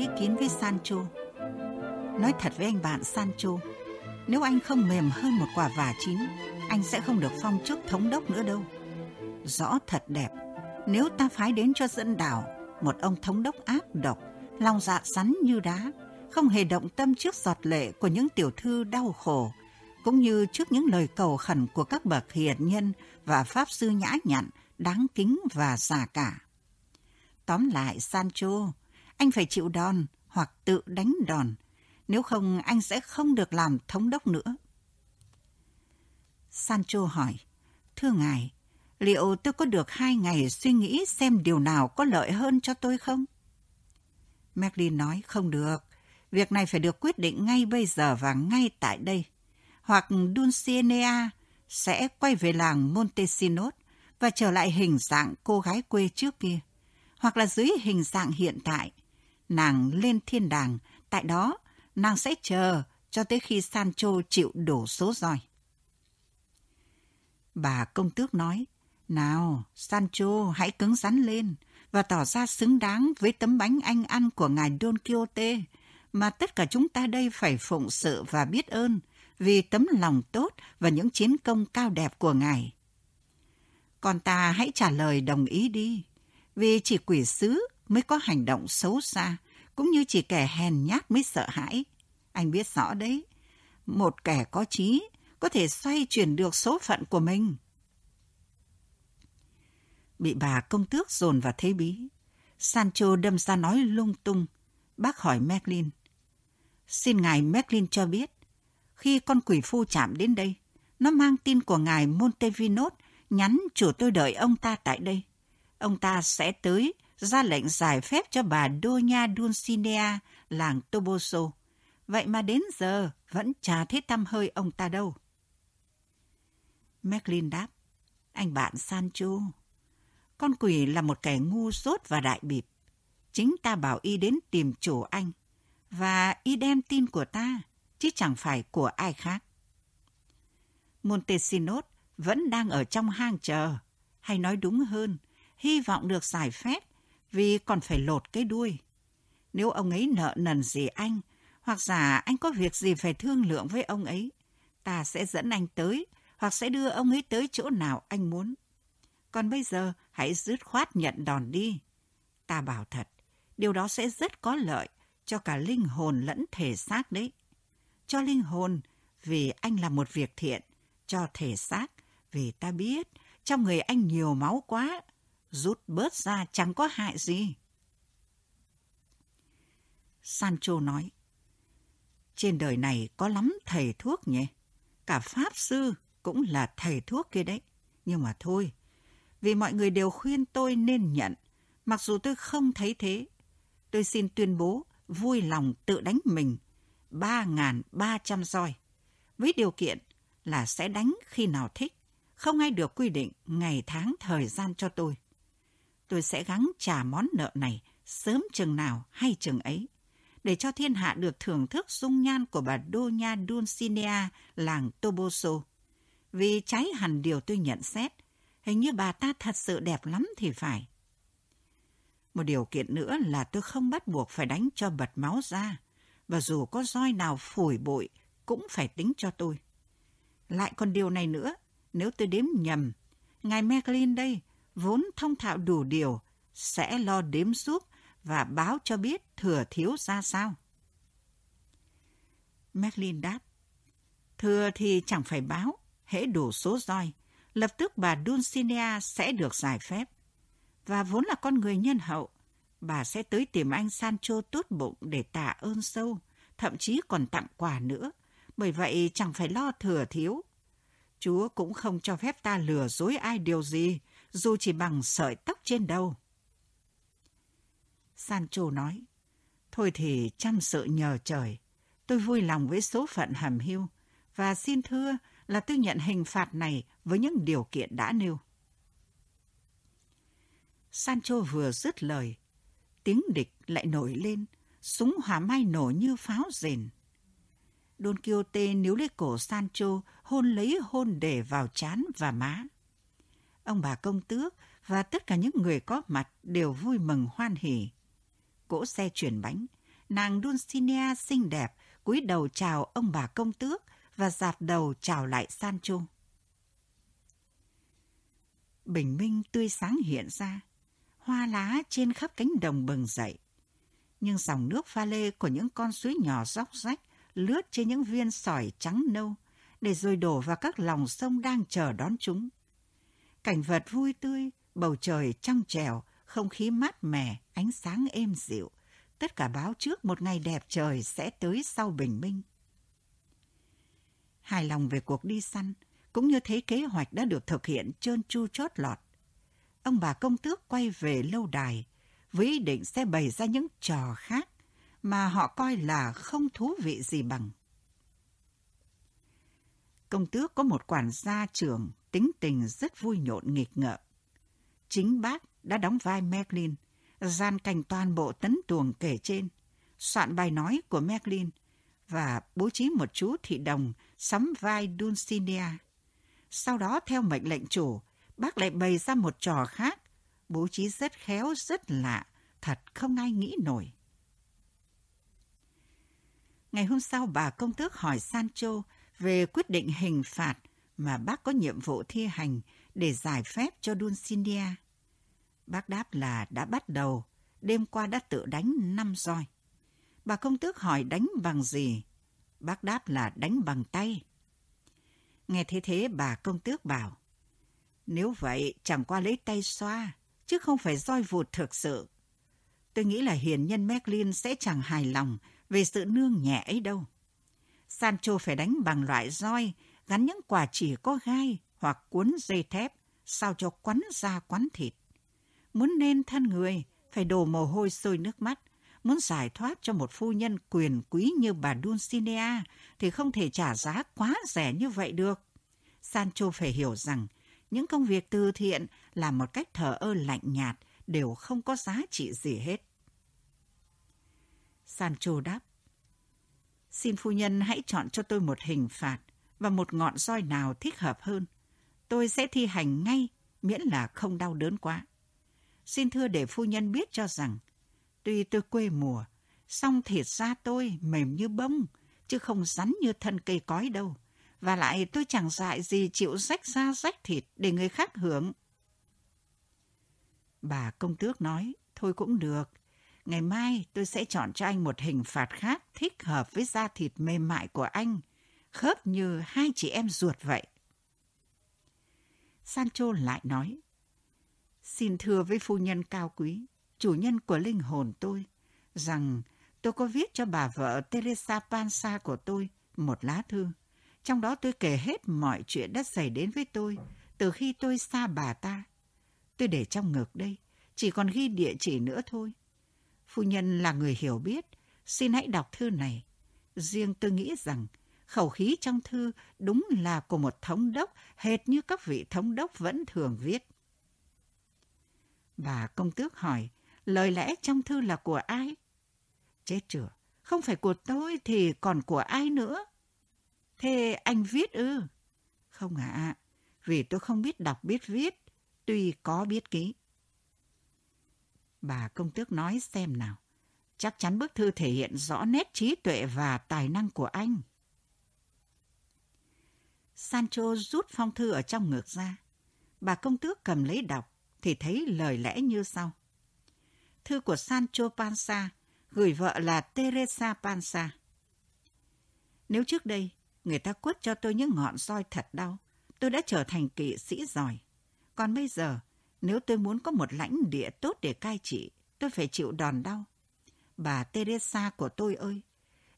ý kiến với Sancho. Nói thật với anh bạn Sancho, nếu anh không mềm hơn một quả vả chín, anh sẽ không được phong chức thống đốc nữa đâu. Rõ thật đẹp, nếu ta phái đến cho dân đảo một ông thống đốc ác độc, lòng dạ rắn như đá, không hề động tâm trước giọt lệ của những tiểu thư đau khổ, cũng như trước những lời cầu khẩn của các bậc hiền nhân và pháp sư nhã nhặn, đáng kính và già cả. Tóm lại, Sancho, anh phải chịu đòn hoặc tự đánh đòn, nếu không anh sẽ không được làm thống đốc nữa. Sancho hỏi, thưa ngài, liệu tôi có được hai ngày suy nghĩ xem điều nào có lợi hơn cho tôi không? Merlin nói, không được. Việc này phải được quyết định ngay bây giờ và ngay tại đây. Hoặc Dulcinea sẽ quay về làng Montesinos và trở lại hình dạng cô gái quê trước kia. Hoặc là dưới hình dạng hiện tại, nàng lên thiên đàng, tại đó nàng sẽ chờ cho tới khi Sancho chịu đổ số roi. Bà công tước nói, nào, Sancho hãy cứng rắn lên và tỏ ra xứng đáng với tấm bánh anh ăn của ngài Don Quixote mà tất cả chúng ta đây phải phụng sự và biết ơn vì tấm lòng tốt và những chiến công cao đẹp của ngài. Còn ta hãy trả lời đồng ý đi, vì chỉ quỷ sứ mới có hành động xấu xa, cũng như chỉ kẻ hèn nhát mới sợ hãi. Anh biết rõ đấy, một kẻ có trí có thể xoay chuyển được số phận của mình. Bị bà công tước dồn vào thế bí, Sancho đâm ra nói lung tung. Bác hỏi Merlin. Xin ngài Merlin cho biết, khi con quỷ phu chạm đến đây, nó mang tin của ngài Montevinot nhắn chủ tôi đợi ông ta tại đây. Ông ta sẽ tới ra lệnh giải phép cho bà Doña Dulcinea làng Toboso. Vậy mà đến giờ vẫn chả thấy tâm hơi ông ta đâu. Merlin đáp, anh bạn Sancho, con quỷ là một kẻ ngu dốt và đại bịp. Chính ta bảo y đến tìm chủ anh, và y đem tin của ta, chứ chẳng phải của ai khác. Montesinos vẫn đang ở trong hang chờ, hay nói đúng hơn, hy vọng được giải phép vì còn phải lột cái đuôi. Nếu ông ấy nợ nần gì anh, hoặc giả anh có việc gì phải thương lượng với ông ấy, ta sẽ dẫn anh tới, hoặc sẽ đưa ông ấy tới chỗ nào anh muốn. Còn bây giờ, hãy dứt khoát nhận đòn đi. Ta bảo thật, điều đó sẽ rất có lợi cho cả linh hồn lẫn thể xác đấy. Cho linh hồn, vì anh làm một việc thiện, cho thể xác, vì ta biết trong người anh nhiều máu quá, rút bớt ra chẳng có hại gì. Sancho nói, trên đời này có lắm thầy thuốc nhỉ? Cả Pháp Sư cũng là thầy thuốc kia đấy. Nhưng mà thôi, vì mọi người đều khuyên tôi nên nhận, mặc dù tôi không thấy thế. Tôi xin tuyên bố vui lòng tự đánh mình 3.300 roi, với điều kiện là sẽ đánh khi nào thích, không ai được quy định ngày tháng thời gian cho tôi. Tôi sẽ gắng trả món nợ này sớm chừng nào hay chừng ấy, để cho thiên hạ được thưởng thức dung nhan của bà Doña Dulcinea làng Toboso. Vì trái hẳn điều tôi nhận xét, hình như bà ta thật sự đẹp lắm thì phải. Một điều kiện nữa là tôi không bắt buộc phải đánh cho bật máu ra, và dù có roi nào phủi bụi cũng phải tính cho tôi. Lại còn điều này nữa, nếu tôi đếm nhầm, ngài Merlin đây vốn thông thạo đủ điều, sẽ lo đếm giúp và báo cho biết thừa thiếu ra sao. Merlin đáp, thừa thì chẳng phải báo, hễ đủ số roi, lập tức bà Dulcinea sẽ được giải phép. Và vốn là con người nhân hậu, bà sẽ tới tìm anh Sancho tốt bụng để tạ ơn sâu, thậm chí còn tặng quà nữa. Bởi vậy chẳng phải lo thừa thiếu. Chúa cũng không cho phép ta lừa dối ai điều gì, dù chỉ bằng sợi tóc trên đầu. Sancho nói, thôi thì chăm sự nhờ trời, tôi vui lòng với số phận hầm hiu, và xin thưa là tôi nhận hình phạt này với những điều kiện đã nêu. Sancho vừa dứt lời, tiếng địch lại nổi lên, súng hỏa mai nổ như pháo rền. Don Quixote níu lấy cổ Sancho, hôn lấy hôn để vào chán và má. Ông bà công tước và tất cả những người có mặt đều vui mừng hoan hỉ. cỗ xe chuyển bánh, nàng Dulcinea xinh đẹp cúi đầu chào ông bà công tước và dạp đầu chào lại Sancho. Bình minh tươi sáng hiện ra, hoa lá trên khắp cánh đồng bừng dậy. Nhưng dòng nước pha lê của những con suối nhỏ róc rách lướt trên những viên sỏi trắng nâu, để rồi đổ vào các lòng sông đang chờ đón chúng. Cảnh vật vui tươi, bầu trời trong trèo, không khí mát mẻ, ánh sáng êm dịu. Tất cả báo trước một ngày đẹp trời sẽ tới sau bình minh. Hài lòng về cuộc đi săn, cũng như thấy kế hoạch đã được thực hiện trơn tru chót lọt. Ông bà công tước quay về lâu đài, với ý định sẽ bày ra những trò khác mà họ coi là không thú vị gì bằng. Công tước có một quản gia trưởng tính tình rất vui nhộn nghịch ngợm. Chính bác đã đóng vai Merlin, gian cảnh toàn bộ tấn tuồng kể trên, soạn bài nói của Merlin và bố trí một chú thị đồng sắm vai Dulcinea. Sau đó theo mệnh lệnh chủ, bác lại bày ra một trò khác, bố trí rất khéo, rất lạ, thật không ai nghĩ nổi. Ngày hôm sau bà công tước hỏi Sancho về quyết định hình phạt mà bác có nhiệm vụ thi hành để giải phép cho Dulcinea. Bác đáp là đã bắt đầu, đêm qua đã tự đánh năm roi. Bà công tước hỏi đánh bằng gì? Bác đáp là đánh bằng tay. Nghe thế thế bà công tước bảo, nếu vậy chẳng qua lấy tay xoa, chứ không phải roi vụt thực sự. Tôi nghĩ là hiền nhân Merlin sẽ chẳng hài lòng về sự nương nhẹ ấy đâu. Sancho phải đánh bằng loại roi, gắn những quả chỉ có gai hoặc cuốn dây thép, sao cho quắn da quắn thịt. Muốn nên thân người, phải đổ mồ hôi sôi nước mắt. Muốn giải thoát cho một phu nhân quyền quý như bà Dulcinea thì không thể trả giá quá rẻ như vậy được. Sancho phải hiểu rằng những công việc từ thiện là một cách thờ ơ lạnh nhạt đều không có giá trị gì hết. Sancho đáp, Xin phu nhân hãy chọn cho tôi một hình phạt và một ngọn roi nào thích hợp hơn. Tôi sẽ thi hành ngay, miễn là không đau đớn quá. Xin thưa để phu nhân biết cho rằng, tuy tôi quê mùa, song thịt da tôi mềm như bông, chứ không rắn như thân cây cói đâu. Và lại tôi chẳng dại gì chịu rách da rách thịt để người khác hưởng. Bà công tước nói, thôi cũng được, Ngày mai tôi sẽ chọn cho anh một hình phạt khác thích hợp với da thịt mềm mại của anh, khớp như hai chị em ruột vậy. Sancho lại nói, Xin thưa với phu nhân cao quý, chủ nhân của linh hồn tôi, rằng tôi có viết cho bà vợ Teresa Pansa của tôi một lá thư. Trong đó tôi kể hết mọi chuyện đã xảy đến với tôi từ khi tôi xa bà ta. Tôi để trong ngực đây, chỉ còn ghi địa chỉ nữa thôi. Phu nhân là người hiểu biết, xin hãy đọc thư này. Riêng tôi nghĩ rằng khẩu khí trong thư đúng là của một thống đốc hệt như các vị thống đốc vẫn thường viết. Bà công tước hỏi, lời lẽ trong thư là của ai? Chết chửa, không phải của tôi thì còn của ai nữa? Thế anh viết ư? Không ạ, à, vì tôi không biết đọc biết viết, tuy có biết ký. Bà công tước nói xem nào. Chắc chắn bức thư thể hiện rõ nét trí tuệ và tài năng của anh. Sancho rút phong thư ở trong ngược ra. Bà công tước cầm lấy đọc thì thấy lời lẽ như sau. Thư của Sancho Panza gửi vợ là Teresa Panza. Nếu trước đây người ta quất cho tôi những ngọn roi thật đau, tôi đã trở thành kỵ sĩ giỏi. Còn bây giờ, nếu tôi muốn có một lãnh địa tốt để cai trị, tôi phải chịu đòn đau. Bà Teresa của tôi ơi,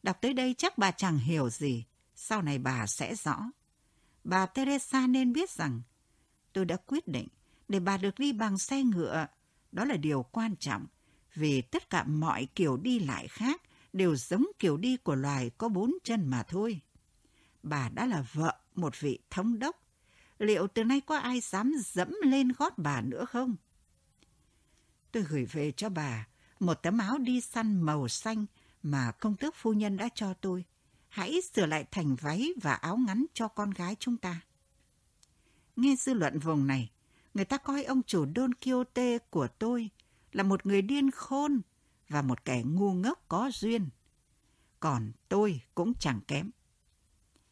đọc tới đây chắc bà chẳng hiểu gì, sau này bà sẽ rõ. Bà Teresa nên biết rằng tôi đã quyết định để bà được đi bằng xe ngựa. Đó là điều quan trọng, vì tất cả mọi kiểu đi lại khác đều giống kiểu đi của loài có bốn chân mà thôi. Bà đã là vợ một vị thống đốc liệu từ nay có ai dám dẫm lên gót bà nữa không? Tôi gửi về cho bà một tấm áo đi săn màu xanh mà công tước phu nhân đã cho tôi. Hãy sửa lại thành váy và áo ngắn cho con gái chúng ta. Nghe dư luận vùng này, người ta coi ông chủ Don Quixote của tôi là một người điên khôn và một kẻ ngu ngốc có duyên. Còn tôi cũng chẳng kém.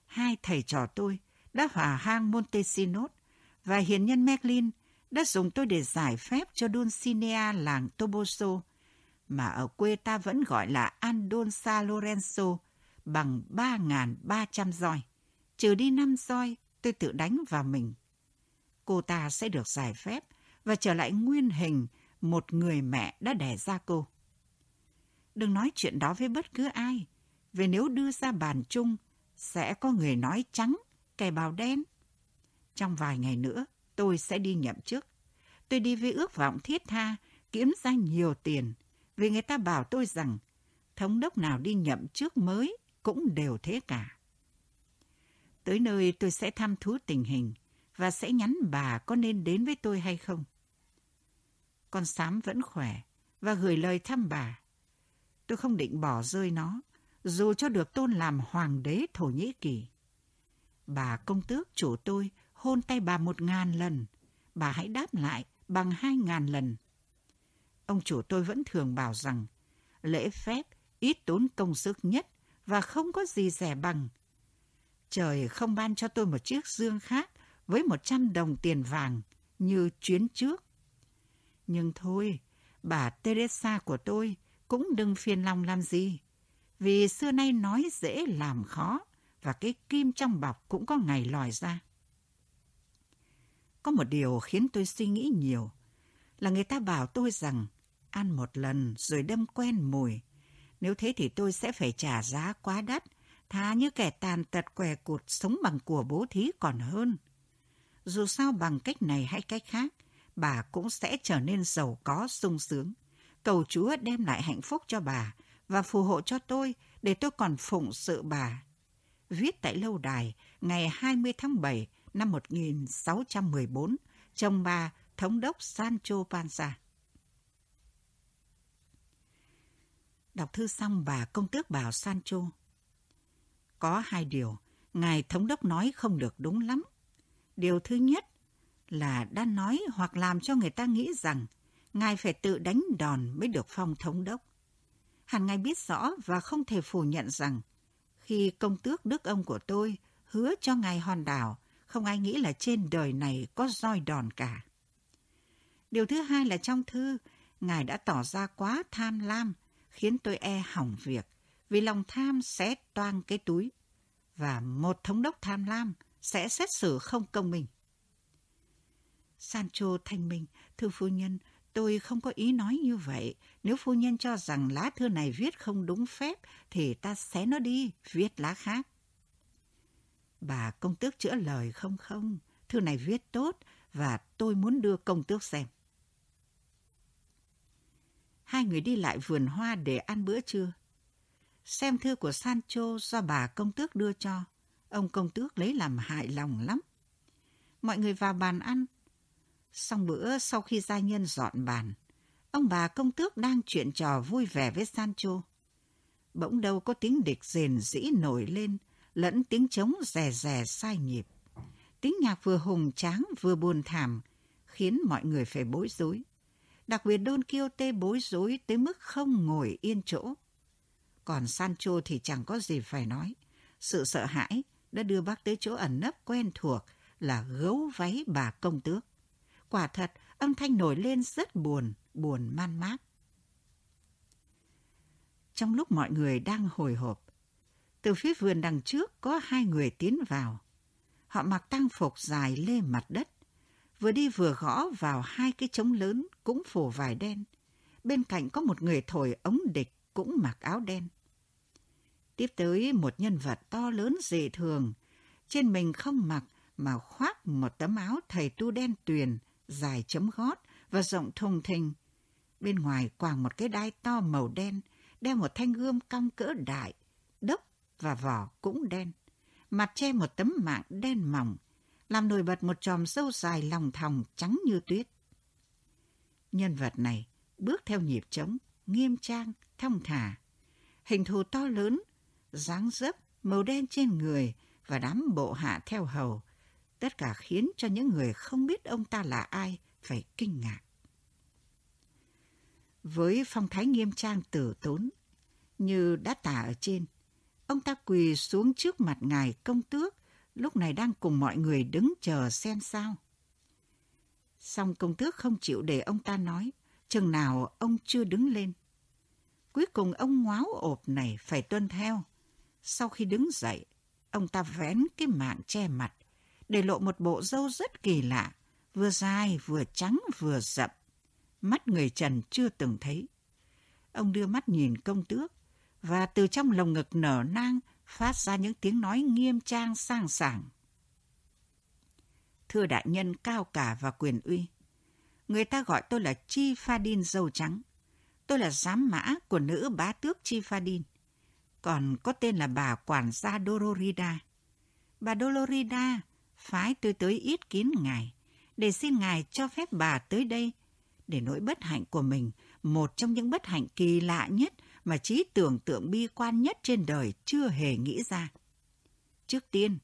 Hai thầy trò tôi đã hỏa hang Montesinos và hiền nhân Merlin đã dùng tôi để giải phép cho Dulcinea làng Toboso, mà ở quê ta vẫn gọi là Andonsa Lorenzo, bằng 3.300 roi. Trừ đi 5 roi, tôi tự đánh vào mình. Cô ta sẽ được giải phép và trở lại nguyên hình một người mẹ đã đẻ ra cô. Đừng nói chuyện đó với bất cứ ai, vì nếu đưa ra bàn chung, sẽ có người nói trắng, kẻ bào đen. Trong vài ngày nữa, tôi sẽ đi nhậm chức. Tôi đi với ước vọng thiết tha, kiếm ra nhiều tiền, vì người ta bảo tôi rằng thống đốc nào đi nhậm chức mới cũng đều thế cả. Tới nơi tôi sẽ thăm thú tình hình và sẽ nhắn bà có nên đến với tôi hay không. Con Sám vẫn khỏe và gửi lời thăm bà. Tôi không định bỏ rơi nó, dù cho được tôn làm hoàng đế Thổ Nhĩ Kỳ. Bà công tước chủ tôi hôn tay bà một ngàn lần, bà hãy đáp lại bằng hai ngàn lần. Ông chủ tôi vẫn thường bảo rằng lễ phép ít tốn công sức nhất và không có gì rẻ bằng. Trời không ban cho tôi một chiếc dương khác với một trăm đồng tiền vàng như chuyến trước. Nhưng thôi, bà Teresa của tôi cũng đừng phiền lòng làm gì. Vì xưa nay nói dễ làm khó và cái kim trong bọc cũng có ngày lòi ra. Có một điều khiến tôi suy nghĩ nhiều là người ta bảo tôi rằng ăn một lần rồi đâm quen mùi. Nếu thế thì tôi sẽ phải trả giá quá đắt, thà như kẻ tàn tật què cụt sống bằng của bố thí còn hơn. Dù sao bằng cách này hay cách khác, bà cũng sẽ trở nên giàu có sung sướng. Cầu Chúa đem lại hạnh phúc cho bà và phù hộ cho tôi để tôi còn phụng sự bà. Viết tại lâu đài ngày 20 tháng 7 năm 1614, chồng bà thống đốc Sancho Panza. Đọc thư xong bà công tước bảo Sancho. Có hai điều, ngài thống đốc nói không được đúng lắm. Điều thứ nhất là đã nói hoặc làm cho người ta nghĩ rằng ngài phải tự đánh đòn mới được phong thống đốc. Hẳn ngài biết rõ và không thể phủ nhận rằng khi công tước đức ông của tôi hứa cho ngài hòn đảo, không ai nghĩ là trên đời này có roi đòn cả. Điều thứ hai là trong thư, ngài đã tỏ ra quá tham lam, khiến tôi e hỏng việc, vì lòng tham sẽ toang cái túi. Và một thống đốc tham lam sẽ xét xử không công mình. Sancho thanh minh, thưa phu nhân, tôi không có ý nói như vậy. Nếu phu nhân cho rằng lá thư này viết không đúng phép, thì ta xé nó đi, viết lá khác. Bà công tước chữa lời không không, thư này viết tốt và tôi muốn đưa công tước xem. Hai người đi lại vườn hoa để ăn bữa trưa. Xem thư của Sancho do bà công tước đưa cho, ông công tước lấy làm hại lòng lắm. Mọi người vào bàn ăn, Xong bữa sau khi gia nhân dọn bàn, ông bà công tước đang chuyện trò vui vẻ với Sancho. Bỗng đâu có tiếng địch rền rĩ nổi lên, lẫn tiếng trống rè rè sai nhịp. Tiếng nhạc vừa hùng tráng vừa buồn thảm, khiến mọi người phải bối rối. Đặc biệt Don Quixote bối rối tới mức không ngồi yên chỗ. Còn Sancho thì chẳng có gì phải nói. Sự sợ hãi đã đưa bác tới chỗ ẩn nấp quen thuộc là gấu váy bà công tước. Quả thật, âm thanh nổi lên rất buồn, buồn man mác. Trong lúc mọi người đang hồi hộp, từ phía vườn đằng trước có hai người tiến vào. Họ mặc tang phục dài lê mặt đất, vừa đi vừa gõ vào hai cái trống lớn cũng phủ vải đen. Bên cạnh có một người thổi ống địch cũng mặc áo đen. Tiếp tới một nhân vật to lớn dị thường, trên mình không mặc mà khoác một tấm áo thầy tu đen tuyền dài chấm gót và rộng thùng thình. Bên ngoài quàng một cái đai to màu đen, đeo một thanh gươm cong cỡ đại, đốc và vỏ cũng đen. Mặt che một tấm mạng đen mỏng, làm nổi bật một tròm sâu dài lòng thòng trắng như tuyết. Nhân vật này bước theo nhịp trống, nghiêm trang, thong thả. Hình thù to lớn, dáng dấp, màu đen trên người và đám bộ hạ theo hầu Tất cả khiến cho những người không biết ông ta là ai phải kinh ngạc. Với phong thái nghiêm trang tử tốn, như đã tả ở trên, ông ta quỳ xuống trước mặt ngài công tước, lúc này đang cùng mọi người đứng chờ xem sao. Xong công tước không chịu để ông ta nói, chừng nào ông chưa đứng lên. Cuối cùng ông ngoáo ộp này phải tuân theo. Sau khi đứng dậy, ông ta vén cái mạng che mặt, để lộ một bộ râu rất kỳ lạ, vừa dài, vừa trắng, vừa rậm. Mắt người trần chưa từng thấy. Ông đưa mắt nhìn công tước, và từ trong lồng ngực nở nang phát ra những tiếng nói nghiêm trang sang sảng. Thưa đại nhân cao cả và quyền uy, người ta gọi tôi là Chi Pha Đin dâu trắng. Tôi là giám mã của nữ bá tước Chi Pha Đin. Còn có tên là bà quản gia Dororida. Bà Dororida phái tôi tới ít kiến ngài để xin ngài cho phép bà tới đây để nỗi bất hạnh của mình, một trong những bất hạnh kỳ lạ nhất mà trí tưởng tượng bi quan nhất trên đời chưa hề nghĩ ra. Trước tiên,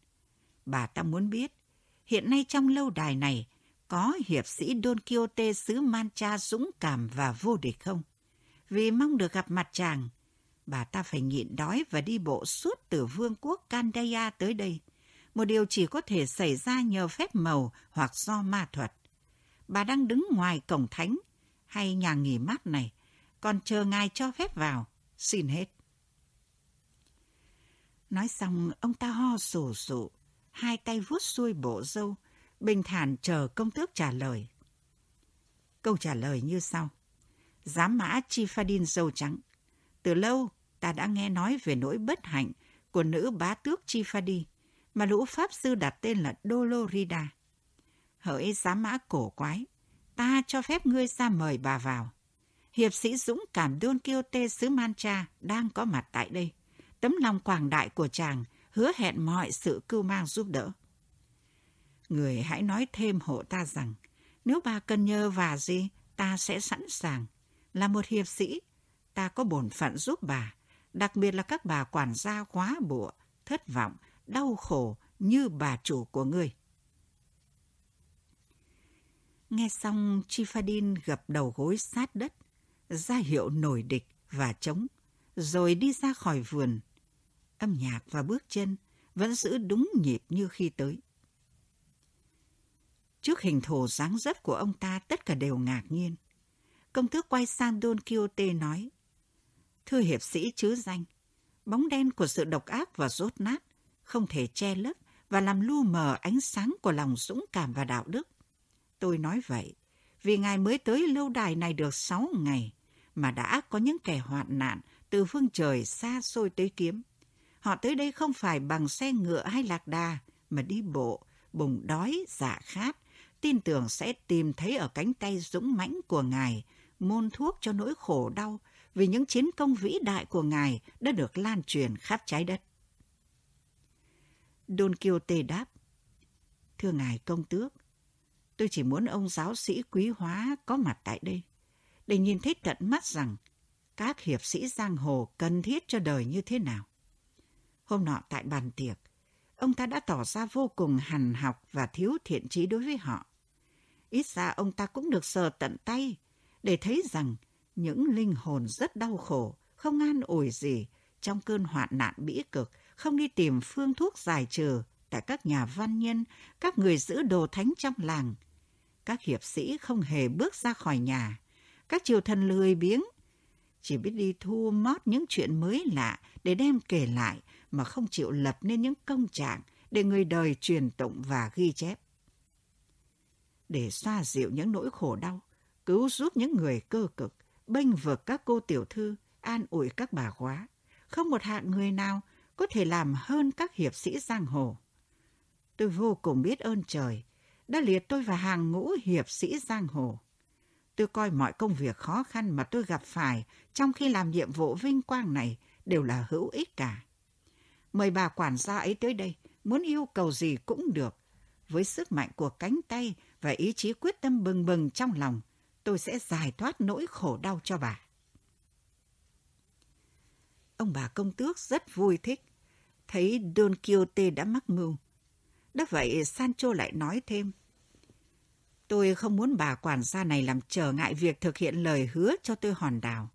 bà ta muốn biết, hiện nay trong lâu đài này có hiệp sĩ Don Quixote xứ Mancha dũng cảm và vô địch không? Vì mong được gặp mặt chàng, bà ta phải nhịn đói và đi bộ suốt từ vương quốc Candaya tới đây. Một điều chỉ có thể xảy ra nhờ phép màu hoặc do ma thuật. Bà đang đứng ngoài cổng thánh hay nhà nghỉ mát này, còn chờ ngài cho phép vào, xin hết. Nói xong, ông ta ho sổ sụ, hai tay vuốt xuôi bộ râu, bình thản chờ công tước trả lời. Câu trả lời như sau. Giám mã Chifadin dâu trắng. Từ lâu, ta đã nghe nói về nỗi bất hạnh của nữ bá tước Chifadi, mà lũ Pháp sư đặt tên là Dolorida. Hỡi giá mã cổ quái, ta cho phép ngươi ra mời bà vào hiệp sĩ dũng cảm Don Quixote xứ Mancha đang có mặt tại đây. Tấm lòng quảng đại của chàng hứa hẹn mọi sự cưu mang giúp đỡ. Người hãy nói thêm hộ ta rằng, nếu bà cần nhờ và gì, ta sẽ sẵn sàng. Là một hiệp sĩ, ta có bổn phận giúp bà, đặc biệt là các bà quản gia quá bụa, thất vọng, đau khổ như bà chủ của người. Nghe xong, Chifadin gập đầu gối sát đất, ra hiệu nổi địch và chống, rồi đi ra khỏi vườn. Âm nhạc và bước chân vẫn giữ đúng nhịp như khi tới. Trước hình thù dáng dấp của ông ta tất cả đều ngạc nhiên. Công tước quay sang Don Quixote nói, Thưa hiệp sĩ chứ danh, bóng đen của sự độc ác và rốt nát không thể che lấp và làm lu mờ ánh sáng của lòng dũng cảm và đạo đức. Tôi nói vậy vì ngài mới tới lâu đài này được sáu ngày mà đã có những kẻ hoạn nạn từ phương trời xa xôi tới kiếm. Họ tới đây không phải bằng xe ngựa hay lạc đà, mà đi bộ, bùng đói, dạ khát, tin tưởng sẽ tìm thấy ở cánh tay dũng mãnh của Ngài môn thuốc cho nỗi khổ đau vì những chiến công vĩ đại của Ngài đã được lan truyền khắp trái đất. Don Quixote đáp, Thưa Ngài Công Tước, tôi chỉ muốn ông giáo sĩ quý hóa có mặt tại đây để nhìn thấy tận mắt rằng các hiệp sĩ giang hồ cần thiết cho đời như thế nào. Hôm nọ tại bàn tiệc, ông ta đã tỏ ra vô cùng hằn học và thiếu thiện trí đối với họ. Ít ra ông ta cũng được sờ tận tay để thấy rằng những linh hồn rất đau khổ, không an ủi gì trong cơn hoạn nạn bĩ cực, không đi tìm phương thuốc giải trừ tại các nhà văn nhân, các người giữ đồ thánh trong làng. Các hiệp sĩ không hề bước ra khỏi nhà, các triều thần lười biếng, chỉ biết đi thu mót những chuyện mới lạ để đem kể lại mà không chịu lập nên những công trạng để người đời truyền tụng và ghi chép. Để xoa dịu những nỗi khổ đau, cứu giúp những người cơ cực, bênh vực các cô tiểu thư, an ủi các bà quá, không một hạng người nào có thể làm hơn các hiệp sĩ giang hồ. Tôi vô cùng biết ơn trời, đã liệt tôi vào hàng ngũ hiệp sĩ giang hồ. Tôi coi mọi công việc khó khăn mà tôi gặp phải trong khi làm nhiệm vụ vinh quang này đều là hữu ích cả. Mời bà quản gia ấy tới đây, muốn yêu cầu gì cũng được. Với sức mạnh của cánh tay và ý chí quyết tâm bừng bừng trong lòng, tôi sẽ giải thoát nỗi khổ đau cho bà. Ông bà công tước rất vui thích, thấy Don Quixote đã mắc mưu. Đã vậy Sancho lại nói thêm, Tôi không muốn bà quản gia này làm trở ngại việc thực hiện lời hứa cho tôi hòn đảo.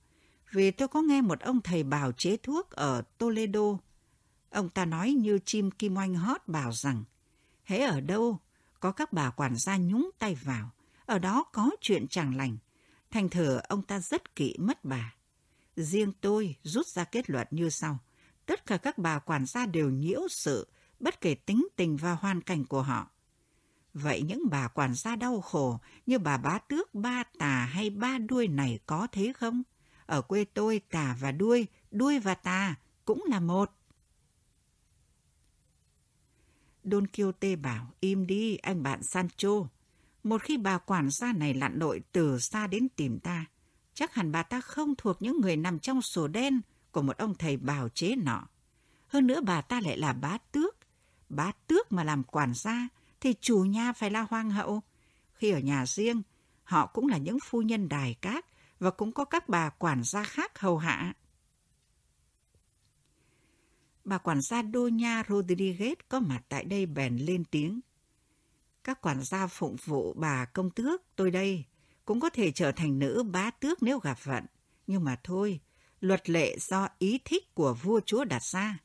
Vì tôi có nghe một ông thầy bào chế thuốc ở Toledo. Ông ta nói như chim kim oanh hót bảo rằng, hễ ở đâu có các bà quản gia nhúng tay vào, ở đó có chuyện chẳng lành. Thành thử ông ta rất kỵ mất bà. Riêng tôi rút ra kết luận như sau. Tất cả các bà quản gia đều nhiễu sự, bất kể tính tình và hoàn cảnh của họ. Vậy những bà quản gia đau khổ như bà bá tước ba tà hay ba đuôi này có thế không? Ở quê tôi tà và đuôi, đuôi và tà cũng là một. Don Quixote bảo, im đi anh bạn Sancho. Một khi bà quản gia này lặn lội từ xa đến tìm ta, chắc hẳn bà ta không thuộc những người nằm trong sổ đen của một ông thầy bào chế nọ. Hơn nữa bà ta lại là bá tước. Bá tước mà làm quản gia thì chủ nhà phải là hoàng hậu. Khi ở nhà riêng, họ cũng là những phu nhân đài cát và cũng có các bà quản gia khác hầu hạ. Bà quản gia Doña Rodriguez có mặt tại đây bèn lên tiếng. Các quản gia phụng vụ bà công tước tôi đây cũng có thể trở thành nữ bá tước nếu gặp vận. Nhưng mà thôi, luật lệ do ý thích của vua chúa đặt ra.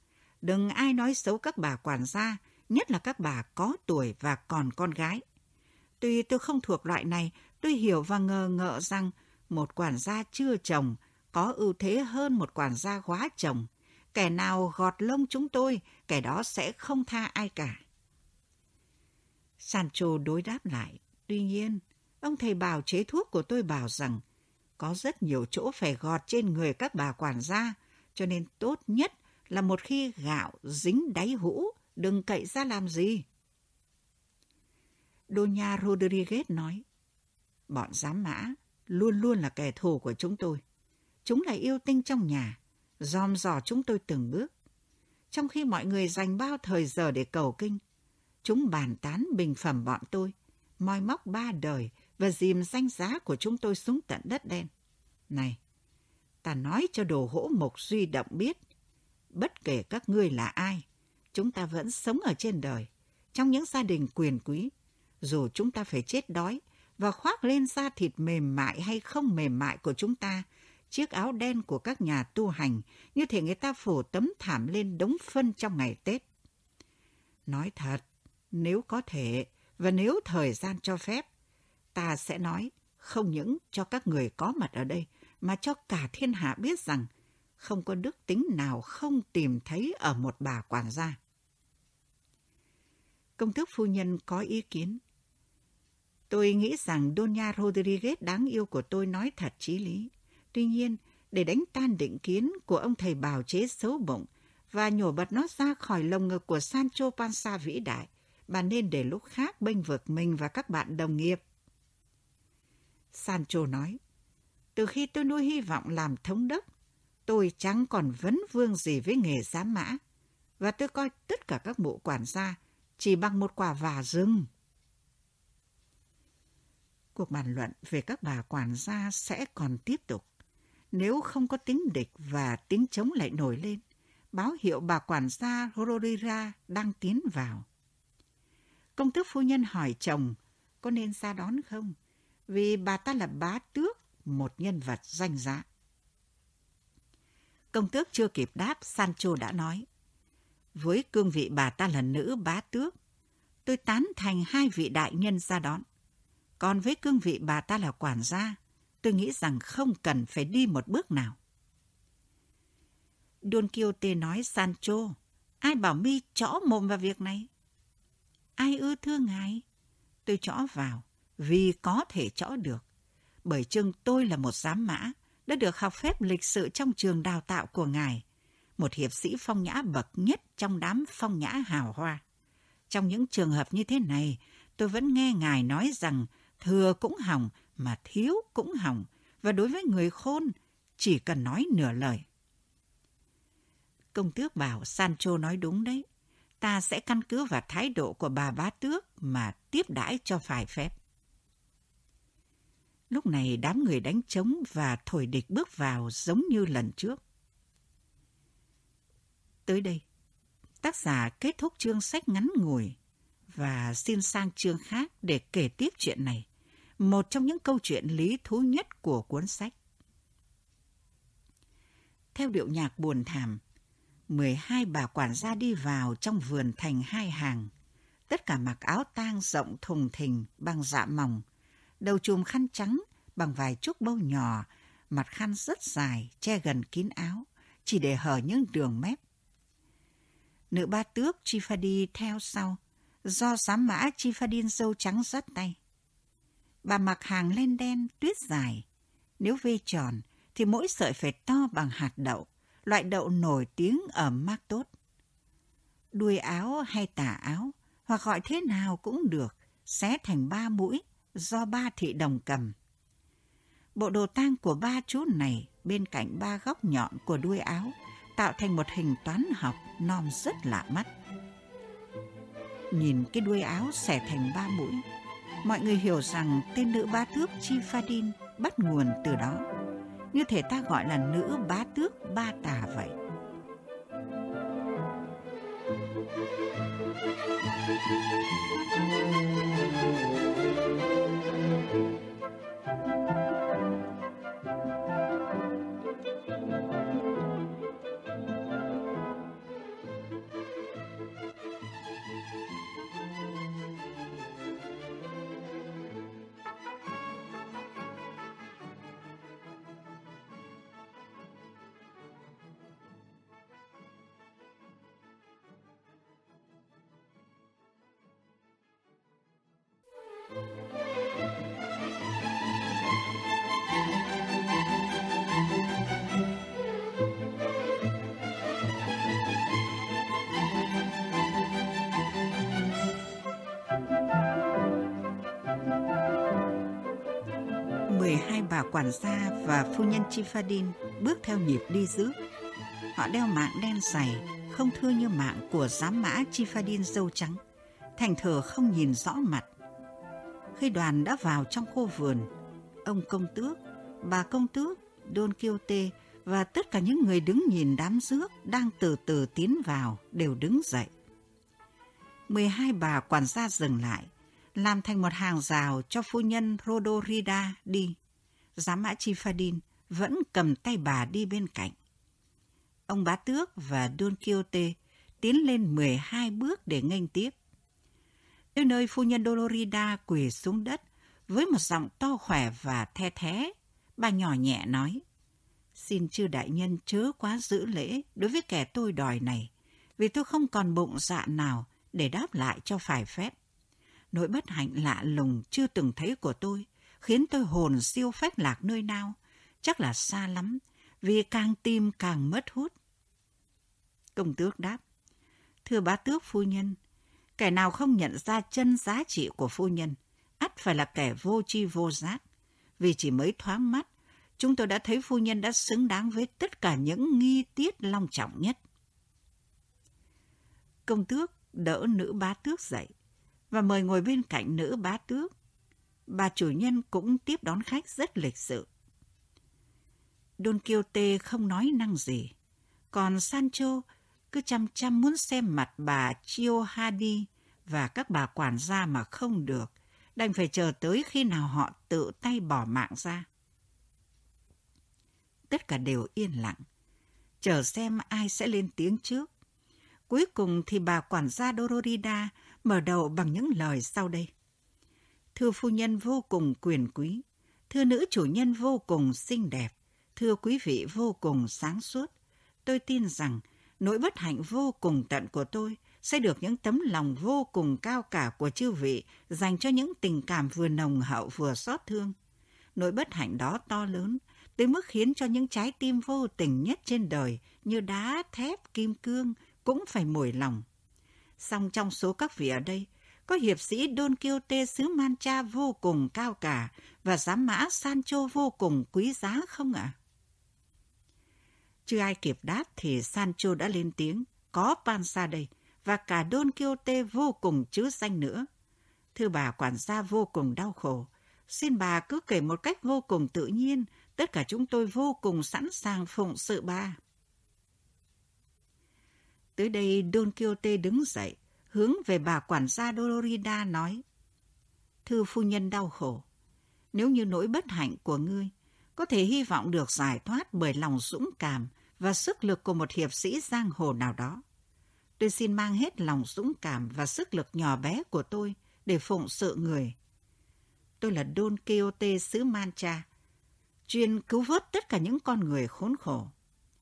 Đừng ai nói xấu các bà quản gia, nhất là các bà có tuổi và còn con gái. Tuy tôi không thuộc loại này, tôi hiểu và ngờ ngợ rằng một quản gia chưa chồng có ưu thế hơn một quản gia quá chồng. Kẻ nào gọt lông chúng tôi, kẻ đó sẽ không tha ai cả. Sancho đối đáp lại. Tuy nhiên, ông thầy bảo chế thuốc của tôi bảo rằng có rất nhiều chỗ phải gọt trên người các bà quản gia, cho nên tốt nhất là một khi gạo dính đáy hũ, đừng cậy ra làm gì. Doña Rodriguez nói, bọn giám mã luôn luôn là kẻ thù của chúng tôi. Chúng là yêu tinh trong nhà, dòm dò chúng tôi từng bước. Trong khi mọi người dành bao thời giờ để cầu kinh, chúng bàn tán bình phẩm bọn tôi, moi móc ba đời và dìm danh giá của chúng tôi xuống tận đất đen. Này, ta nói cho đồ hỗ mộc duy động biết, bất kể các ngươi là ai, chúng ta vẫn sống ở trên đời, trong những gia đình quyền quý, dù chúng ta phải chết đói và khoác lên da thịt mềm mại hay không mềm mại của chúng ta, chiếc áo đen của các nhà tu hành như thể người ta phủ tấm thảm lên đống phân trong ngày Tết. Nói thật, nếu có thể và nếu thời gian cho phép, ta sẽ nói không những cho các người có mặt ở đây mà cho cả thiên hạ biết rằng không có đức tính nào không tìm thấy ở một bà quản gia. Công tước phu nhân có ý kiến. Tôi nghĩ rằng Doña Rodriguez đáng yêu của tôi nói thật chí lý. Tuy nhiên, để đánh tan định kiến của ông thầy bào chế xấu bụng và nhổ bật nó ra khỏi lồng ngực của Sancho Panza vĩ đại, bà nên để lúc khác bênh vực mình và các bạn đồng nghiệp. Sancho nói, từ khi tôi nuôi hy vọng làm thống đốc, tôi chẳng còn vấn vương gì với nghề giám mã, và tôi coi tất cả các bộ quản gia chỉ bằng một quả vả rừng. Cuộc bàn luận về các bà quản gia sẽ còn tiếp tục. Nếu không có tính địch và tính chống lại nổi lên, báo hiệu bà quản gia Rorira đang tiến vào. Công tước phu nhân hỏi chồng có nên ra đón không? Vì bà ta là bá tước, một nhân vật danh giá. Công tước chưa kịp đáp, Sancho đã nói. Với cương vị bà ta là nữ bá tước, tôi tán thành hai vị đại nhân ra đón. Còn với cương vị bà ta là quản gia, tôi nghĩ rằng không cần phải đi một bước nào. Don Quixote nói Sancho, ai bảo mi chõ mồm vào việc này? Ai ư thưa ngài? Tôi chõ vào, vì có thể chõ được. Bởi chưng tôi là một giám mã, đã được học phép lịch sự trong trường đào tạo của ngài, một hiệp sĩ phong nhã bậc nhất trong đám phong nhã hào hoa. Trong những trường hợp như thế này, tôi vẫn nghe ngài nói rằng thừa cũng hỏng mà thiếu cũng hỏng, và đối với người khôn, chỉ cần nói nửa lời. Công tước bảo Sancho nói đúng đấy. Ta sẽ căn cứ vào thái độ của bà bá tước mà tiếp đãi cho phải phép. Lúc này đám người đánh trống và thổi địch bước vào giống như lần trước. Tới đây, tác giả kết thúc chương sách ngắn ngủi và xin sang chương khác để kể tiếp chuyện này một trong những câu chuyện lý thú nhất của cuốn sách. Theo điệu nhạc buồn thảm, 12 bà quản gia đi vào trong vườn thành hai hàng. Tất cả mặc áo tang rộng thùng thình bằng dạ mỏng, đầu chùm khăn trắng bằng vài chút bâu nhỏ, mặt khăn rất dài, che gần kín áo, chỉ để hở những đường mép. Nữ ba tước Chifadi theo sau, do giám mã Chifadin dâu trắng dắt tay. Bà mặc hàng len đen, tuyết dài. Nếu vê tròn, thì mỗi sợi phải to bằng hạt đậu, loại đậu nổi tiếng ở mác tốt. Đuôi áo hay tả áo, hoặc gọi thế nào cũng được, xé thành ba mũi do ba thị đồng cầm. Bộ đồ tang của ba chú này bên cạnh ba góc nhọn của đuôi áo tạo thành một hình toán học non rất lạ mắt. Nhìn cái đuôi áo xẻ thành ba mũi, mọi người hiểu rằng tên nữ bá tước Chifadin bắt nguồn từ đó. Như thể ta gọi là nữ bá tước ba tà vậy. Bà quản gia và phu nhân Chifadin bước theo nhịp đi rước. Họ đeo mạng đen dày, không thưa như mạng của giám mã Chifadin dâu trắng, thành thờ không nhìn rõ mặt. Khi đoàn đã vào trong khu vườn, ông công tước, bà công tước, Don Quixote và tất cả những người đứng nhìn đám rước đang từ từ tiến vào đều đứng dậy. 12 bà quản gia dừng lại, làm thành một hàng rào cho phu nhân Rodorida đi. Giám mã Chi Fadin vẫn cầm tay bà đi bên cạnh. Ông bá tước và Don Quixote tiến lên 12 bước để nghênh tiếp. Tới nơi phu nhân Dolorida quỳ xuống đất với một giọng to khỏe và the thé, bà nhỏ nhẹ nói. Xin chư đại nhân chớ quá giữ lễ đối với kẻ tôi đòi này, vì tôi không còn bụng dạ nào để đáp lại cho phải phép. Nỗi bất hạnh lạ lùng chưa từng thấy của tôi khiến tôi hồn siêu phách lạc nơi nào, chắc là xa lắm, vì càng tìm càng mất hút. Công tước đáp, thưa bá tước phu nhân, kẻ nào không nhận ra chân giá trị của phu nhân, ắt phải là kẻ vô tri vô giác, vì chỉ mới thoáng mắt, chúng tôi đã thấy phu nhân đã xứng đáng với tất cả những nghi tiết long trọng nhất. Công tước đỡ nữ bá tước dậy và mời ngồi bên cạnh nữ bá tước. Bà chủ nhân cũng tiếp đón khách rất lịch sự. Don Quixote không nói năng gì, còn Sancho cứ chăm chăm muốn xem mặt bà Chiohadi và các bà quản gia mà không được, đành phải chờ tới khi nào họ tự tay bỏ mạng ra. Tất cả đều yên lặng, chờ xem ai sẽ lên tiếng trước. Cuối cùng thì bà quản gia Dororida mở đầu bằng những lời sau đây. Thưa phu nhân vô cùng quyền quý, thưa nữ chủ nhân vô cùng xinh đẹp, thưa quý vị vô cùng sáng suốt, tôi tin rằng nỗi bất hạnh vô cùng tận của tôi sẽ được những tấm lòng vô cùng cao cả của chư vị dành cho những tình cảm vừa nồng hậu vừa xót thương. Nỗi bất hạnh đó to lớn, tới mức khiến cho những trái tim vô tình nhất trên đời như đá, thép, kim cương cũng phải mồi lòng. Song trong số các vị ở đây, có hiệp sĩ Don Quixote xứ Mancha vô cùng cao cả và giám mã Sancho vô cùng quý giá không ạ? À? Chưa ai kịp đáp thì Sancho đã lên tiếng, có Pansa đây, và cả Don Quixote vô cùng chứ danh nữa. Thưa bà quản gia vô cùng đau khổ, xin bà cứ kể một cách vô cùng tự nhiên, tất cả chúng tôi vô cùng sẵn sàng phụng sự bà. Tới đây Don Quixote đứng dậy, hướng về bà quản gia Dolorida nói. Thưa phu nhân đau khổ, nếu như nỗi bất hạnh của ngươi có thể hy vọng được giải thoát bởi lòng dũng cảm và sức lực của một hiệp sĩ giang hồ nào đó. Tôi xin mang hết lòng dũng cảm và sức lực nhỏ bé của tôi để phụng sự người. Tôi là Don Quixote xứ Mancha, chuyên cứu vớt tất cả những con người khốn khổ.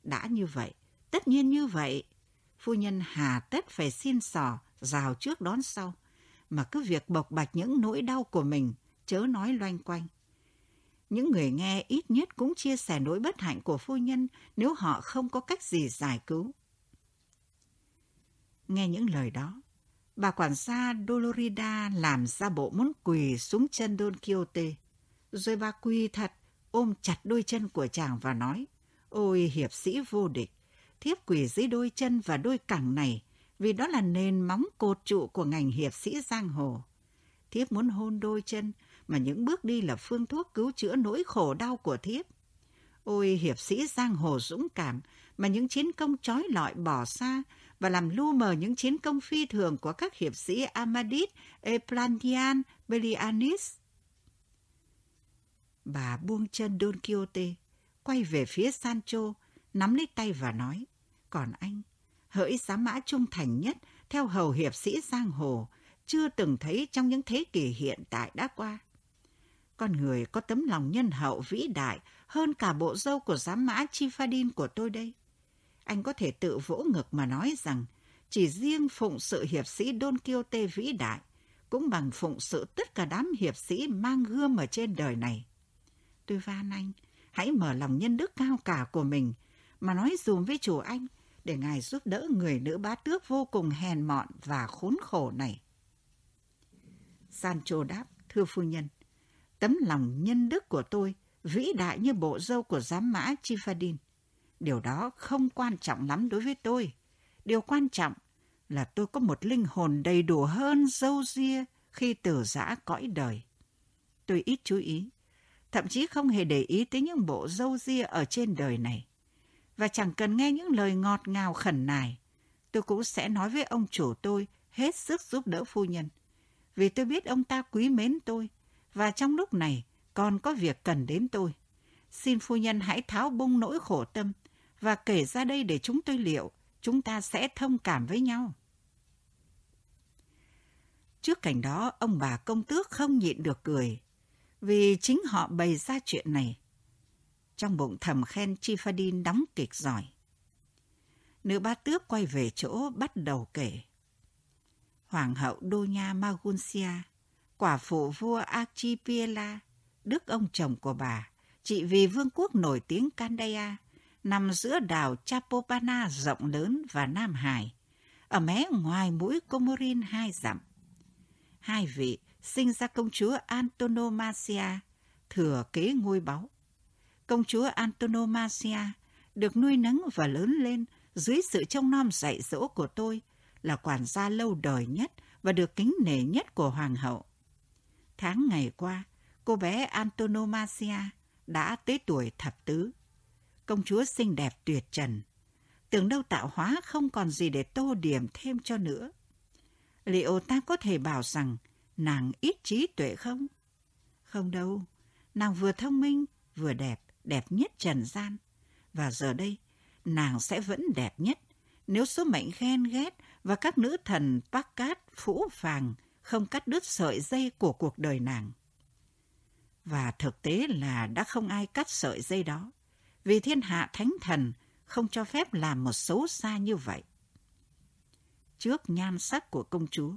Đã như vậy, tất nhiên như vậy, phu nhân hà tất phải xin sò, rào trước đón sau, mà cứ việc bộc bạch những nỗi đau của mình, chớ nói loanh quanh. Những người nghe ít nhất cũng chia sẻ nỗi bất hạnh của phu nhân nếu họ không có cách gì giải cứu. Nghe những lời đó, bà quản gia Dolorida làm ra bộ muốn quỳ xuống chân Don Quixote. Rồi bà quỳ thật, ôm chặt đôi chân của chàng và nói, Ôi hiệp sĩ vô địch, thiếp quỳ dưới đôi chân và đôi cẳng này, vì đó là nền móng cột trụ của ngành hiệp sĩ giang hồ. Thiếp muốn hôn đôi chân, mà những bước đi là phương thuốc cứu chữa nỗi khổ đau của thiếp. Ôi hiệp sĩ giang hồ dũng cảm, mà những chiến công trói lọi bỏ xa và làm lu mờ những chiến công phi thường của các hiệp sĩ Amadis, Eplandian, Belianis. Bà buông chân Don Quixote, quay về phía Sancho, nắm lấy tay và nói, còn anh, hỡi giá mã trung thành nhất theo hầu hiệp sĩ giang hồ, chưa từng thấy trong những thế kỷ hiện tại đã qua. Con người có tấm lòng nhân hậu vĩ đại hơn cả bộ dâu của giám mã Chifadin của tôi đây. Anh có thể tự vỗ ngực mà nói rằng chỉ riêng phụng sự hiệp sĩ Don Quixote vĩ đại cũng bằng phụng sự tất cả đám hiệp sĩ mang gươm ở trên đời này. Tôi van anh, hãy mở lòng nhân đức cao cả của mình mà nói dùm với chủ anh để ngài giúp đỡ người nữ bá tước vô cùng hèn mọn và khốn khổ này. Sancho đáp, thưa phu nhân, tấm lòng nhân đức của tôi vĩ đại như bộ dâu của giám mã Chifadin. Điều đó không quan trọng lắm đối với tôi. Điều quan trọng là tôi có một linh hồn đầy đủ hơn dâu ria khi từ giã cõi đời. Tôi ít chú ý, thậm chí không hề để ý tới những bộ dâu ria ở trên đời này. Và chẳng cần nghe những lời ngọt ngào khẩn nài, tôi cũng sẽ nói với ông chủ tôi hết sức giúp đỡ phu nhân. Vì tôi biết ông ta quý mến tôi, và trong lúc này còn có việc cần đến tôi. Xin phu nhân hãy tháo bung nỗi khổ tâm và kể ra đây để chúng tôi liệu chúng ta sẽ thông cảm với nhau. Trước cảnh đó, ông bà công tước không nhịn được cười, vì chính họ bày ra chuyện này. Trong bụng thầm khen Chifadin đóng kịch giỏi. Nữ ba tước quay về chỗ bắt đầu kể. Hoàng hậu Đô Nha Maguncia quả phụ vua Archipiela, đức ông chồng của bà, trị vì vương quốc nổi tiếng Candaya, nằm giữa đảo Chapopana rộng lớn và Nam Hải, ở mé ngoài mũi Comorin hai dặm. Hai vị sinh ra công chúa Antonomasia, thừa kế ngôi báu. Công chúa Antonomasia được nuôi nấng và lớn lên dưới sự trông nom dạy dỗ của tôi là quản gia lâu đời nhất và được kính nể nhất của hoàng hậu. Tháng ngày qua, cô bé Antonomasia đã tới tuổi thập tứ. Công chúa xinh đẹp tuyệt trần. Tưởng đâu tạo hóa không còn gì để tô điểm thêm cho nữa. Liệu ta có thể bảo rằng nàng ít trí tuệ không? Không đâu, nàng vừa thông minh, vừa đẹp, đẹp nhất trần gian. Và giờ đây, nàng sẽ vẫn đẹp nhất nếu số mệnh ghen ghét và các nữ thần bác Cát, Phũ Phàng không cắt đứt sợi dây của cuộc đời nàng. Và thực tế là đã không ai cắt sợi dây đó, vì thiên hạ thánh thần không cho phép làm một xấu xa như vậy. Trước nhan sắc của công chúa,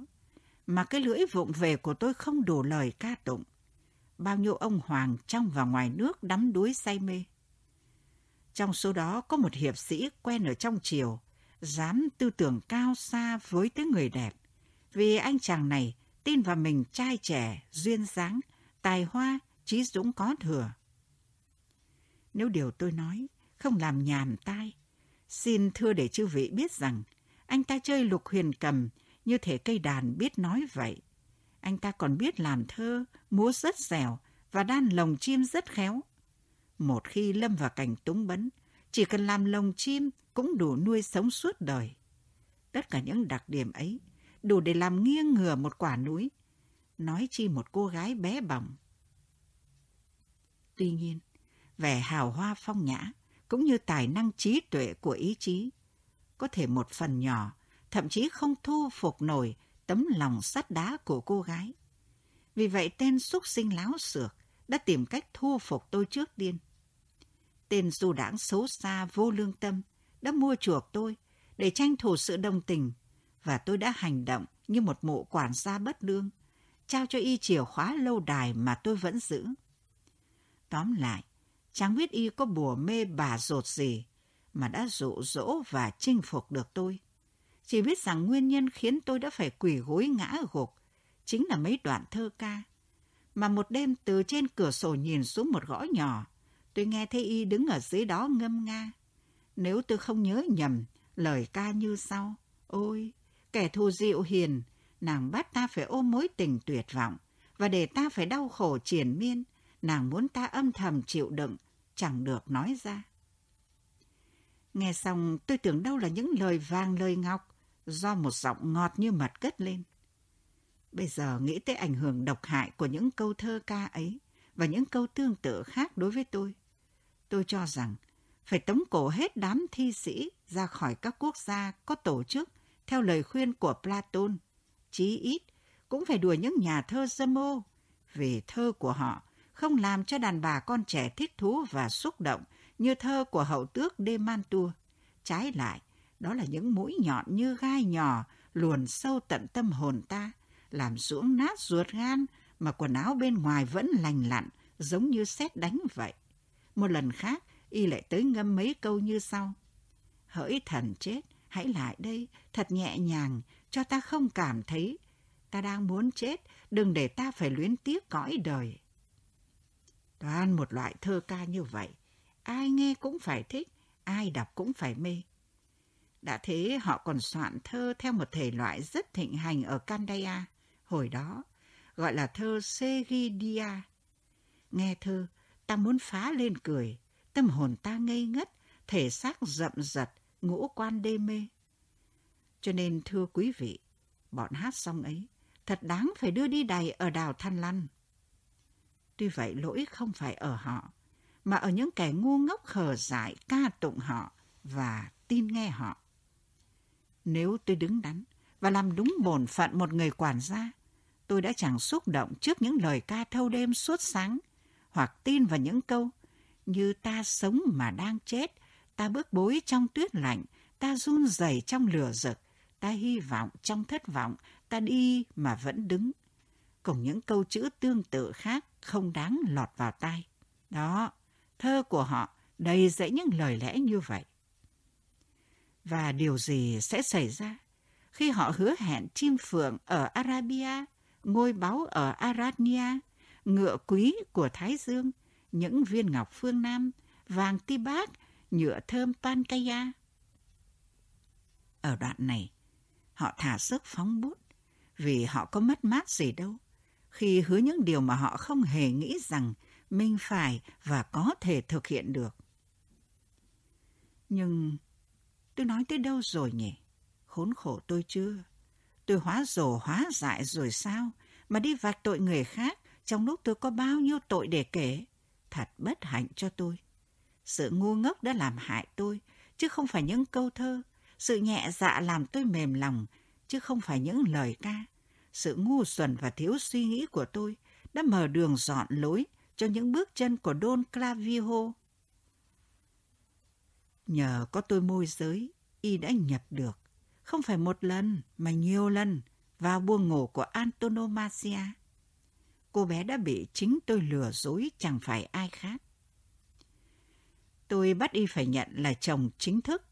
mà cái lưỡi vụng về của tôi không đủ lời ca tụng. Bao nhiêu ông hoàng trong và ngoài nước đắm đuối say mê. Trong số đó có một hiệp sĩ quen ở trong triều, dám tư tưởng cao xa với tới người đẹp, vì anh chàng này tin vào mình trai trẻ, duyên dáng, tài hoa, trí dũng có thừa. Nếu điều tôi nói không làm nhàm tai, xin thưa để chư vị biết rằng anh ta chơi lục huyền cầm như thể cây đàn biết nói vậy. Anh ta còn biết làm thơ, múa rất dẻo và đan lồng chim rất khéo. Một khi lâm vào cảnh túng bấn, chỉ cần làm lồng chim cũng đủ nuôi sống suốt đời. Tất cả những đặc điểm ấy đủ để làm nghiêng ngửa một quả núi. Nói chi một cô gái bé bỏng. Tuy nhiên, vẻ hào hoa phong nhã cũng như tài năng trí tuệ của ý chí có thể một phần nhỏ, thậm chí không thu phục nổi tấm lòng sắt đá của cô gái. Vì vậy tên xúc sinh láo xược đã tìm cách thu phục tôi trước điên. Tên du đảng xấu xa vô lương tâm đã mua chuộc tôi để tranh thủ sự đồng tình và tôi đã hành động như một mụ quản gia bất lương, trao cho y chìa khóa lâu đài mà tôi vẫn giữ. Tóm lại, chẳng biết y có bùa mê bà rột gì mà đã dụ dỗ và chinh phục được tôi. Chỉ biết rằng nguyên nhân khiến tôi đã phải quỳ gối ngã gục chính là mấy đoạn thơ ca. Mà một đêm từ trên cửa sổ nhìn xuống một gõ nhỏ, tôi nghe thấy y đứng ở dưới đó ngâm nga. Nếu tôi không nhớ nhầm, lời ca như sau. Ôi, kẻ thù dịu hiền, nàng bắt ta phải ôm mối tình tuyệt vọng, và để ta phải đau khổ triền miên, nàng muốn ta âm thầm chịu đựng, chẳng được nói ra. Nghe xong tôi tưởng đâu là những lời vàng lời ngọc do một giọng ngọt như mật cất lên. Bây giờ nghĩ tới ảnh hưởng độc hại của những câu thơ ca ấy và những câu tương tự khác đối với tôi. Tôi cho rằng phải tống cổ hết đám thi sĩ ra khỏi các quốc gia có tổ chức theo lời khuyên của Platon. Chí ít cũng phải đuổi những nhà thơ dâm ô vì thơ của họ không làm cho đàn bà con trẻ thích thú và xúc động như thơ của hậu tước Demantua. Trái lại, đó là những mũi nhọn như gai nhỏ luồn sâu tận tâm hồn ta, làm ruỗng nát ruột gan mà quần áo bên ngoài vẫn lành lặn, giống như sét đánh vậy. Một lần khác, y lại tới ngâm mấy câu như sau. Hỡi thần chết, hãy lại đây, thật nhẹ nhàng, cho ta không cảm thấy. Ta đang muốn chết, đừng để ta phải luyến tiếc cõi đời. Toàn một loại thơ ca như vậy, ai nghe cũng phải thích, ai đọc cũng phải mê. Đã thế họ còn soạn thơ theo một thể loại rất thịnh hành ở Candaya hồi đó, gọi là thơ Segidia. Nghe thơ, ta muốn phá lên cười, tâm hồn ta ngây ngất, thể xác rậm giật, ngũ quan đê mê. Cho nên thưa quý vị, bọn hát xong ấy, thật đáng phải đưa đi đày ở đào Than Lăn. Tuy vậy lỗi không phải ở họ, mà ở những kẻ ngu ngốc khờ dại ca tụng họ và tin nghe họ. Nếu tôi đứng đắn và làm đúng bổn phận một người quản gia, tôi đã chẳng xúc động trước những lời ca thâu đêm suốt sáng, hoặc tin vào những câu như ta sống mà đang chết, ta bước bối trong tuyết lạnh, ta run rẩy trong lửa rực, ta hy vọng trong thất vọng, ta đi mà vẫn đứng. Cùng những câu chữ tương tự khác không đáng lọt vào tai. Đó, thơ của họ đầy dẫy những lời lẽ như vậy. Và điều gì sẽ xảy ra khi họ hứa hẹn chim phượng ở Arabia, ngôi báu ở Arania, ngựa quý của Thái Dương, những viên ngọc phương Nam, vàng Tibet, nhựa thơm Pankaya. Ở đoạn này, họ thả sức phóng bút vì họ có mất mát gì đâu khi hứa những điều mà họ không hề nghĩ rằng mình phải và có thể thực hiện được. Nhưng tôi nói tới đâu rồi nhỉ? Khốn khổ tôi chưa? Tôi hóa rồ hóa dại rồi sao? Mà đi vạch tội người khác trong lúc tôi có bao nhiêu tội để kể. Thật bất hạnh cho tôi. Sự ngu ngốc đã làm hại tôi, chứ không phải những câu thơ. Sự nhẹ dạ làm tôi mềm lòng, chứ không phải những lời ca. Sự ngu xuẩn và thiếu suy nghĩ của tôi đã mở đường dọn lối cho những bước chân của Don Clavijo. Nhờ có tôi môi giới, y đã nhập được, không phải một lần mà nhiều lần, vào buồng ngủ của Antonomasia. Cô bé đã bị chính tôi lừa dối chẳng phải ai khác. Tôi bắt y phải nhận là chồng chính thức,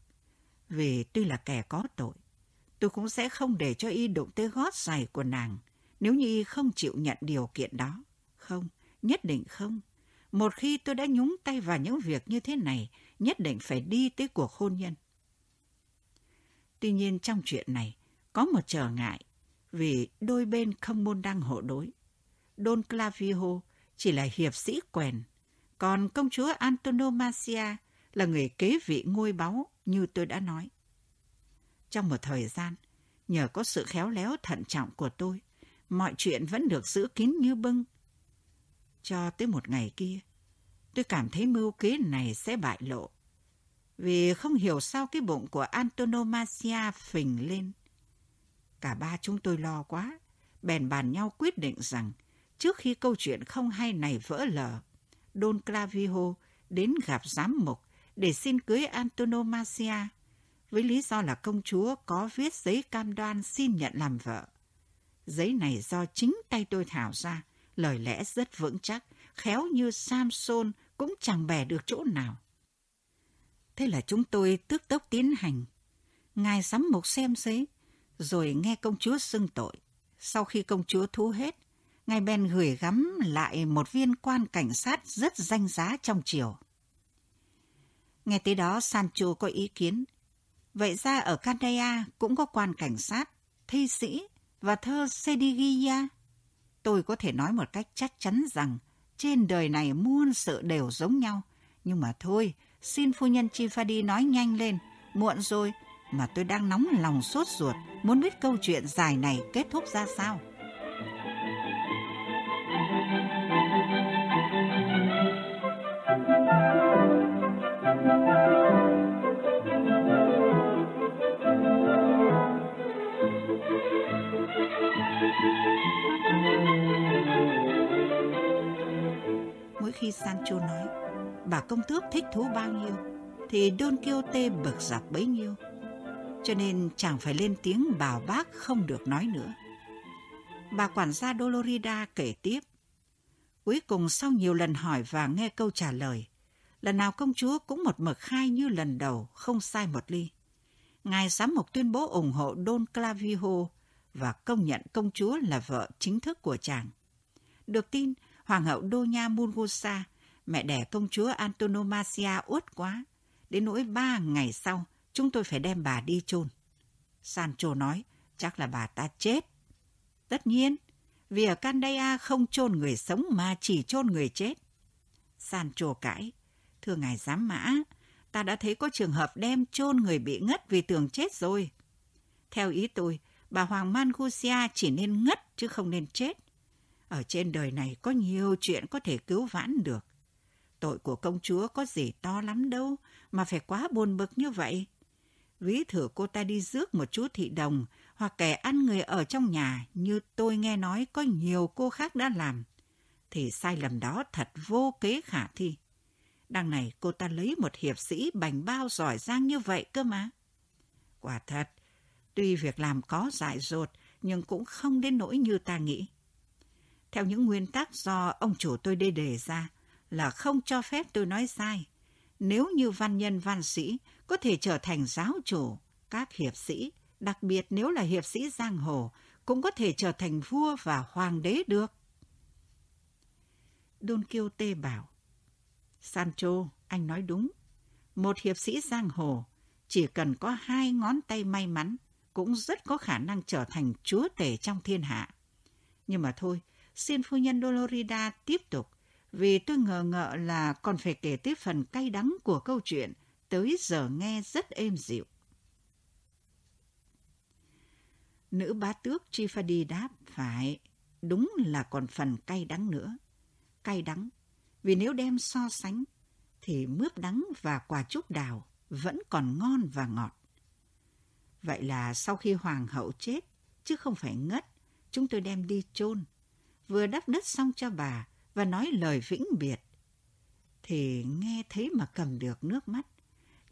vì tuy là kẻ có tội. Tôi cũng sẽ không để cho y đụng tới gót giày của nàng, nếu như y không chịu nhận điều kiện đó. Không, Nhất định không. Một khi tôi đã nhúng tay vào những việc như thế này, nhất định phải đi tới cuộc hôn nhân. Tuy nhiên trong chuyện này, có một trở ngại, vì đôi bên không môn đăng hộ đối. Don Clavijo chỉ là hiệp sĩ quèn, còn công chúa Antonomasia là người kế vị ngôi báu như tôi đã nói. Trong một thời gian, nhờ có sự khéo léo thận trọng của tôi, mọi chuyện vẫn được giữ kín như bưng cho tới một ngày kia, tôi cảm thấy mưu kế này sẽ bại lộ. Vì không hiểu sao cái bụng của Antonomasia phình lên. Cả ba chúng tôi lo quá, bèn bàn nhau quyết định rằng trước khi câu chuyện không hay này vỡ lở, Don Clavijo đến gặp giám mục để xin cưới Antonomasia với lý do là công chúa có viết giấy cam đoan xin nhận làm vợ. Giấy này do chính tay tôi thảo ra, lời lẽ rất vững chắc, khéo như Samson cũng chẳng bè được chỗ nào. Thế là chúng tôi tức tốc tiến hành. Ngài giám mục xem giấy, rồi nghe công chúa xưng tội. Sau khi công chúa thu hết, ngài bèn gửi gắm lại một viên quan cảnh sát rất danh giá trong triều. Nghe tới đó Sancho có ý kiến. Vậy ra ở Candaya cũng có quan cảnh sát, thi sĩ và thơ Sedigia. Tôi có thể nói một cách chắc chắn rằng trên đời này muôn sự đều giống nhau. Nhưng mà thôi, xin phu nhân Chifadi nói nhanh lên, muộn rồi, mà tôi đang nóng lòng sốt ruột, muốn biết câu chuyện dài này kết thúc ra sao. Khi Sancho nói, bà công tước thích thú bao nhiêu, thì Don Quixote bực dọc bấy nhiêu. Cho nên chẳng phải lên tiếng bảo bác không được nói nữa. Bà quản gia Dolorida kể tiếp. Cuối cùng sau nhiều lần hỏi và nghe câu trả lời, lần nào công chúa cũng một mực khai như lần đầu, không sai một ly. Ngài giám mục tuyên bố ủng hộ Don Clavijo và công nhận công chúa là vợ chính thức của chàng. Được tin, Hoàng hậu Doña Mungosa, mẹ đẻ công chúa Antonomasia uất quá. Đến nỗi ba ngày sau, chúng tôi phải đem bà đi chôn. Sancho nói, chắc là bà ta chết. Tất nhiên, vì ở Candaya không chôn người sống mà chỉ chôn người chết. Sancho cãi, thưa ngài giám mã, ta đã thấy có trường hợp đem chôn người bị ngất vì tưởng chết rồi. Theo ý tôi, bà Hoàng Mangusia chỉ nên ngất chứ không nên chết. Ở trên đời này có nhiều chuyện có thể cứu vãn được. Tội của công chúa có gì to lắm đâu mà phải quá buồn bực như vậy. Ví thử cô ta đi rước một chú thị đồng hoặc kẻ ăn người ở trong nhà như tôi nghe nói có nhiều cô khác đã làm. Thì sai lầm đó thật vô kế khả thi. Đằng này cô ta lấy một hiệp sĩ bành bao giỏi giang như vậy cơ mà. Quả thật, tuy việc làm có dại dột nhưng cũng không đến nỗi như ta nghĩ. Theo những nguyên tắc do ông chủ tôi đề đề ra là không cho phép tôi nói sai. Nếu như văn nhân văn sĩ có thể trở thành giáo chủ, các hiệp sĩ, đặc biệt nếu là hiệp sĩ giang hồ, cũng có thể trở thành vua và hoàng đế được. Don Quixote bảo, Sancho, anh nói đúng. Một hiệp sĩ giang hồ chỉ cần có hai ngón tay may mắn cũng rất có khả năng trở thành chúa tể trong thiên hạ. Nhưng mà thôi, xin phu nhân Dolorida tiếp tục, vì tôi ngờ ngợ là còn phải kể tiếp phần cay đắng của câu chuyện, tới giờ nghe rất êm dịu. Nữ bá tước Chifadi đáp, phải, đúng là còn phần cay đắng nữa. Cay đắng, vì nếu đem so sánh, thì mướp đắng và quả trúc đào vẫn còn ngon và ngọt. Vậy là sau khi hoàng hậu chết, chứ không phải ngất, chúng tôi đem đi chôn vừa đắp đất xong cho bà và nói lời vĩnh biệt. Thì nghe thấy mà cầm được nước mắt.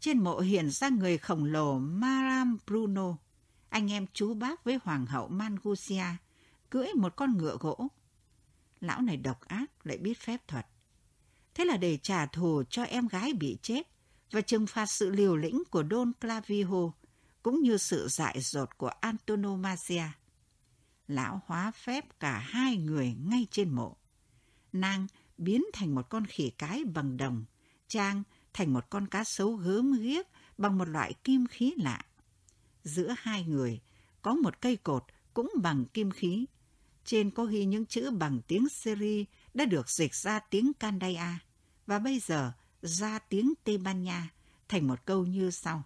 Trên mộ hiện ra người khổng lồ Maram Bruno, anh em chú bác với hoàng hậu Mangusia, cưỡi một con ngựa gỗ. Lão này độc ác lại biết phép thuật. Thế là để trả thù cho em gái bị chết và trừng phạt sự liều lĩnh của Don Clavijo cũng như sự dại dột của Antonomasia lão hóa phép cả hai người ngay trên mộ. Nàng biến thành một con khỉ cái bằng đồng, Trang thành một con cá sấu gớm ghiếc bằng một loại kim khí lạ. Giữa hai người có một cây cột cũng bằng kim khí. Trên có ghi những chữ bằng tiếng Syri đã được dịch ra tiếng Candaya và bây giờ ra tiếng Tây Ban Nha thành một câu như sau.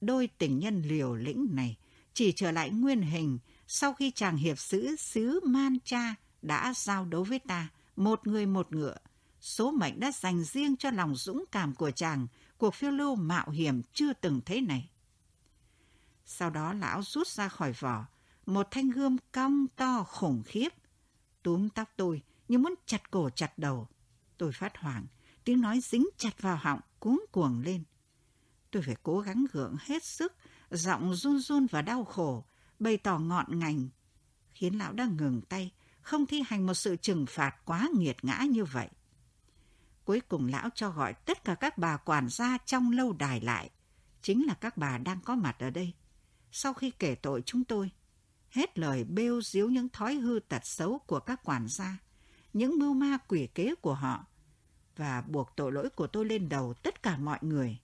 Đôi tình nhân liều lĩnh này chỉ trở lại nguyên hình sau khi chàng hiệp sĩ xứ Mancha đã giao đấu với ta, một người một ngựa, số mệnh đã dành riêng cho lòng dũng cảm của chàng cuộc phiêu lưu mạo hiểm chưa từng thấy này. Sau đó lão rút ra khỏi vỏ một thanh gươm cong to khủng khiếp, túm tóc tôi như muốn chặt cổ chặt đầu. Tôi phát hoảng, tiếng nói dính chặt vào họng, cuống cuồng lên. Tôi phải cố gắng gượng hết sức, giọng run run và đau khổ, bày tỏ ngọn ngành, khiến lão đã ngừng tay, không thi hành một sự trừng phạt quá nghiệt ngã như vậy. Cuối cùng lão cho gọi tất cả các bà quản gia trong lâu đài lại, chính là các bà đang có mặt ở đây. Sau khi kể tội chúng tôi, hết lời bêu diếu những thói hư tật xấu của các quản gia, những mưu ma quỷ kế của họ, và buộc tội lỗi của tôi lên đầu tất cả mọi người.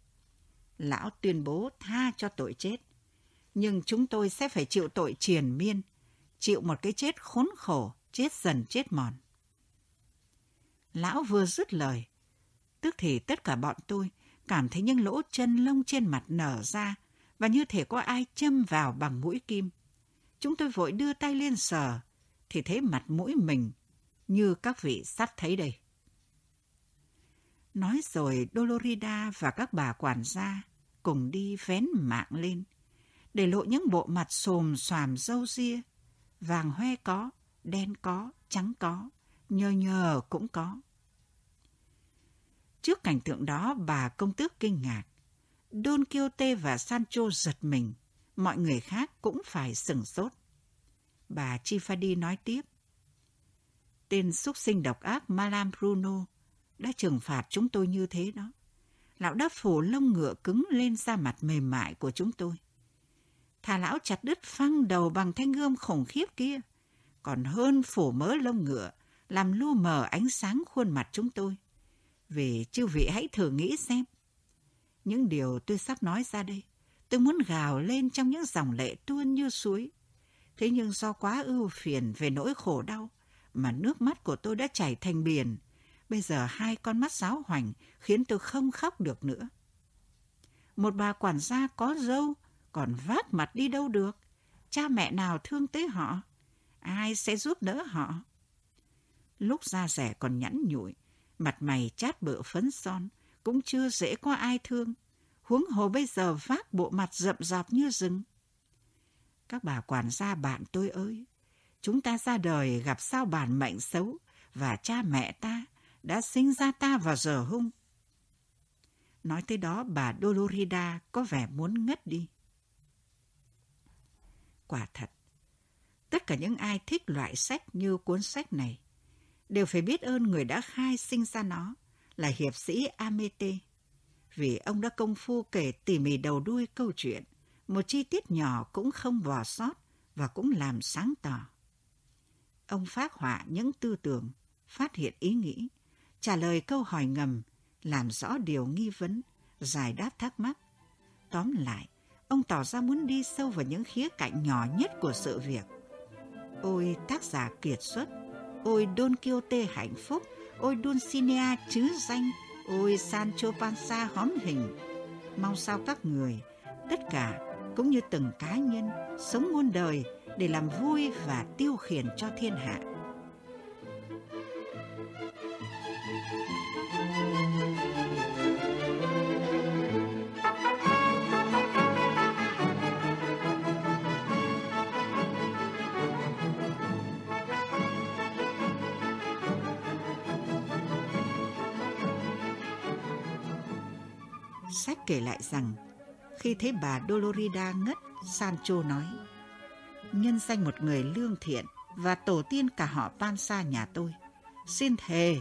Lão tuyên bố tha cho tội chết, nhưng chúng tôi sẽ phải chịu tội triền miên, chịu một cái chết khốn khổ, chết dần chết mòn. Lão vừa dứt lời, tức thì tất cả bọn tôi cảm thấy những lỗ chân lông trên mặt nở ra và như thể có ai châm vào bằng mũi kim. Chúng tôi vội đưa tay lên sờ, thì thấy mặt mũi mình như các vị sắp thấy đây. Nói rồi Dolorida và các bà quản gia cùng đi vén mạng lên, để lộ những bộ mặt xồm xoàm râu ria, vàng hoe có, đen có, trắng có, nhờ nhờ cũng có. Trước cảnh tượng đó, bà công tước kinh ngạc. Don Quixote và Sancho giật mình, mọi người khác cũng phải sừng sốt. Bà Chifadi nói tiếp. Tên xuất sinh độc ác Malam Bruno đã trừng phạt chúng tôi như thế đó. Lão đã phủ lông ngựa cứng lên da mặt mềm mại của chúng tôi. Thà lão chặt đứt phăng đầu bằng thanh gươm khủng khiếp kia, còn hơn phủ mớ lông ngựa, làm lu mờ ánh sáng khuôn mặt chúng tôi. Vì chư vị hãy thử nghĩ xem. Những điều tôi sắp nói ra đây, tôi muốn gào lên trong những dòng lệ tuôn như suối. Thế nhưng do quá ưu phiền về nỗi khổ đau, mà nước mắt của tôi đã chảy thành biển. Bây giờ hai con mắt giáo hoành khiến tôi không khóc được nữa. Một bà quản gia có dâu, còn vác mặt đi đâu được. Cha mẹ nào thương tới họ? Ai sẽ giúp đỡ họ? Lúc da rẻ còn nhẵn nhụi, mặt mày chát bự phấn son, cũng chưa dễ có ai thương. Huống hồ bây giờ vác bộ mặt rậm rạp như rừng. Các bà quản gia bạn tôi ơi, chúng ta ra đời gặp sao bản mệnh xấu và cha mẹ ta đã sinh ra ta vào giờ hung. Nói tới đó bà Dolorida có vẻ muốn ngất đi. Quả thật, tất cả những ai thích loại sách như cuốn sách này đều phải biết ơn người đã khai sinh ra nó là hiệp sĩ Amete, vì ông đã công phu kể tỉ mỉ đầu đuôi câu chuyện, một chi tiết nhỏ cũng không bỏ sót và cũng làm sáng tỏ. Ông phát họa những tư tưởng, phát hiện ý nghĩ, trả lời câu hỏi ngầm, làm rõ điều nghi vấn, giải đáp thắc mắc. Tóm lại, ông tỏ ra muốn đi sâu vào những khía cạnh nhỏ nhất của sự việc. Ôi tác giả kiệt xuất, ôi Don Quixote hạnh phúc, ôi Dulcinea chứ danh, ôi Sancho Panza hóm hình. Mong sao các người, tất cả cũng như từng cá nhân sống muôn đời để làm vui và tiêu khiển cho thiên hạ. Kể lại rằng, khi thấy bà Dolorida ngất, Sancho nói, nhân danh một người lương thiện và tổ tiên cả họ Pansa nhà tôi, xin thề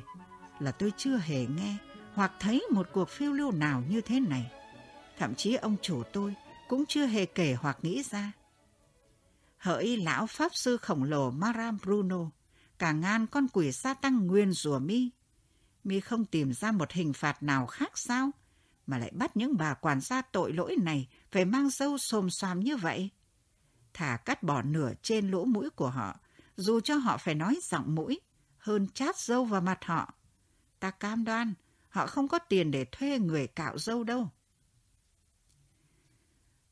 là tôi chưa hề nghe hoặc thấy một cuộc phiêu lưu nào như thế này. Thậm chí ông chủ tôi cũng chưa hề kể hoặc nghĩ ra. Hỡi lão pháp sư khổng lồ Maram Bruno, cả ngàn con quỷ sa tăng nguyên rùa mi. Mi không tìm ra một hình phạt nào khác sao? Mà lại bắt những bà quản gia tội lỗi này phải mang dâu xồm xoàm như vậy. Thả cắt bỏ nửa trên lỗ mũi của họ, dù cho họ phải nói giọng mũi, hơn chát dâu vào mặt họ. Ta cam đoan, họ không có tiền để thuê người cạo dâu đâu.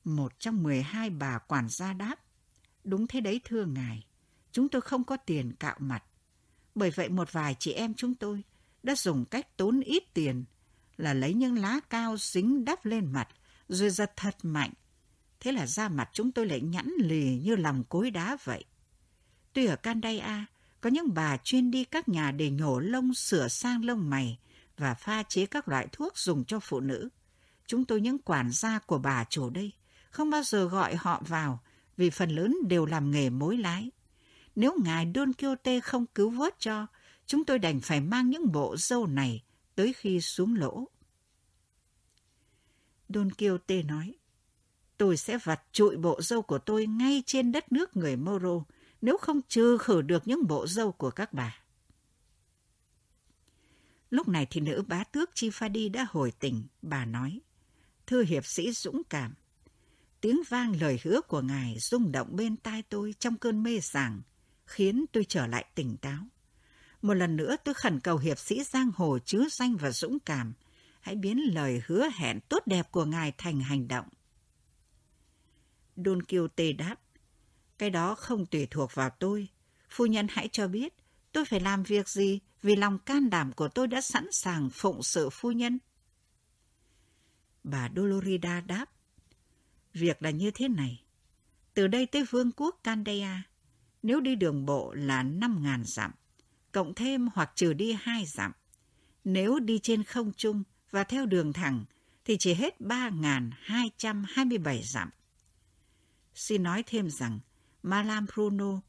Một trong mười hai bà quản gia đáp, đúng thế đấy thưa ngài, chúng tôi không có tiền cạo mặt. Bởi vậy một vài chị em chúng tôi đã dùng cách tốn ít tiền là lấy những lá cao dính đắp lên mặt rồi giật thật mạnh. Thế là da mặt chúng tôi lại nhẵn lì như lòng cối đá vậy. Tuy ở Candaya có những bà chuyên đi các nhà để nhổ lông sửa sang lông mày và pha chế các loại thuốc dùng cho phụ nữ. Chúng tôi những quản gia của bà chủ đây không bao giờ gọi họ vào vì phần lớn đều làm nghề mối lái. Nếu ngài Don Quixote không cứu vớt cho, chúng tôi đành phải mang những bộ dâu này tới khi xuống lỗ. Don Quixote nói, tôi sẽ vặt trụi bộ dâu của tôi ngay trên đất nước người Moro nếu không trừ khử được những bộ dâu của các bà. Lúc này thì nữ bá tước Chifadi đã hồi tỉnh, bà nói, Thưa hiệp sĩ dũng cảm, tiếng vang lời hứa của ngài rung động bên tai tôi trong cơn mê sảng, khiến tôi trở lại tỉnh táo. Một lần nữa tôi khẩn cầu hiệp sĩ giang hồ chứa danh và dũng cảm, hãy biến lời hứa hẹn tốt đẹp của ngài thành hành động. Don Quixote đáp, cái đó không tùy thuộc vào tôi. Phu nhân hãy cho biết, tôi phải làm việc gì vì lòng can đảm của tôi đã sẵn sàng phụng sự phu nhân. Bà Dolorida đáp, việc là như thế này. Từ đây tới vương quốc Candea, nếu đi đường bộ là 5.000 dặm, cộng thêm hoặc trừ đi 2 dặm. Nếu đi trên không trung và theo đường thẳng thì chỉ hết 3.227 dặm. Xin nói thêm rằng, Malam Bruno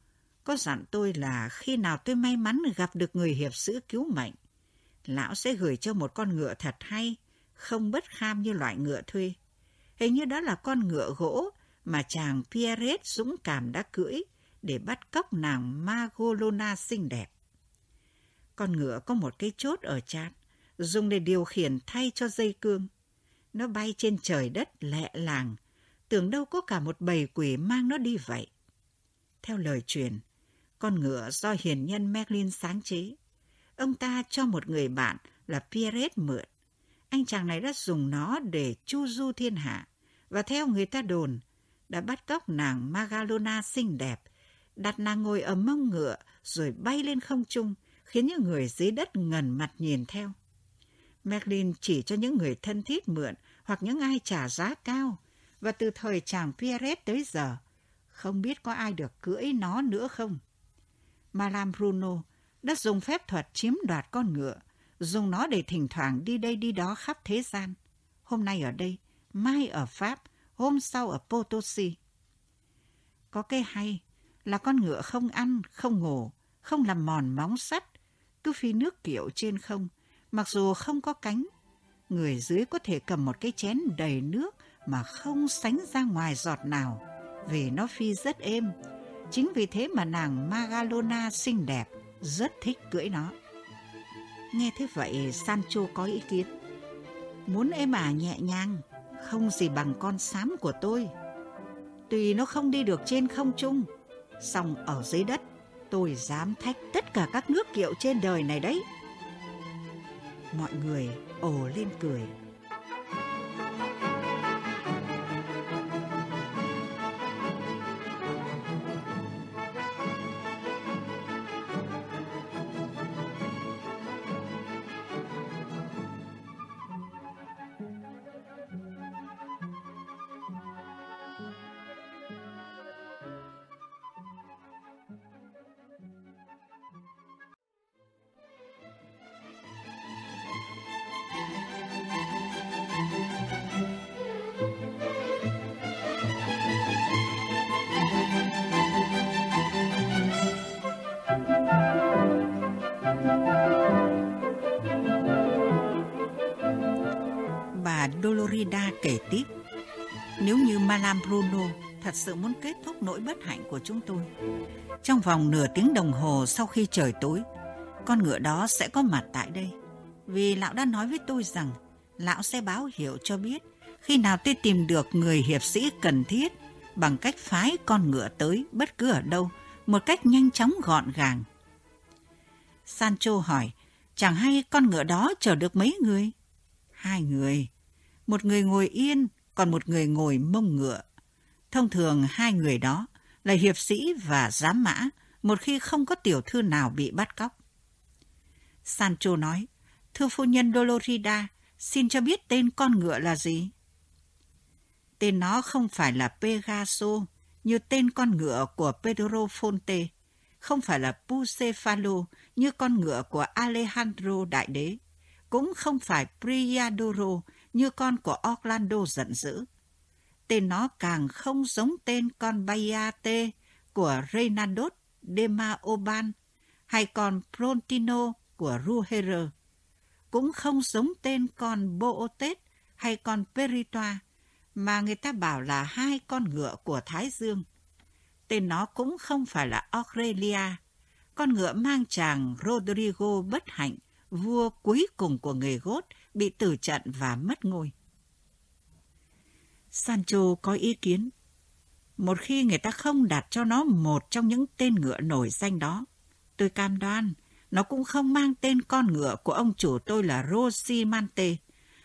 có dặn tôi là khi nào tôi may mắn gặp được người hiệp sĩ cứu mệnh, lão sẽ gửi cho một con ngựa thật hay, không bất kham như loại ngựa thuê. Hình như đó là con ngựa gỗ mà chàng Pierre dũng cảm đã cưỡi để bắt cóc nàng Magolona xinh đẹp. Con ngựa có một cái chốt ở chán dùng để điều khiển thay cho dây cương. Nó bay trên trời đất lẹ làng, tưởng đâu có cả một bầy quỷ mang nó đi vậy. Theo lời truyền, con ngựa do hiền nhân Merlin sáng chế. Ông ta cho một người bạn là Pierret mượn. Anh chàng này đã dùng nó để chu du thiên hạ. Và theo người ta đồn, đã bắt cóc nàng Magalona xinh đẹp, đặt nàng ngồi ở mông ngựa rồi bay lên không trung, khiến những người dưới đất ngần mặt nhìn theo. Merlin chỉ cho những người thân thiết mượn hoặc những ai trả giá cao, và từ thời chàng Pierre tới giờ, không biết có ai được cưỡi nó nữa không. Malam Bruno đã dùng phép thuật chiếm đoạt con ngựa, dùng nó để thỉnh thoảng đi đây đi đó khắp thế gian. Hôm nay ở đây, mai ở Pháp, hôm sau ở Potosi. Có cái hay là con ngựa không ăn, không ngủ, không làm mòn móng sắt, cứ phi nước kiểu trên không, mặc dù không có cánh. Người dưới có thể cầm một cái chén đầy nước mà không sánh ra ngoài giọt nào, vì nó phi rất êm. Chính vì thế mà nàng Magalona xinh đẹp, rất thích cưỡi nó. Nghe thế vậy, Sancho có ý kiến. Muốn êm ả nhẹ nhàng, không gì bằng con sám của tôi. Tuy nó không đi được trên không trung, song ở dưới đất, tôi dám thách tất cả các nước kiệu trên đời này đấy. Mọi người ồ lên cười. Frida kể tiếp, nếu như Malam Bruno thật sự muốn kết thúc nỗi bất hạnh của chúng tôi, trong vòng nửa tiếng đồng hồ sau khi trời tối, con ngựa đó sẽ có mặt tại đây. Vì lão đã nói với tôi rằng lão sẽ báo hiệu cho biết khi nào tôi tìm được người hiệp sĩ cần thiết bằng cách phái con ngựa tới bất cứ ở đâu một cách nhanh chóng gọn gàng. Sancho hỏi, chẳng hay con ngựa đó chở được mấy người? Hai người, một người ngồi yên, còn một người ngồi mông ngựa. Thông thường hai người đó là hiệp sĩ và giám mã một khi không có tiểu thư nào bị bắt cóc. Sancho nói, Thưa phu nhân Dolorida, xin cho biết tên con ngựa là gì? Tên nó không phải là Pegaso, như tên con ngựa của Pedro Fonte, không phải là Bucefalo như con ngựa của Alejandro Đại Đế, cũng không phải Priadoro như con của Orlando giận dữ. Tên nó càng không giống tên con Bayate của Reynaldos de Maoban hay con Prontino của Ruherer, cũng không giống tên con Bootet hay con Peritoa mà người ta bảo là hai con ngựa của Thái Dương. Tên nó cũng không phải là Aurelia, con ngựa mang chàng Rodrigo bất hạnh, vua cuối cùng của người Gốt, bị tử trận và mất ngôi. Sancho có ý kiến. Một khi người ta không đặt cho nó một trong những tên ngựa nổi danh đó, tôi cam đoan nó cũng không mang tên con ngựa của ông chủ tôi là Rosimante,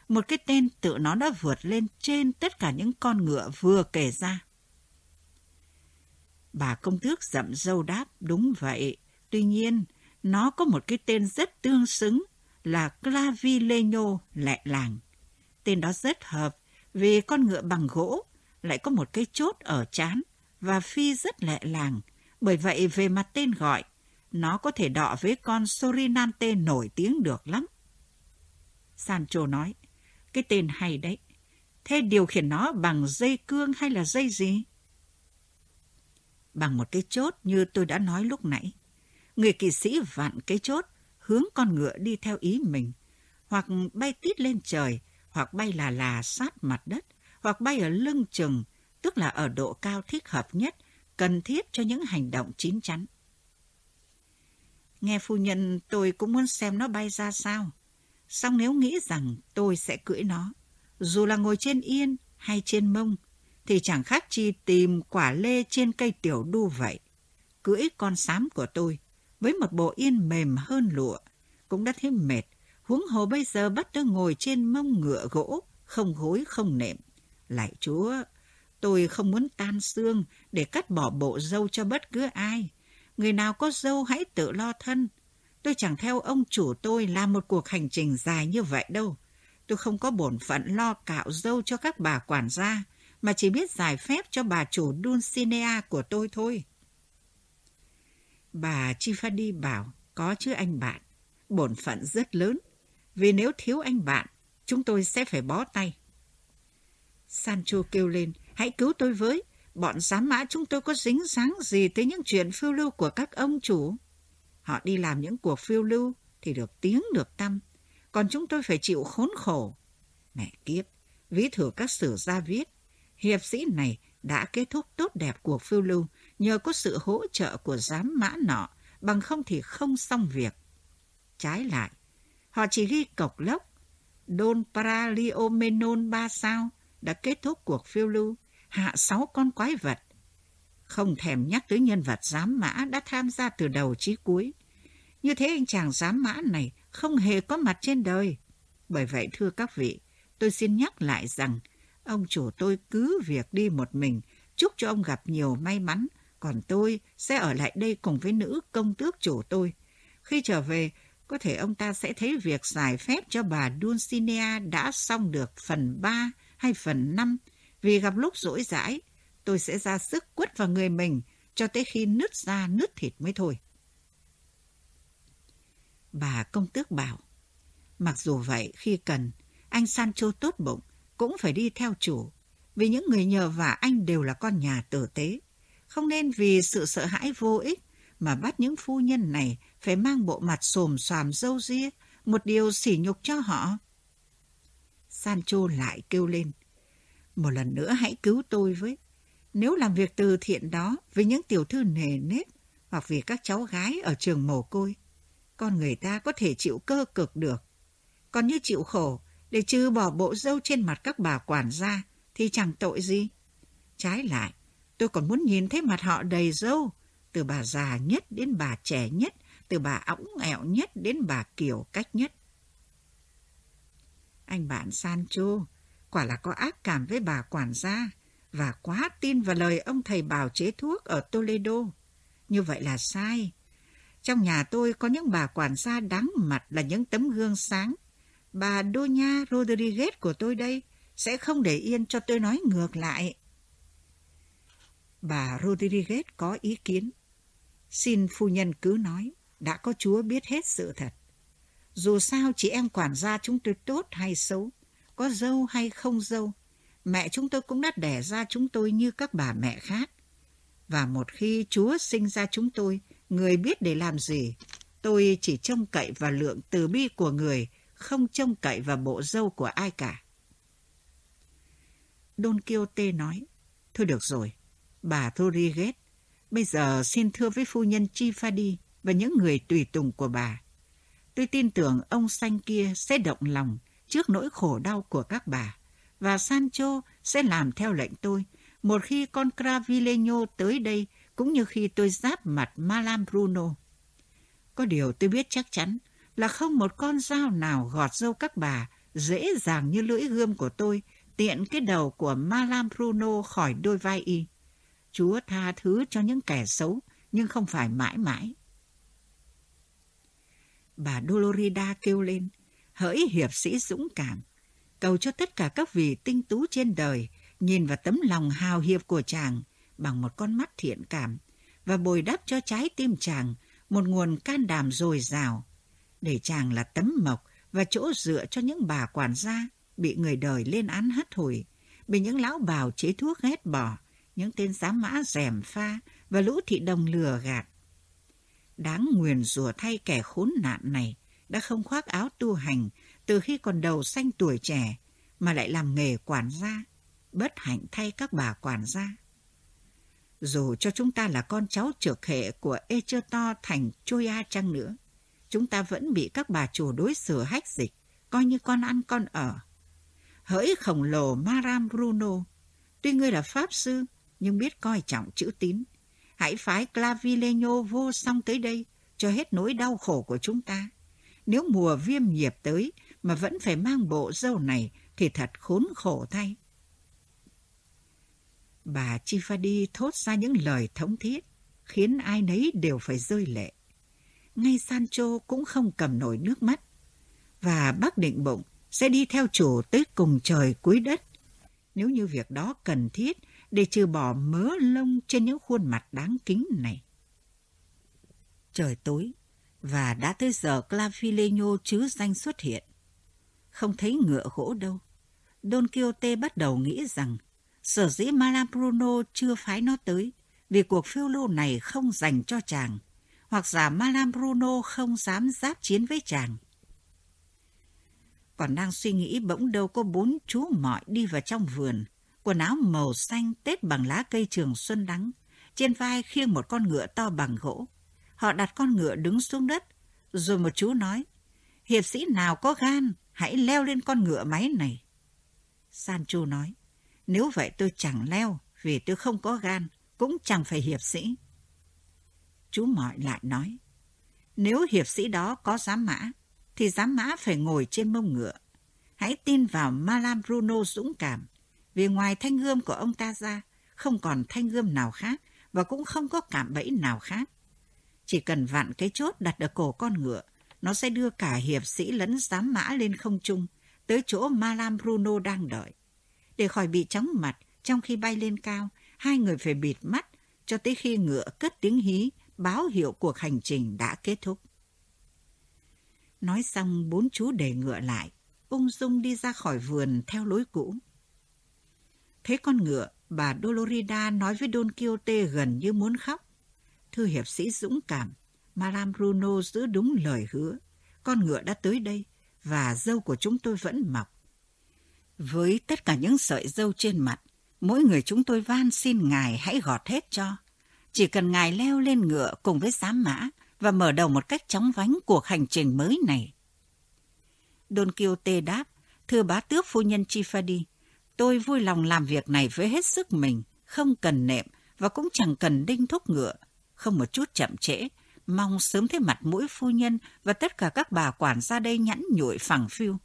một cái tên tự nó đã vượt lên trên tất cả những con ngựa vừa kể ra. Bà công tước dậm dâu đáp, đúng vậy. Tuy nhiên, nó có một cái tên rất tương xứng là Clavileño lẹ làng. Tên đó rất hợp vì con ngựa bằng gỗ lại có một cái chốt ở chán và phi rất lẹ làng. Bởi vậy về mặt tên gọi, nó có thể đọ với con Sorinante nổi tiếng được lắm. Sancho nói, cái tên hay đấy. Thế điều khiển nó bằng dây cương hay là dây gì? Bằng một cái chốt như tôi đã nói lúc nãy. Người kỵ sĩ vặn cái chốt, hướng con ngựa đi theo ý mình, hoặc bay tít lên trời, hoặc bay là là sát mặt đất, hoặc bay ở lưng chừng, tức là ở độ cao thích hợp nhất, cần thiết cho những hành động chín chắn. Nghe phu nhân tôi cũng muốn xem nó bay ra sao. Xong nếu nghĩ rằng tôi sẽ cưỡi nó, dù là ngồi trên yên hay trên mông, thì chẳng khác chi tìm quả lê trên cây tiểu đu vậy. Cưỡi con sám của tôi, với một bộ yên mềm hơn lụa, cũng đã thấy mệt, huống hồ bây giờ bắt tôi ngồi trên mông ngựa gỗ, không gối không nệm. Lại chúa, tôi không muốn tan xương để cắt bỏ bộ dâu cho bất cứ ai. Người nào có dâu hãy tự lo thân. Tôi chẳng theo ông chủ tôi làm một cuộc hành trình dài như vậy đâu. Tôi không có bổn phận lo cạo dâu cho các bà quản gia, mà chỉ biết giải phép cho bà chủ Dulcinea của tôi thôi. Bà Chifadi bảo, có chứ anh bạn, bổn phận rất lớn, vì nếu thiếu anh bạn, chúng tôi sẽ phải bó tay. Sancho kêu lên, hãy cứu tôi với, bọn giám mã chúng tôi có dính dáng gì tới những chuyện phiêu lưu của các ông chủ. Họ đi làm những cuộc phiêu lưu thì được tiếng được tâm, còn chúng tôi phải chịu khốn khổ. Mẹ kiếp, ví thử các sử gia viết, hiệp sĩ này đã kết thúc tốt đẹp cuộc phiêu lưu nhờ có sự hỗ trợ của giám mã nọ, bằng không thì không xong việc. Trái lại, họ chỉ ghi cộc lốc. Don Paraliomenon ba sao đã kết thúc cuộc phiêu lưu, hạ sáu con quái vật. Không thèm nhắc tới nhân vật giám mã đã tham gia từ đầu chí cuối. Như thế anh chàng giám mã này không hề có mặt trên đời. Bởi vậy thưa các vị, tôi xin nhắc lại rằng ông chủ tôi cứ việc đi một mình, chúc cho ông gặp nhiều may mắn, còn tôi sẽ ở lại đây cùng với nữ công tước chủ tôi. Khi trở về, có thể ông ta sẽ thấy việc giải phép cho bà Dulcinea đã xong được phần 3 hay phần 5, vì gặp lúc rỗi rãi, tôi sẽ ra sức quất vào người mình cho tới khi nứt da nứt thịt mới thôi. Bà công tước bảo, mặc dù vậy khi cần, anh Sancho tốt bụng cũng phải đi theo chủ, vì những người nhờ vả anh đều là con nhà tử tế. Không nên vì sự sợ hãi vô ích mà bắt những phu nhân này phải mang bộ mặt xồm xoàm dâu ria, một điều sỉ nhục cho họ. Sancho lại kêu lên, một lần nữa hãy cứu tôi với. Nếu làm việc từ thiện đó với những tiểu thư nề nếp hoặc vì các cháu gái ở trường mồ côi, con người ta có thể chịu cơ cực được. Còn như chịu khổ để trừ bỏ bộ dâu trên mặt các bà quản gia thì chẳng tội gì. Trái lại, tôi còn muốn nhìn thấy mặt họ đầy dâu, từ bà già nhất đến bà trẻ nhất, từ bà ống ẹo nhất đến bà kiểu cách nhất. Anh bạn Sancho quả là có ác cảm với bà quản gia và quá tin vào lời ông thầy bào chế thuốc ở Toledo. Như vậy là sai. Trong nhà tôi có những bà quản gia đáng mặt là những tấm gương sáng bà Doña Rodriguez của tôi đây sẽ không để yên cho tôi nói ngược lại. Bà Rodriguez có ý kiến. Xin phu nhân cứ nói, đã có Chúa biết hết sự thật. Dù sao chị em quản gia chúng tôi tốt hay xấu, có dâu hay không dâu, mẹ chúng tôi cũng đã đẻ ra chúng tôi như các bà mẹ khác. Và một khi Chúa sinh ra chúng tôi, người biết để làm gì, tôi chỉ trông cậy vào lượng từ bi của người, không trông cậy vào bộ dâu của ai cả. Don Quixote nói, Thôi được rồi, bà Rodriguez, bây giờ xin thưa với phu nhân Chifadi và những người tùy tùng của bà. Tôi tin tưởng ông xanh kia sẽ động lòng trước nỗi khổ đau của các bà, và Sancho sẽ làm theo lệnh tôi một khi con Cravileño tới đây cũng như khi tôi giáp mặt Malam Bruno. Có điều tôi biết chắc chắn là không một con dao nào gọt dâu các bà dễ dàng như lưỡi gươm của tôi tiện cái đầu của Malam Bruno khỏi đôi vai y. Chúa tha thứ cho những kẻ xấu, nhưng không phải mãi mãi. Bà Dolorida kêu lên, hỡi hiệp sĩ dũng cảm, cầu cho tất cả các vị tinh tú trên đời nhìn vào tấm lòng hào hiệp của chàng bằng một con mắt thiện cảm và bồi đắp cho trái tim chàng một nguồn can đảm dồi dào, để chàng là tấm mộc và chỗ dựa cho những bà quản gia bị người đời lên án hất hủi, bị những lão bào chế thuốc ghét bỏ, những tên giám mã rèm pha và lũ thị đồng lừa gạt. Đáng nguyền rủa thay kẻ khốn nạn này đã không khoác áo tu hành từ khi còn đầu xanh tuổi trẻ mà lại làm nghề quản gia, bất hạnh thay các bà quản gia. Dù cho chúng ta là con cháu trực hệ của Echerto thành Choya chăng nữa, chúng ta vẫn bị các bà chủ đối xử hách dịch, coi như con ăn con ở. Hỡi khổng lồ Maram Bruno, tuy ngươi là pháp sư, nhưng biết coi trọng chữ tín. Hãy phái Clavileño vô song tới đây, cho hết nỗi đau khổ của chúng ta. Nếu mùa viêm nhiệp tới mà vẫn phải mang bộ dâu này thì thật khốn khổ thay. Bà Chifadi thốt ra những lời thống thiết, khiến ai nấy đều phải rơi lệ. Ngay Sancho cũng không cầm nổi nước mắt. Và bác định bụng sẽ đi theo chủ tới cùng trời cuối đất. Nếu như việc đó cần thiết để trừ bỏ mớ lông trên những khuôn mặt đáng kính này. Trời tối, và đã tới giờ Clavileño chứ danh xuất hiện. Không thấy ngựa gỗ đâu. Don Quixote bắt đầu nghĩ rằng sở dĩ Malambruno chưa phái nó tới vì cuộc phiêu lưu này không dành cho chàng, hoặc giả Malambruno không dám giáp chiến với chàng. Còn đang suy nghĩ bỗng đâu có bốn chú mọi đi vào trong vườn, quần áo màu xanh tết bằng lá cây trường xuân đắng, trên vai khiêng một con ngựa to bằng gỗ. Họ đặt con ngựa đứng xuống đất, rồi một chú nói, hiệp sĩ nào có gan, hãy leo lên con ngựa máy này. Sancho nói, nếu vậy tôi chẳng leo vì tôi không có gan, cũng chẳng phải hiệp sĩ. Chú mọi lại nói, nếu hiệp sĩ đó có giám mã, thì giám mã phải ngồi trên mông ngựa. Hãy tin vào Malam Bruno dũng cảm, vì ngoài thanh gươm của ông ta ra, không còn thanh gươm nào khác và cũng không có cảm bẫy nào khác. Chỉ cần vặn cái chốt đặt ở cổ con ngựa, nó sẽ đưa cả hiệp sĩ lẫn giám mã lên không trung, tới chỗ Malam Bruno đang đợi. Để khỏi bị chóng mặt, trong khi bay lên cao, hai người phải bịt mắt cho tới khi ngựa cất tiếng hí, báo hiệu cuộc hành trình đã kết thúc. Nói xong, bốn chú để ngựa lại, ung dung đi ra khỏi vườn theo lối cũ. Thấy con ngựa, bà Dolorida nói với Don Quixote gần như muốn khóc. Thưa hiệp sĩ dũng cảm, Madame Bruno giữ đúng lời hứa. Con ngựa đã tới đây và dâu của chúng tôi vẫn mọc. Với tất cả những sợi dâu trên mặt, mỗi người chúng tôi van xin ngài hãy gọt hết cho. Chỉ cần ngài leo lên ngựa cùng với giám mã và mở đầu một cách chóng vánh cuộc hành trình mới này. Don Quixote đáp, thưa bá tước phu nhân Chifadi, tôi vui lòng làm việc này với hết sức mình, không cần nệm và cũng chẳng cần đinh thúc ngựa, không một chút chậm trễ, mong sớm thấy mặt mũi phu nhân và tất cả các bà quản ra đây nhẵn nhụi phẳng phiu.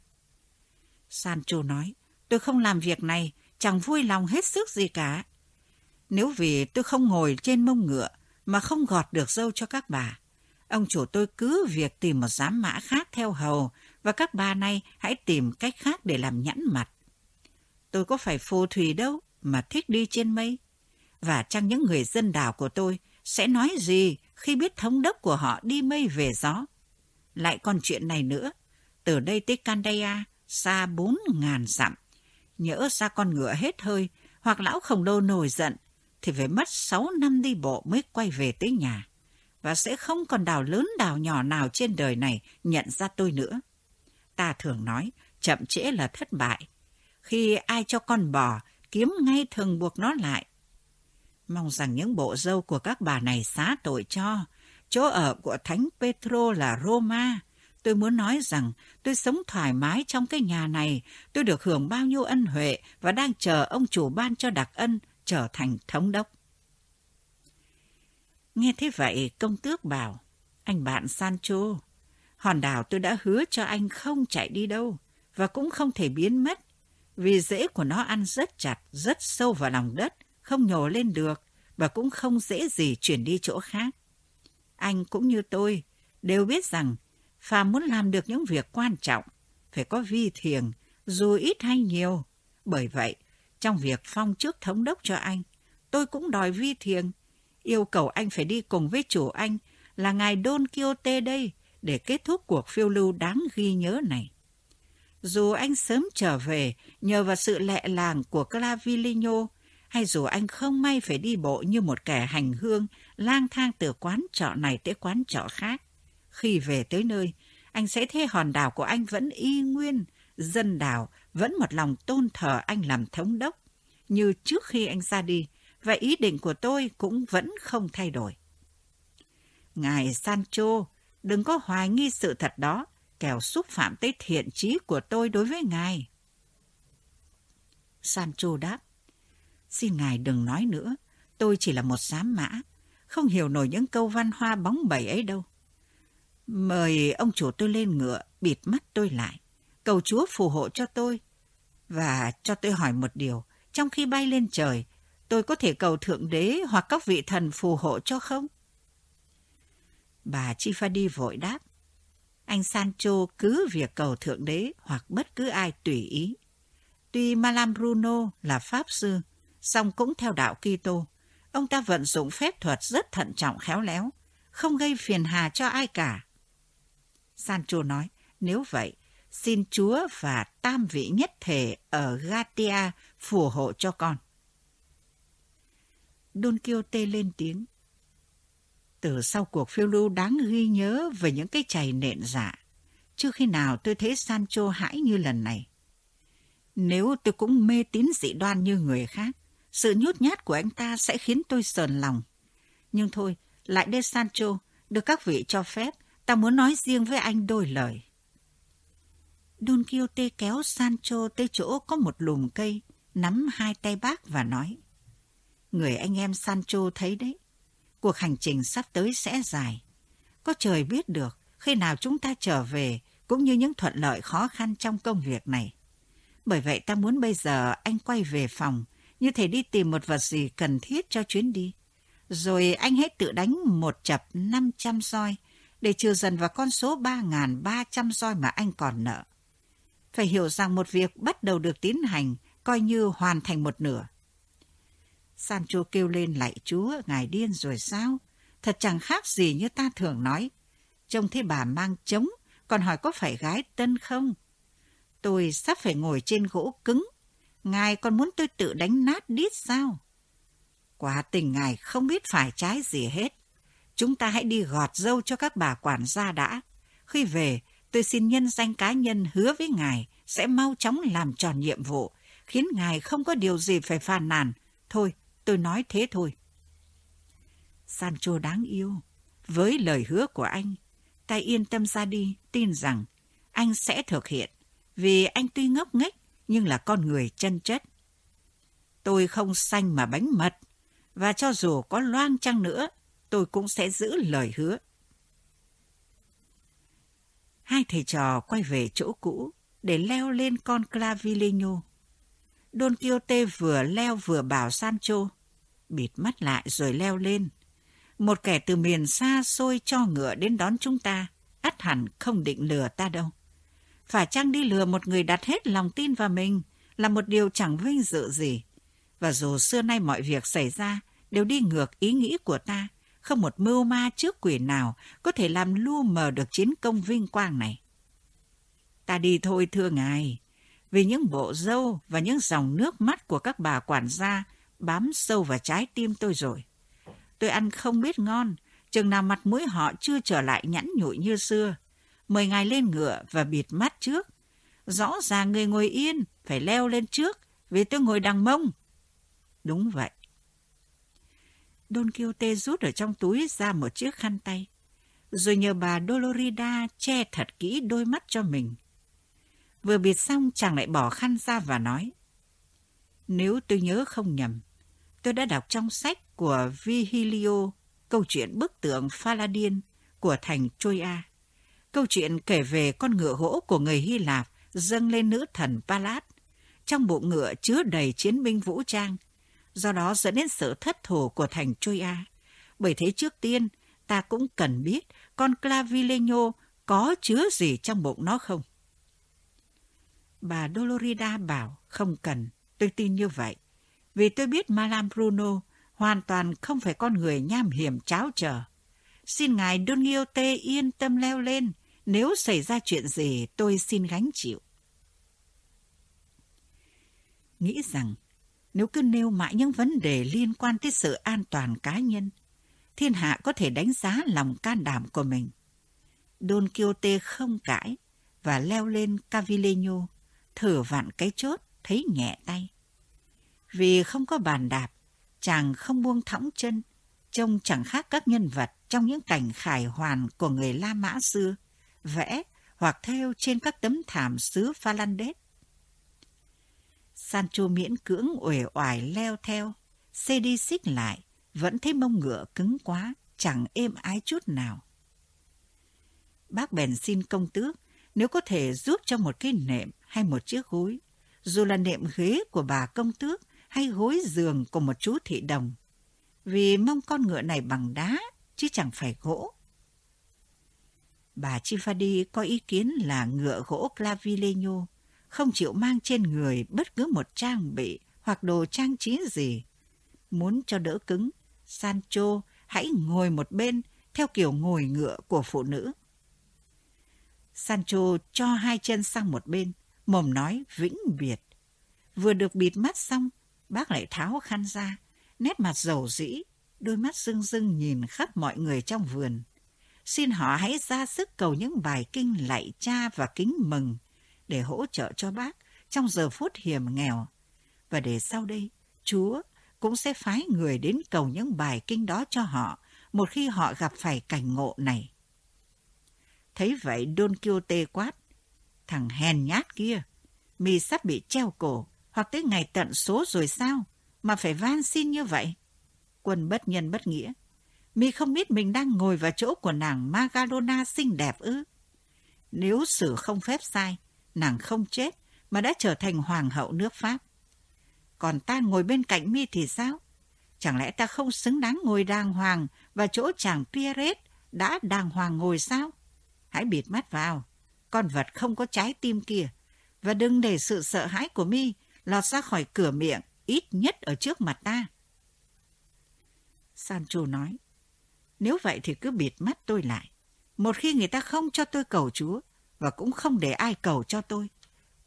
Sancho nói, tôi không làm việc này, chẳng vui lòng hết sức gì cả. Nếu vì tôi không ngồi trên mông ngựa mà không gọt được dâu cho các bà, ông chủ tôi cứ việc tìm một giám mã khác theo hầu và các bà này hãy tìm cách khác để làm nhẵn mặt. Tôi có phải phù thủy đâu mà thích đi trên mây. Và chăng những người dân đảo của tôi sẽ nói gì khi biết thống đốc của họ đi mây về gió? Lại còn chuyện này nữa, từ đây tới Candaya, xa bốn ngàn dặm. Nhỡ ra con ngựa hết hơi, hoặc lão khổng lồ nổi giận, thì phải mất sáu năm đi bộ mới quay về tới nhà. Và sẽ không còn đảo lớn đảo nhỏ nào trên đời này nhận ra tôi nữa. Ta thường nói, chậm trễ là thất bại. Khi ai cho con bò, kiếm ngay thường buộc nó lại. Mong rằng những bộ dâu của các bà này xá tội cho. Chỗ ở của Thánh Petro là Roma. Tôi muốn nói rằng tôi sống thoải mái trong cái nhà này. Tôi được hưởng bao nhiêu ân huệ và đang chờ ông chủ ban cho đặc ân trở thành thống đốc. Nghe thế vậy, công tước bảo, anh bạn Sancho, hòn đảo tôi đã hứa cho anh không chạy đi đâu và cũng không thể biến mất vì rễ của nó ăn rất chặt, rất sâu vào lòng đất, không nhổ lên được và cũng không dễ gì chuyển đi chỗ khác. Anh cũng như tôi đều biết rằng phàm muốn làm được những việc quan trọng phải có vi thiền dù ít hay nhiều. Bởi vậy, trong việc phong trước thống đốc cho anh, tôi cũng đòi vi thiền, yêu cầu anh phải đi cùng với chủ anh là ngài Don Quixote đây để kết thúc cuộc phiêu lưu đáng ghi nhớ này. Dù anh sớm trở về nhờ vào sự lẹ làng của Clavilino, hay dù anh không may phải đi bộ như một kẻ hành hương, lang thang từ quán trọ này tới quán trọ khác. Khi về tới nơi, anh sẽ thấy hòn đảo của anh vẫn y nguyên, dân đảo vẫn một lòng tôn thờ anh làm thống đốc, như trước khi anh ra đi, và ý định của tôi cũng vẫn không thay đổi. Ngài Sancho, đừng có hoài nghi sự thật đó, kẻo xúc phạm tới thiện trí của tôi đối với ngài. Sancho đáp, xin ngài đừng nói nữa, tôi chỉ là một giám mã, không hiểu nổi những câu văn hoa bóng bẩy ấy đâu. Mời ông chủ tôi lên ngựa, bịt mắt tôi lại, cầu Chúa phù hộ cho tôi. Và cho tôi hỏi một điều, trong khi bay lên trời, tôi có thể cầu Thượng Đế hoặc các vị thần phù hộ cho không? Bà Chifadi vội đáp, anh Sancho cứ việc cầu Thượng Đế hoặc bất cứ ai tùy ý. Tuy Malam Bruno là Pháp Sư, song cũng theo đạo Kitô, ông ta vận dụng phép thuật rất thận trọng khéo léo, không gây phiền hà cho ai cả. Sancho nói, nếu vậy, xin Chúa và tam vị nhất thể ở Gatia phù hộ cho con. Don Quixote lên tiếng. Từ sau cuộc phiêu lưu đáng ghi nhớ về những cái chày nện dạ, chưa khi nào tôi thấy Sancho hãi như lần này. Nếu tôi cũng mê tín dị đoan như người khác, sự nhút nhát của anh ta sẽ khiến tôi sờn lòng. Nhưng thôi, lại đây Sancho, được các vị cho phép, ta muốn nói riêng với anh đôi lời. Don Quixote kéo Sancho tới chỗ có một lùm cây, nắm hai tay bác và nói. Người anh em Sancho thấy đấy, cuộc hành trình sắp tới sẽ dài. Có trời biết được khi nào chúng ta trở về cũng như những thuận lợi khó khăn trong công việc này. Bởi vậy ta muốn bây giờ anh quay về phòng, như thể đi tìm một vật gì cần thiết cho chuyến đi. Rồi anh hãy tự đánh một chập 500 roi để trừ dần vào con số 3.300 roi mà anh còn nợ. Phải hiểu rằng một việc bắt đầu được tiến hành coi như hoàn thành một nửa. Sancho kêu lên lạy chúa, ngài điên rồi sao? Thật chẳng khác gì như ta thường nói. Trông thấy bà mang trống, còn hỏi có phải gái tân không? Tôi sắp phải ngồi trên gỗ cứng. Ngài còn muốn tôi tự đánh nát đít sao? Quả tình ngài không biết phải trái gì hết. Chúng ta hãy đi gọt dâu cho các bà quản gia đã. Khi về, tôi xin nhân danh cá nhân hứa với ngài sẽ mau chóng làm tròn nhiệm vụ, khiến ngài không có điều gì phải phàn nàn. Thôi, tôi nói thế thôi. Sancho đáng yêu, với lời hứa của anh, ta yên tâm ra đi, tin rằng anh sẽ thực hiện, vì anh tuy ngốc nghếch nhưng là con người chân chất. Tôi không xanh mà bánh mật, và cho dù có loang chăng nữa, tôi cũng sẽ giữ lời hứa. Hai thầy trò quay về chỗ cũ để leo lên con Clavileño. Don Quixote vừa leo vừa bảo Sancho, bịt mắt lại rồi leo lên. Một kẻ từ miền xa xôi cho ngựa đến đón chúng ta, ắt hẳn không định lừa ta đâu. phải chăng đi lừa một người đặt hết lòng tin vào mình là một điều chẳng vinh dự gì. Và dù xưa nay mọi việc xảy ra đều đi ngược ý nghĩ của ta, không một mưu ma trước quỷ nào có thể làm lu mờ được chiến công vinh quang này. Ta đi thôi thưa ngài, vì những bộ dâu và những dòng nước mắt của các bà quản gia bám sâu vào trái tim tôi rồi. Tôi ăn không biết ngon, chừng nào mặt mũi họ chưa trở lại nhẵn nhụi như xưa. Mời ngài lên ngựa và bịt mắt trước. Rõ ràng người ngồi yên phải leo lên trước vì tôi ngồi đằng mông. Đúng vậy. Don Quixote rút ở trong túi ra một chiếc khăn tay, rồi nhờ bà Dolorida che thật kỹ đôi mắt cho mình. Vừa bịt xong chàng lại bỏ khăn ra và nói, Nếu tôi nhớ không nhầm, tôi đã đọc trong sách của Vigilio câu chuyện bức tượng Phaladin của thành Troia. Câu chuyện kể về con ngựa gỗ của người Hy Lạp dâng lên nữ thần Pallas. Trong bụng ngựa chứa đầy chiến binh vũ trang, do đó dẫn đến sự thất thủ của thành Troia. Bởi thế trước tiên, ta cũng cần biết con Clavileño có chứa gì trong bụng nó không. Bà Dolorida bảo không cần, tôi tin như vậy. Vì tôi biết Malam Bruno hoàn toàn không phải con người nham hiểm cháo chờ. Xin ngài Don Quixote yên tâm leo lên, nếu xảy ra chuyện gì tôi xin gánh chịu. Nghĩ rằng nếu cứ nêu mãi những vấn đề liên quan tới sự an toàn cá nhân, thiên hạ có thể đánh giá lòng can đảm của mình. Don Quixote không cãi và leo lên Cavileño, thử vặn cái chốt, thấy nhẹ tay. Vì không có bàn đạp, chàng không buông thõng chân, trông chẳng khác các nhân vật trong những cảnh khải hoàn của người La Mã xưa, vẽ hoặc theo trên các tấm thảm xứ Phalandes. Sancho miễn cưỡng uể oải leo theo, xê đi xích lại, vẫn thấy mông ngựa cứng quá, chẳng êm ái chút nào. Bác bèn xin công tước, nếu có thể giúp cho một cái nệm hay một chiếc gối, dù là nệm ghế của bà công tước hay gối giường của một chú thị đồng, vì mong con ngựa này bằng đá, chứ chẳng phải gỗ. Bà Chifadi có ý kiến là ngựa gỗ Clavileño không chịu mang trên người bất cứ một trang bị hoặc đồ trang trí gì. Muốn cho đỡ cứng, Sancho hãy ngồi một bên theo kiểu ngồi ngựa của phụ nữ. Sancho cho hai chân sang một bên, mồm nói vĩnh biệt. Vừa được bịt mắt xong, bác lại tháo khăn ra, nét mặt dầu dĩ, đôi mắt rưng rưng nhìn khắp mọi người trong vườn. Xin họ hãy ra sức cầu những bài kinh lạy cha và kính mừng để hỗ trợ cho bác trong giờ phút hiểm nghèo. Và để sau đây, Chúa cũng sẽ phái người đến cầu những bài kinh đó cho họ một khi họ gặp phải cảnh ngộ này. Thấy vậy Don Quixote quát, thằng hèn nhát kia, mi sắp bị treo cổ hoặc tới ngày tận số rồi sao mà phải van xin như vậy? Quân bất nhân bất nghĩa, mi không biết mình đang ngồi vào chỗ của nàng Magalona xinh đẹp ư? Nếu xử không phép sai, nàng không chết mà đã trở thành hoàng hậu nước Pháp. Còn ta ngồi bên cạnh mi thì sao? Chẳng lẽ ta không xứng đáng ngồi đàng hoàng và chỗ chàng Pierret đã đàng hoàng ngồi sao? Hãy bịt mắt vào, con vật không có trái tim kia, và đừng để sự sợ hãi của mi lọt ra khỏi cửa miệng, ít nhất ở trước mặt ta. Sancho nói, nếu vậy thì cứ bịt mắt tôi lại. Một khi người ta không cho tôi cầu Chúa, và cũng không để ai cầu cho tôi.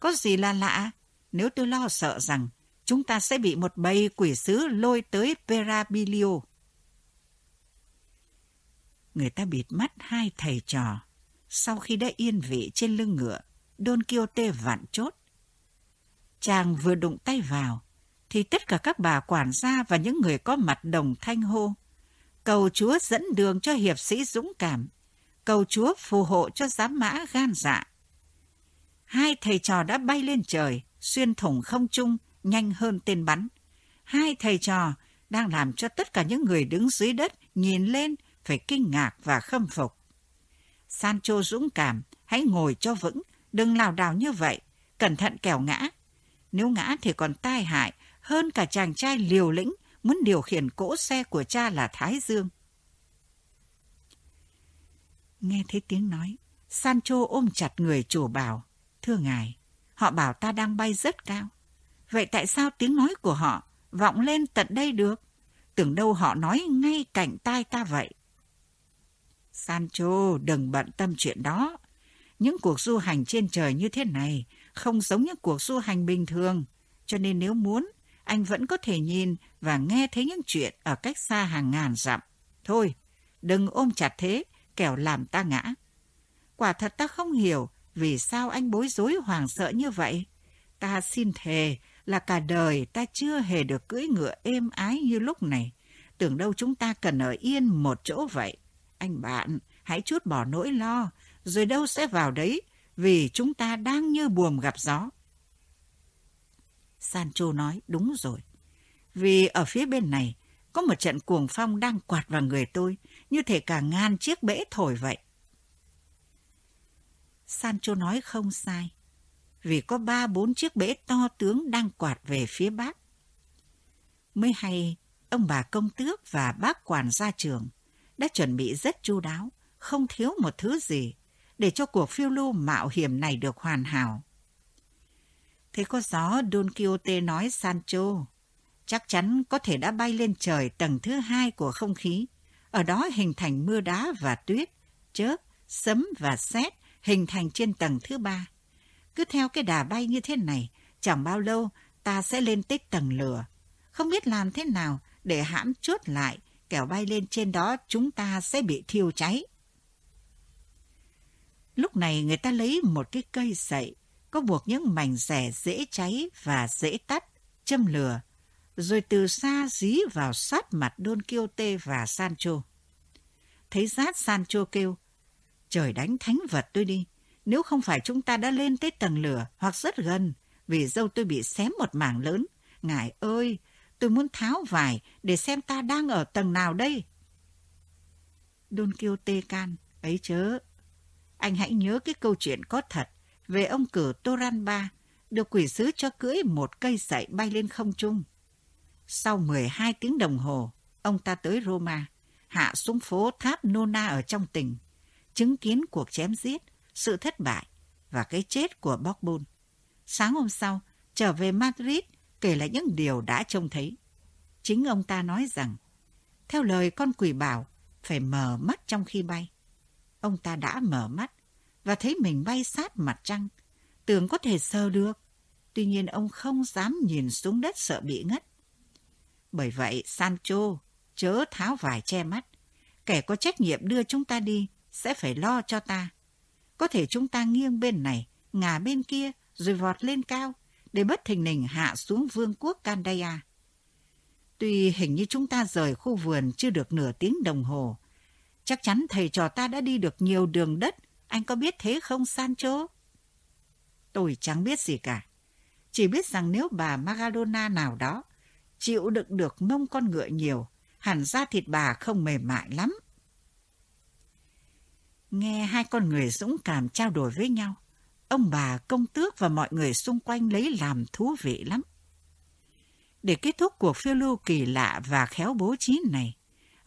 Có gì là lạ nếu tôi lo sợ rằng chúng ta sẽ bị một bầy quỷ sứ lôi tới Perabilio. Người ta bịt mắt hai thầy trò. Sau khi đã yên vị trên lưng ngựa, Don Quixote vặn chốt. Chàng vừa đụng tay vào, thì tất cả các bà quản gia và những người có mặt đồng thanh hô. Cầu Chúa dẫn đường cho hiệp sĩ dũng cảm cầu Chúa phù hộ cho giám mã gan dạ. Hai thầy trò đã bay lên trời, xuyên thủng không trung, nhanh hơn tên bắn. Hai thầy trò đang làm cho tất cả những người đứng dưới đất nhìn lên phải kinh ngạc và khâm phục. Sancho dũng cảm, hãy ngồi cho vững, đừng lảo đảo như vậy, cẩn thận kẻo ngã. Nếu ngã thì còn tai hại hơn cả chàng trai liều lĩnh muốn điều khiển cỗ xe của cha là Thái Dương. Nghe thấy tiếng nói, Sancho ôm chặt người chủ bảo. Thưa ngài, họ bảo ta đang bay rất cao. Vậy tại sao tiếng nói của họ vọng lên tận đây được? Tưởng đâu họ nói ngay cạnh tai ta vậy. Sancho, đừng bận tâm chuyện đó. Những cuộc du hành trên trời như thế này không giống những cuộc du hành bình thường. Cho nên nếu muốn, anh vẫn có thể nhìn và nghe thấy những chuyện ở cách xa hàng ngàn dặm. Thôi, đừng ôm chặt thế, kẻo làm ta ngã. Quả thật ta không hiểu vì sao anh bối rối hoàng sợ như vậy. Ta xin thề là cả đời ta chưa hề được cưỡi ngựa êm ái như lúc này. Tưởng đâu chúng ta cần ở yên một chỗ vậy. Anh bạn, hãy chút bỏ nỗi lo, rồi đâu sẽ vào đấy, vì chúng ta đang như buồm gặp gió. Sancho nói, đúng rồi. Vì ở phía bên này, có một trận cuồng phong đang quạt vào người tôi, như thể cả ngàn chiếc bể thổi vậy. Sancho nói không sai, vì có ba bốn chiếc bể to tướng đang quạt về phía bắc. Mới hay, ông bà công tước và bác quản gia trường đã chuẩn bị rất chu đáo, không thiếu một thứ gì, để cho cuộc phiêu lưu mạo hiểm này được hoàn hảo. Thế có gió Don Quixote nói Sancho, chắc chắn có thể đã bay lên trời tầng thứ hai của không khí, ở đó hình thành mưa đá và tuyết, chớp, sấm và sét hình thành trên tầng thứ ba. Cứ theo cái đà bay như thế này, chẳng bao lâu ta sẽ lên tích tầng lửa. Không biết làm thế nào để hãm chốt lại, kẻo bay lên trên đó chúng ta sẽ bị thiêu cháy. Lúc này người ta lấy một cái cây sậy, có buộc những mảnh rẻ dễ cháy và dễ tắt, châm lửa, rồi từ xa dí vào sát mặt Don Quixote và Sancho. Thấy rát Sancho kêu, trời đánh thánh vật tôi đi, nếu không phải chúng ta đã lên tới tầng lửa hoặc rất gần, vì dâu tôi bị xém một mảng lớn. Ngài ơi, tôi muốn tháo vải để xem ta đang ở tầng nào đây. Don Quixote can, ấy chớ. Anh hãy nhớ cái câu chuyện có thật về ông cử Toranba, được quỷ sứ cho cưỡi một cây sậy bay lên không trung. Sau 12 tiếng đồng hồ, ông ta tới Roma, hạ xuống phố tháp Nona ở trong tỉnh, chứng kiến cuộc chém giết, sự thất bại và cái chết của Borbon. Sáng hôm sau, trở về Madrid kể lại những điều đã trông thấy. Chính ông ta nói rằng, theo lời con quỷ bảo, phải mở mắt trong khi bay. Ông ta đã mở mắt và thấy mình bay sát mặt trăng, tưởng có thể sờ được. Tuy nhiên ông không dám nhìn xuống đất sợ bị ngất. Bởi vậy, Sancho chớ tháo vải che mắt. Kẻ có trách nhiệm đưa chúng ta đi sẽ phải lo cho ta. Có thể chúng ta nghiêng bên này, ngả bên kia, rồi vọt lên cao, để bất thình lình hạ xuống vương quốc Candaya. Tuy hình như chúng ta rời khu vườn chưa được nửa tiếng đồng hồ, chắc chắn thầy trò ta đã đi được nhiều đường đất, anh có biết thế không Sancho? Tôi chẳng biết gì cả, chỉ biết rằng nếu bà magalona nào đó chịu đựng được mông con ngựa nhiều, hẳn ra thịt bà không mềm mại lắm. Nghe hai con người dũng cảm trao đổi với nhau, ông bà, công tước và mọi người xung quanh lấy làm thú vị lắm. Để kết thúc cuộc phiêu lưu kỳ lạ và khéo bố trí này,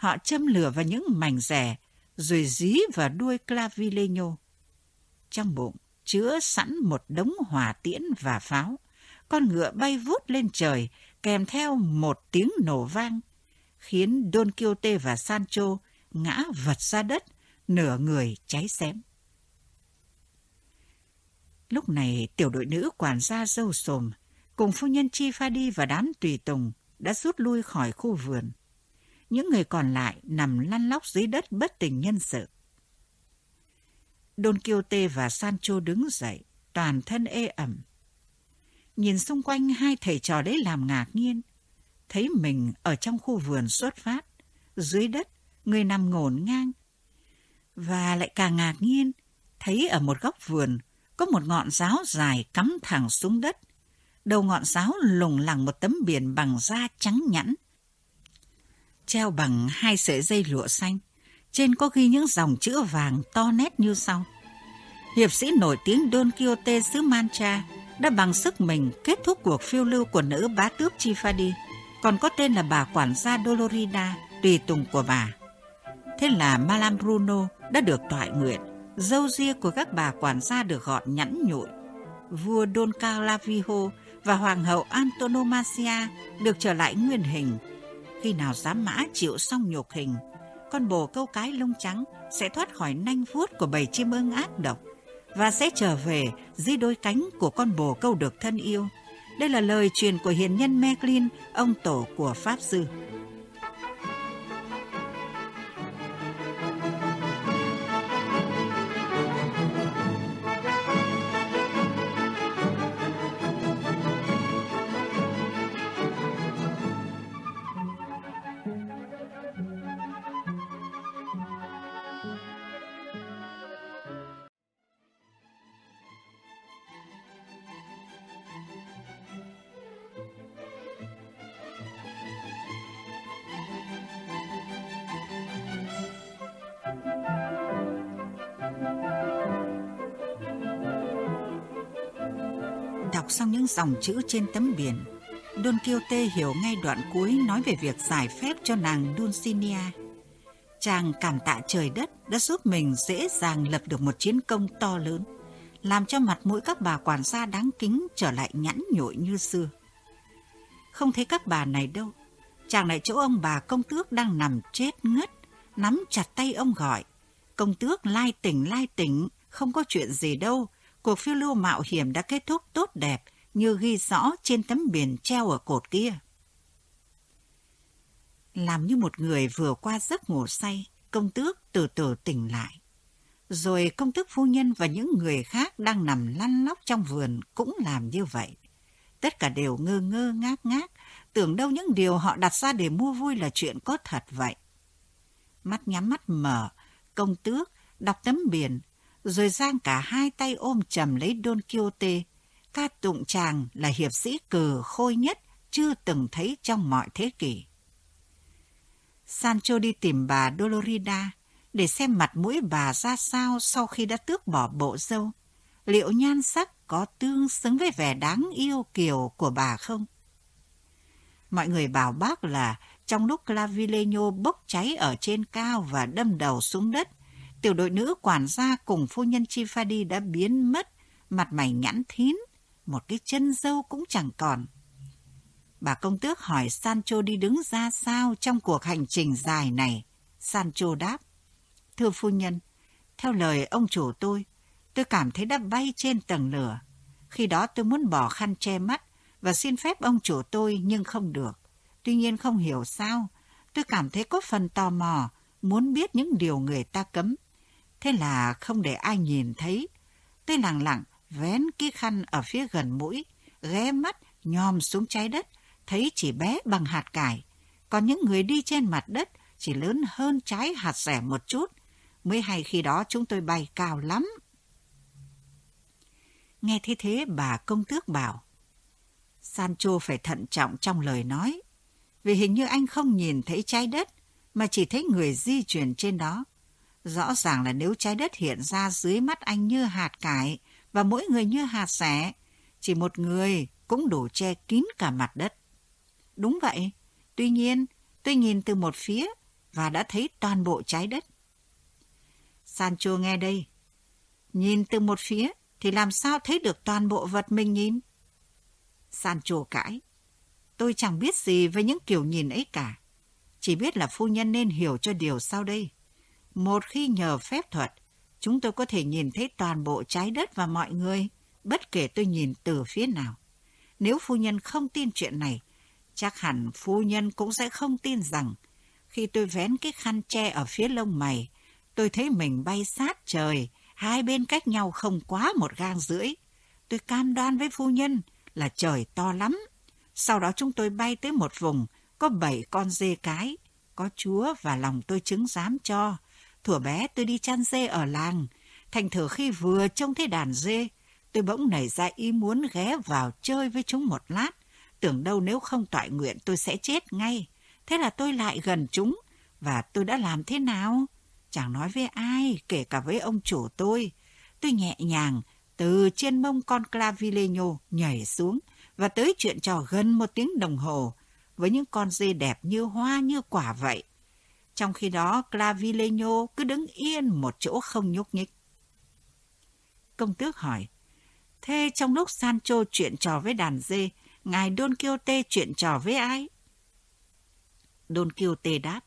họ châm lửa vào những mảnh rẻ rồi dí vào đuôi clavileño. Trong bụng chứa sẵn một đống hỏa tiễn và pháo. Con ngựa bay vút lên trời kèm theo một tiếng nổ vang, khiến Don Quixote và Sancho ngã vật ra đất nửa người cháy xém. Lúc này tiểu đội nữ quản gia dâu sồm cùng phu nhân Chi Pha Đi và đám tùy tùng đã rút lui khỏi khu vườn. Những người còn lại nằm lăn lóc dưới đất bất tỉnh nhân sự. Don Quixote và Sancho đứng dậy, toàn thân ê ẩm. Nhìn xung quanh hai thầy trò đấy làm ngạc nhiên. Thấy mình ở trong khu vườn xuất phát, dưới đất, người nằm ngổn ngang, và lại càng ngạc nhiên, thấy ở một góc vườn có một ngọn giáo dài cắm thẳng xuống đất. Đầu ngọn giáo lủng lẳng một tấm biển bằng da trắng nhẵn. Treo bằng hai sợi dây lụa xanh. Trên có ghi những dòng chữ vàng to nét như sau. Hiệp sĩ nổi tiếng Don Quixote xứ Mancha đã bằng sức mình kết thúc cuộc phiêu lưu của nữ bá tước Chifadi, còn có tên là bà quản gia Dolorida, tùy tùng của bà. Thế là Malam Bruno đã được toại nguyện, dâu ria của các bà quản gia được gọn nhẵn nhụi, vua Don Calavijo và hoàng hậu Antonomasia được trở lại nguyên hình. Khi nào giám mã chịu xong nhục hình, con bồ câu cái lông trắng sẽ thoát khỏi nanh vuốt của bầy chim ưng ác độc và sẽ trở về dưới đôi cánh của con bồ câu được thân yêu. Đây là lời truyền của hiền nhân Merlin, ông tổ của Pháp Sư. Đọc xong những dòng chữ trên tấm biển, Don Quixote hiểu ngay đoạn cuối nói về việc giải phép cho nàng Dulcinea. Chàng cảm tạ trời đất đã giúp mình dễ dàng lập được một chiến công to lớn, làm cho mặt mũi các bà quản gia đáng kính trở lại nhẵn nhội như xưa. Không thấy các bà này đâu, chàng lại chỗ ông bà công tước đang nằm chết ngất, nắm chặt tay ông gọi. Công tước lai tỉnh lai tỉnh, không có chuyện gì đâu, cuộc phiêu lưu mạo hiểm đã kết thúc tốt đẹp như ghi rõ trên tấm biển treo ở cột kia. Làm như một người vừa qua giấc ngủ say, công tước từ từ tỉnh lại. Rồi công tước phu nhân và những người khác đang nằm lăn lóc trong vườn cũng làm như vậy. Tất cả đều ngơ ngơ ngác ngác, tưởng đâu những điều họ đặt ra để mua vui là chuyện có thật vậy. Mắt nhắm mắt mở, công tước đọc tấm biển rồi giang cả hai tay ôm chầm lấy Don Quixote, ca tụng chàng là hiệp sĩ cờ khôi nhất chưa từng thấy trong mọi thế kỷ. Sancho đi tìm bà Dolorida để xem mặt mũi bà ra sao sau khi đã tước bỏ bộ dâu. Liệu nhan sắc có tương xứng với vẻ đáng yêu kiều của bà không? Mọi người bảo bác là trong lúc Clavileño bốc cháy ở trên cao và đâm đầu xuống đất, tiểu đội nữ quản gia cùng phu nhân Chifadi đã biến mất, mặt mày nhẵn thín, một cái chân dâu cũng chẳng còn. Bà công tước hỏi Sancho đi đứng ra sao trong cuộc hành trình dài này. Sancho đáp, Thưa phu nhân, theo lời ông chủ tôi, tôi cảm thấy đã bay trên tầng lửa. Khi đó tôi muốn bỏ khăn che mắt và xin phép ông chủ tôi nhưng không được. Tuy nhiên không hiểu sao, tôi cảm thấy có phần tò mò, muốn biết những điều người ta cấm. Thế là không để ai nhìn thấy. Tôi lặng lặng vén cái khăn ở phía gần mũi, ghé mắt nhòm xuống trái đất, thấy chỉ bé bằng hạt cải. Còn những người đi trên mặt đất chỉ lớn hơn trái hạt rẻ một chút. Mới hay khi đó chúng tôi bay cao lắm. Nghe thế thế bà công tước bảo. Sancho phải thận trọng trong lời nói. Vì hình như anh không nhìn thấy trái đất, mà chỉ thấy người di chuyển trên đó. Rõ ràng là nếu trái đất hiện ra dưới mắt anh như hạt cải và mỗi người như hạt sẻ, chỉ một người cũng đủ che kín cả mặt đất. Đúng vậy, tuy nhiên tôi nhìn từ một phía và đã thấy toàn bộ trái đất. Sancho nghe đây, nhìn từ một phía thì làm sao thấy được toàn bộ vật mình nhìn? Sancho cãi, tôi chẳng biết gì về những kiểu nhìn ấy cả. Chỉ biết là phu nhân nên hiểu cho điều sau đây. Một khi nhờ phép thuật, chúng tôi có thể nhìn thấy toàn bộ trái đất và mọi người, bất kể tôi nhìn từ phía nào. Nếu phu nhân không tin chuyện này, chắc hẳn phu nhân cũng sẽ không tin rằng khi tôi vén cái khăn che ở phía lông mày, tôi thấy mình bay sát trời, hai bên cách nhau không quá một gang rưỡi. Tôi cam đoan với phu nhân là trời to lắm. Sau đó chúng tôi bay tới một vùng có bảy con dê cái. Có chúa và lòng tôi chứng dám cho. Thuở bé tôi đi chăn dê ở làng. Thành thử khi vừa trông thấy đàn dê, tôi bỗng nảy ra ý muốn ghé vào chơi với chúng một lát. Tưởng đâu nếu không tọa nguyện tôi sẽ chết ngay. Thế là tôi lại gần chúng. Và tôi đã làm thế nào? Chẳng nói với ai, kể cả với ông chủ tôi. Tôi nhẹ nhàng, từ trên mông con Clavileño nhảy xuống và tới chuyện trò gần một tiếng đồng hồ với những con dê đẹp như hoa như quả vậy. Trong khi đó, Clavileño cứ đứng yên một chỗ không nhúc nhích. Công tước hỏi, Thế trong lúc Sancho chuyện trò với đàn dê, ngài Don Quixote chuyện trò với ai? Don Quixote đáp,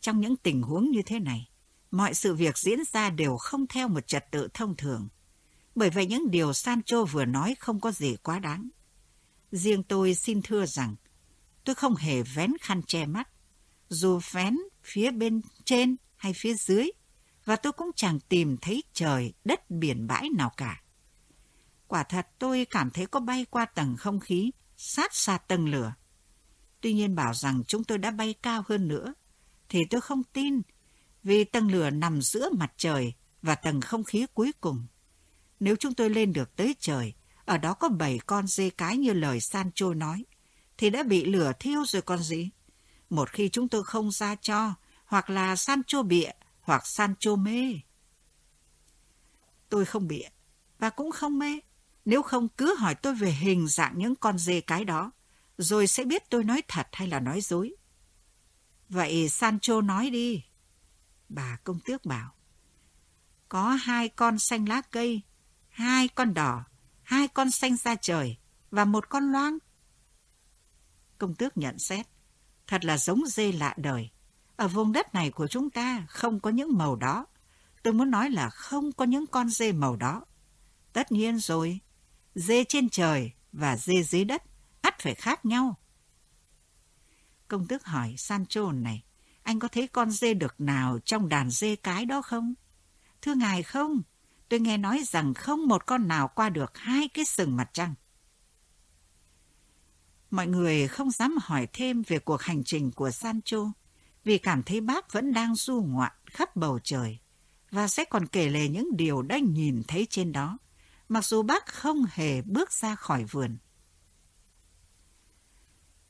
trong những tình huống như thế này, mọi sự việc diễn ra đều không theo một trật tự thông thường. Bởi vậy những điều Sancho vừa nói không có gì quá đáng. Riêng tôi xin thưa rằng, tôi không hề vén khăn che mắt, dù vén phía bên trên hay phía dưới, và tôi cũng chẳng tìm thấy trời, đất, biển bãi nào cả. Quả thật tôi cảm thấy có bay qua tầng không khí, sát xa tầng lửa. Tuy nhiên bảo rằng chúng tôi đã bay cao hơn nữa, thì tôi không tin, vì tầng lửa nằm giữa mặt trời và tầng không khí cuối cùng. Nếu chúng tôi lên được tới trời, ở đó có bảy con dê cái như lời Sancho nói, thì đã bị lửa thiêu rồi còn gì. Một khi chúng tôi không ra cho, hoặc là Sancho bịa, hoặc Sancho mê. Tôi không bịa, và cũng không mê. Nếu không cứ hỏi tôi về hình dạng những con dê cái đó, rồi sẽ biết tôi nói thật hay là nói dối. Vậy Sancho nói đi. Bà công tước bảo. Có hai con xanh lá cây, hai con đỏ, hai con xanh da trời và một con loang. Công tước nhận xét. Thật là giống dê lạ đời. Ở vùng đất này của chúng ta không có những màu đó. Tôi muốn nói là không có những con dê màu đó. Tất nhiên rồi, dê trên trời và dê dưới đất ắt phải khác nhau. Công tước hỏi Sancho này, anh có thấy con dê được nào trong đàn dê cái đó không? Thưa ngài không, tôi nghe nói rằng không một con nào qua được hai cái sừng mặt trăng. Mọi người không dám hỏi thêm về cuộc hành trình của Sancho vì cảm thấy bác vẫn đang du ngoạn khắp bầu trời và sẽ còn kể lể những điều đã nhìn thấy trên đó, mặc dù bác không hề bước ra khỏi vườn.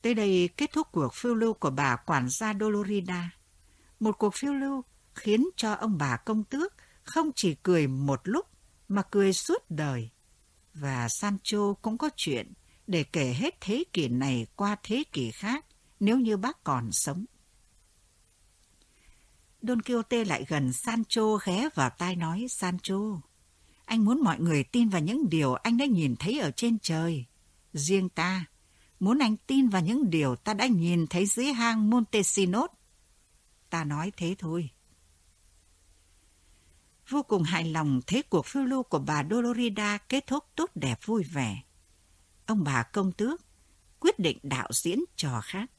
Tới đây kết thúc cuộc phiêu lưu của bà quản gia Dolorida. Một cuộc phiêu lưu khiến cho ông bà công tước không chỉ cười một lúc mà cười suốt đời. Và Sancho cũng có chuyện để kể hết thế kỷ này qua thế kỷ khác nếu như bác còn sống. Don Quixote lại gần Sancho ghé vào tai nói Sancho, anh muốn mọi người tin vào những điều anh đã nhìn thấy ở trên trời. Riêng ta, muốn anh tin vào những điều ta đã nhìn thấy dưới hang Montesinos. Ta nói thế thôi. Vô cùng hài lòng thấy cuộc phiêu lưu của bà Dolorida kết thúc tốt đẹp vui vẻ. Ông bà công tước quyết định đạo diễn trò khác,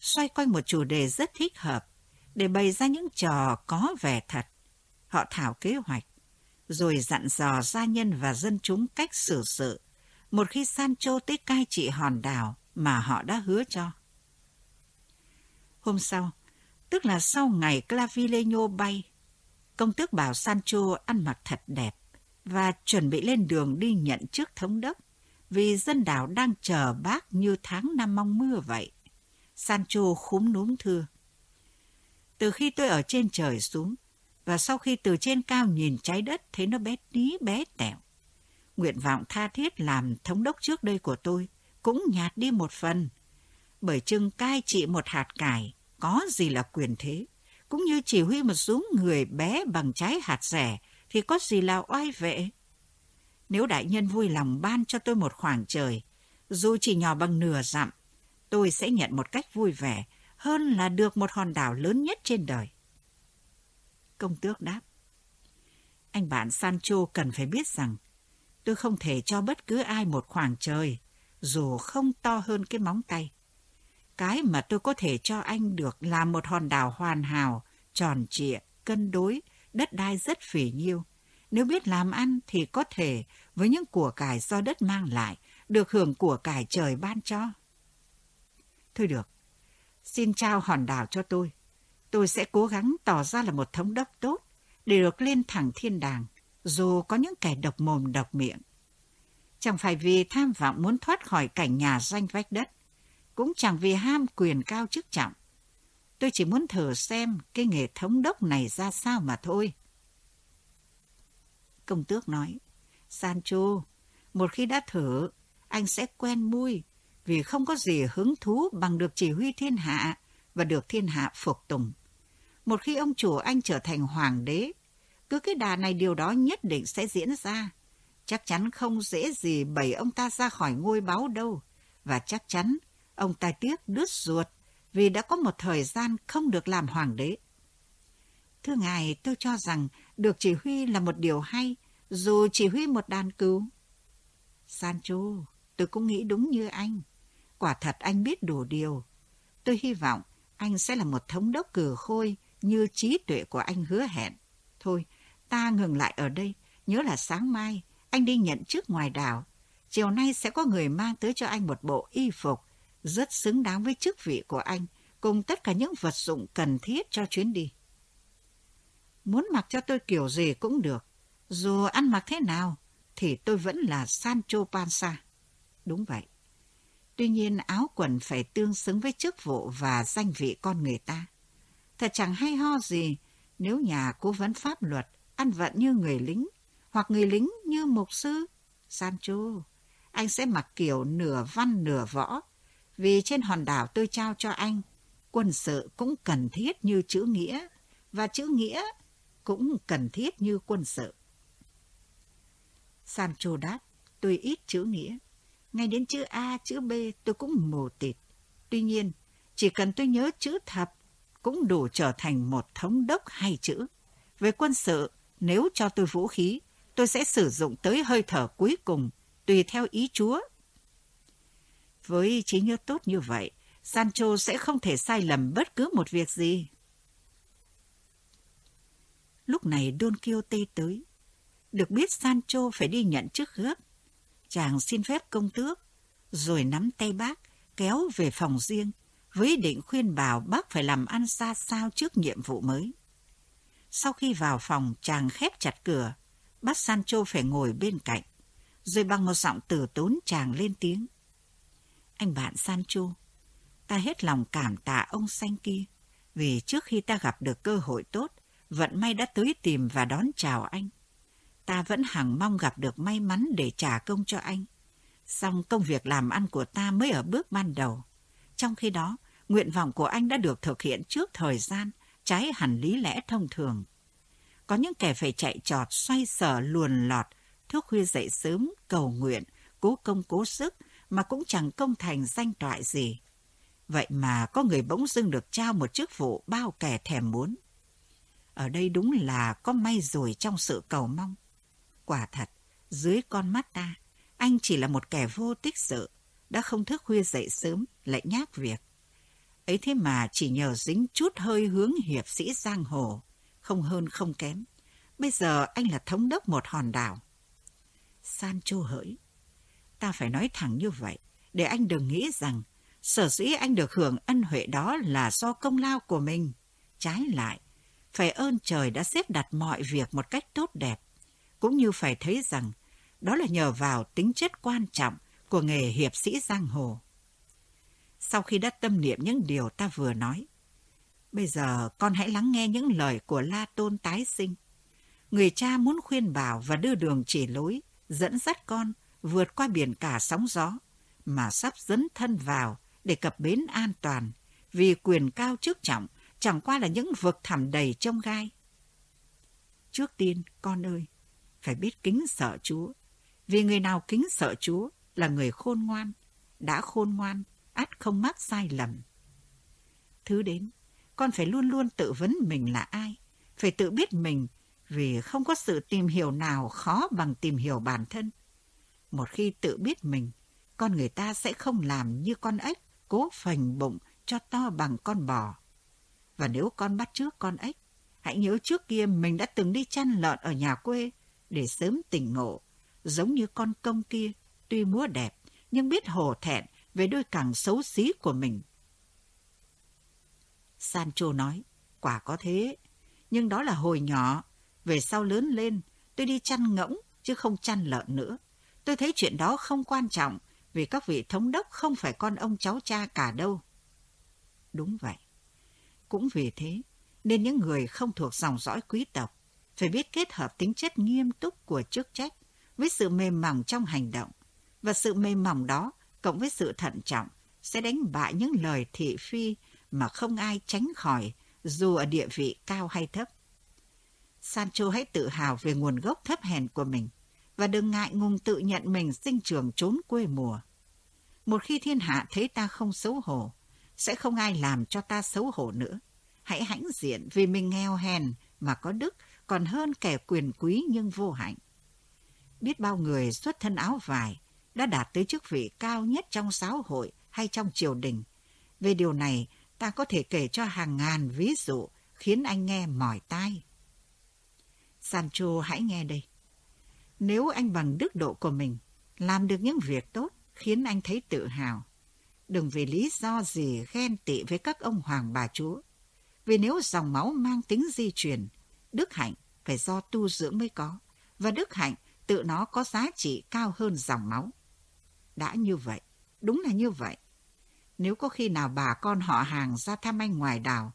xoay quanh một chủ đề rất thích hợp để bày ra những trò có vẻ thật. Họ thảo kế hoạch, rồi dặn dò gia nhân và dân chúng cách xử sự một khi Sancho tới cai trị hòn đảo mà họ đã hứa cho. Hôm sau, tức là sau ngày Clavileño bay, công tước bảo Sancho ăn mặc thật đẹp và chuẩn bị lên đường đi nhận chức thống đốc vì dân đảo đang chờ bác như tháng năm mong mưa vậy. Sancho khúm núm thưa. Từ khi tôi ở trên trời xuống, và sau khi từ trên cao nhìn trái đất thấy nó bé tí bé tẹo, nguyện vọng tha thiết làm thống đốc trước đây của tôi cũng nhạt đi một phần. Bởi chừng cai trị một hạt cải, có gì là quyền thế, cũng như chỉ huy một số người bé bằng trái hạt rẻ thì có gì là oai vệ. Nếu đại nhân vui lòng ban cho tôi một khoảng trời, dù chỉ nhỏ bằng nửa dặm, tôi sẽ nhận một cách vui vẻ hơn là được một hòn đảo lớn nhất trên đời. Công tước đáp. Anh bạn Sancho cần phải biết rằng tôi không thể cho bất cứ ai một khoảng trời, dù không to hơn cái móng tay. Cái mà tôi có thể cho anh được là một hòn đảo hoàn hảo, tròn trịa, cân đối, đất đai rất phỉ nhiêu. Nếu biết làm ăn thì có thể, với những của cải do đất mang lại, được hưởng của cải trời ban cho. Thôi được, xin trao hòn đảo cho tôi. Tôi sẽ cố gắng tỏ ra là một thống đốc tốt để được lên thẳng thiên đàng, dù có những kẻ độc mồm độc miệng. Chẳng phải vì tham vọng muốn thoát khỏi cảnh nhà danh vách đất, cũng chẳng vì ham quyền cao chức trọng. Tôi chỉ muốn thử xem cái nghề thống đốc này ra sao mà thôi. Công tước nói, Sancho, một khi đã thử, anh sẽ quen mui vì không có gì hứng thú bằng được chỉ huy thiên hạ và được thiên hạ phục tùng. Một khi ông chủ anh trở thành hoàng đế, cứ cái đà này điều đó nhất định sẽ diễn ra. chắc chắn không dễ gì bày ông ta ra khỏi ngôi báu đâu. Và chắc chắn ông ta tiếc đứt ruột vì đã có một thời gian không được làm hoàng đế. Thưa ngài, tôi cho rằng được chỉ huy là một điều hay, dù chỉ huy một đàn cứu Sancho, tôi cũng nghĩ đúng như anh. Quả thật anh biết đủ điều. Tôi hy vọng anh sẽ là một thống đốc cử khôi như trí tuệ của anh hứa hẹn. Thôi, ta ngừng lại ở đây. Nhớ là sáng mai, anh đi nhận chức ngoài đảo. Chiều nay sẽ có người mang tới cho anh một bộ y phục rất xứng đáng với chức vị của anh, cùng tất cả những vật dụng cần thiết cho chuyến đi. Muốn mặc cho tôi kiểu gì cũng được. Dù ăn mặc thế nào, thì tôi vẫn là Sancho Panza. Đúng vậy. Tuy nhiên áo quần phải tương xứng với chức vụ và danh vị con người ta. Thật chẳng hay ho gì nếu nhà cố vấn pháp luật ăn vận như người lính hoặc người lính như mục sư. Sancho, anh sẽ mặc kiểu nửa văn nửa võ vì trên hòn đảo tôi trao cho anh quân sự cũng cần thiết như chữ nghĩa và chữ nghĩa cũng cần thiết như quân sự. Sancho đáp, tôi ít chữ nghĩa. Ngay đến chữ A, chữ B tôi cũng mù tịt. Tuy nhiên, chỉ cần tôi nhớ chữ thập cũng đủ trở thành một thống đốc hay chữ. Về quân sự, nếu cho tôi vũ khí, tôi sẽ sử dụng tới hơi thở cuối cùng, tùy theo ý Chúa. Với trí nhớ tốt như vậy, Sancho sẽ không thể sai lầm bất cứ một việc gì. Lúc này Don Quixote tới. Được biết Sancho phải đi nhận chức gấp. Chàng xin phép công tước, rồi nắm tay bác, kéo về phòng riêng, với ý định khuyên bảo bác phải làm ăn xa sao trước nhiệm vụ mới. Sau khi vào phòng, chàng khép chặt cửa, bắt Sancho phải ngồi bên cạnh, rồi bằng một giọng tử tốn chàng lên tiếng. Anh bạn Sancho, ta hết lòng cảm tạ ông xanh kia, vì trước khi ta gặp được cơ hội tốt, vận may đã tới tìm và đón chào anh. Ta vẫn hằng mong gặp được may mắn để trả công cho anh. Song công việc làm ăn của ta mới ở bước ban đầu. Trong khi đó, nguyện vọng của anh đã được thực hiện trước thời gian, trái hẳn lý lẽ thông thường. Có những kẻ phải chạy trọt, xoay sở, luồn lọt, thức khuya dậy sớm, cầu nguyện, cố công cố sức, mà cũng chẳng công thành danh toại gì. Vậy mà có người bỗng dưng được trao một chức vụ bao kẻ thèm muốn. Ở đây đúng là có may rồi trong sự cầu mong. Quả thật, dưới con mắt ta, anh chỉ là một kẻ vô tích sự, đã không thức khuya dậy sớm, lại nhác việc. Ấy thế mà chỉ nhờ dính chút hơi hướng hiệp sĩ giang hồ, không hơn không kém. Bây giờ anh là thống đốc một hòn đảo. Sancho hỡi, ta phải nói thẳng như vậy, để anh đừng nghĩ rằng sở dĩ anh được hưởng ân huệ đó là do công lao của mình. Trái lại, phải ơn trời đã xếp đặt mọi việc một cách tốt đẹp, cũng như phải thấy rằng đó là nhờ vào tính chất quan trọng của nghề hiệp sĩ giang hồ. Sau khi đã tâm niệm những điều ta vừa nói, bây giờ con hãy lắng nghe những lời của La Tôn tái sinh. Người cha muốn khuyên bảo và đưa đường chỉ lối, dẫn dắt con vượt qua biển cả sóng gió, mà sắp dấn thân vào để cập bến an toàn, vì quyền cao chức trọng chẳng qua là những vực thẳm đầy trong gai. Trước tiên, con ơi, phải biết kính sợ Chúa, vì người nào kính sợ Chúa là người khôn ngoan, đã khôn ngoan, ắt không mắc sai lầm. Thứ đến, con phải luôn luôn tự vấn mình là ai, phải tự biết mình vì không có sự tìm hiểu nào khó bằng tìm hiểu bản thân. Một khi tự biết mình, con người ta sẽ không làm như con ếch cố phành bụng cho to bằng con bò. Và nếu con bắt trước con ếch, hãy nhớ trước kia mình đã từng đi chăn lợn ở nhà quê để sớm tỉnh ngộ, giống như con công kia, tuy múa đẹp nhưng biết hổ thẹn về đôi càng xấu xí của mình. Sancho nói, quả có thế, nhưng đó là hồi nhỏ, về sau lớn lên, tôi đi chăn ngỗng chứ không chăn lợn nữa. Tôi thấy chuyện đó không quan trọng vì các vị thống đốc không phải con ông cháu cha cả đâu. Đúng vậy. Cũng vì thế, nên những người không thuộc dòng dõi quý tộc phải biết kết hợp tính chất nghiêm túc của chức trách với sự mềm mỏng trong hành động. Và sự mềm mỏng đó cộng với sự thận trọng sẽ đánh bại những lời thị phi mà không ai tránh khỏi dù ở địa vị cao hay thấp. Sancho hãy tự hào về nguồn gốc thấp hèn của mình và đừng ngại ngùng tự nhận mình sinh trưởng trốn quê mùa. Một khi thiên hạ thấy ta không xấu hổ, sẽ không ai làm cho ta xấu hổ nữa. Hãy hãnh diện vì mình nghèo hèn mà có đức còn hơn kẻ quyền quý nhưng vô hạnh. Biết bao người xuất thân áo vải đã đạt tới chức vị cao nhất trong xã hội hay trong triều đình. Về điều này, ta có thể kể cho hàng ngàn ví dụ khiến anh nghe mỏi tai. Sancho hãy nghe đây. Nếu anh bằng đức độ của mình làm được những việc tốt khiến anh thấy tự hào, đừng vì lý do gì ghen tị với các ông hoàng bà chúa. Vì nếu dòng máu mang tính di truyền, đức hạnh phải do tu dưỡng mới có, và đức hạnh tự nó có giá trị cao hơn dòng máu. Đã như vậy, đúng là như vậy. Nếu có khi nào bà con họ hàng ra thăm anh ngoài đảo,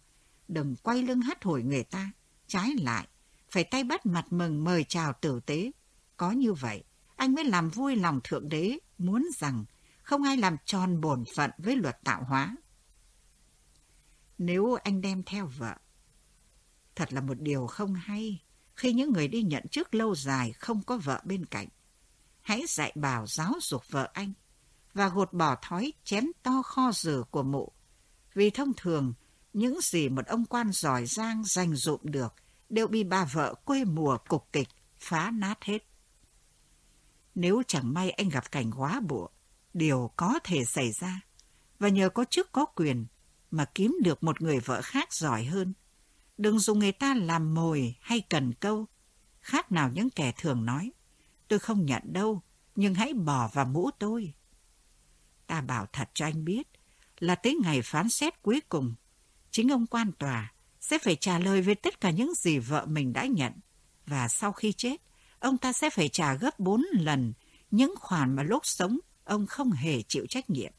đừng quay lưng hắt hồi người ta, trái lại, phải tay bắt mặt mừng mời chào tử tế. Có như vậy, anh mới làm vui lòng Thượng Đế, muốn rằng không ai làm tròn bổn phận với luật tạo hóa. Nếu anh đem theo vợ, thật là một điều không hay khi những người đi nhận chức lâu dài không có vợ bên cạnh. Hãy dạy bảo giáo dục vợ anh và gột bỏ thói chén to kho dừa của mụ. Vì thông thường, những gì một ông quan giỏi giang dành dụm được đều bị bà vợ quê mùa cục kịch phá nát hết. Nếu chẳng may anh gặp cảnh quá bụa, điều có thể xảy ra, và nhờ có chức có quyền mà kiếm được một người vợ khác giỏi hơn. Đừng dùng người ta làm mồi hay cần câu, khác nào những kẻ thường nói. Tôi không nhận đâu, nhưng hãy bỏ vào mũ tôi. Ta bảo thật cho anh biết là tới ngày phán xét cuối cùng, chính ông quan tòa sẽ phải trả lời về tất cả những gì vợ mình đã nhận. Và sau khi chết, ông ta sẽ phải trả gấp bốn lần những khoản mà lúc sống ông không hề chịu trách nhiệm.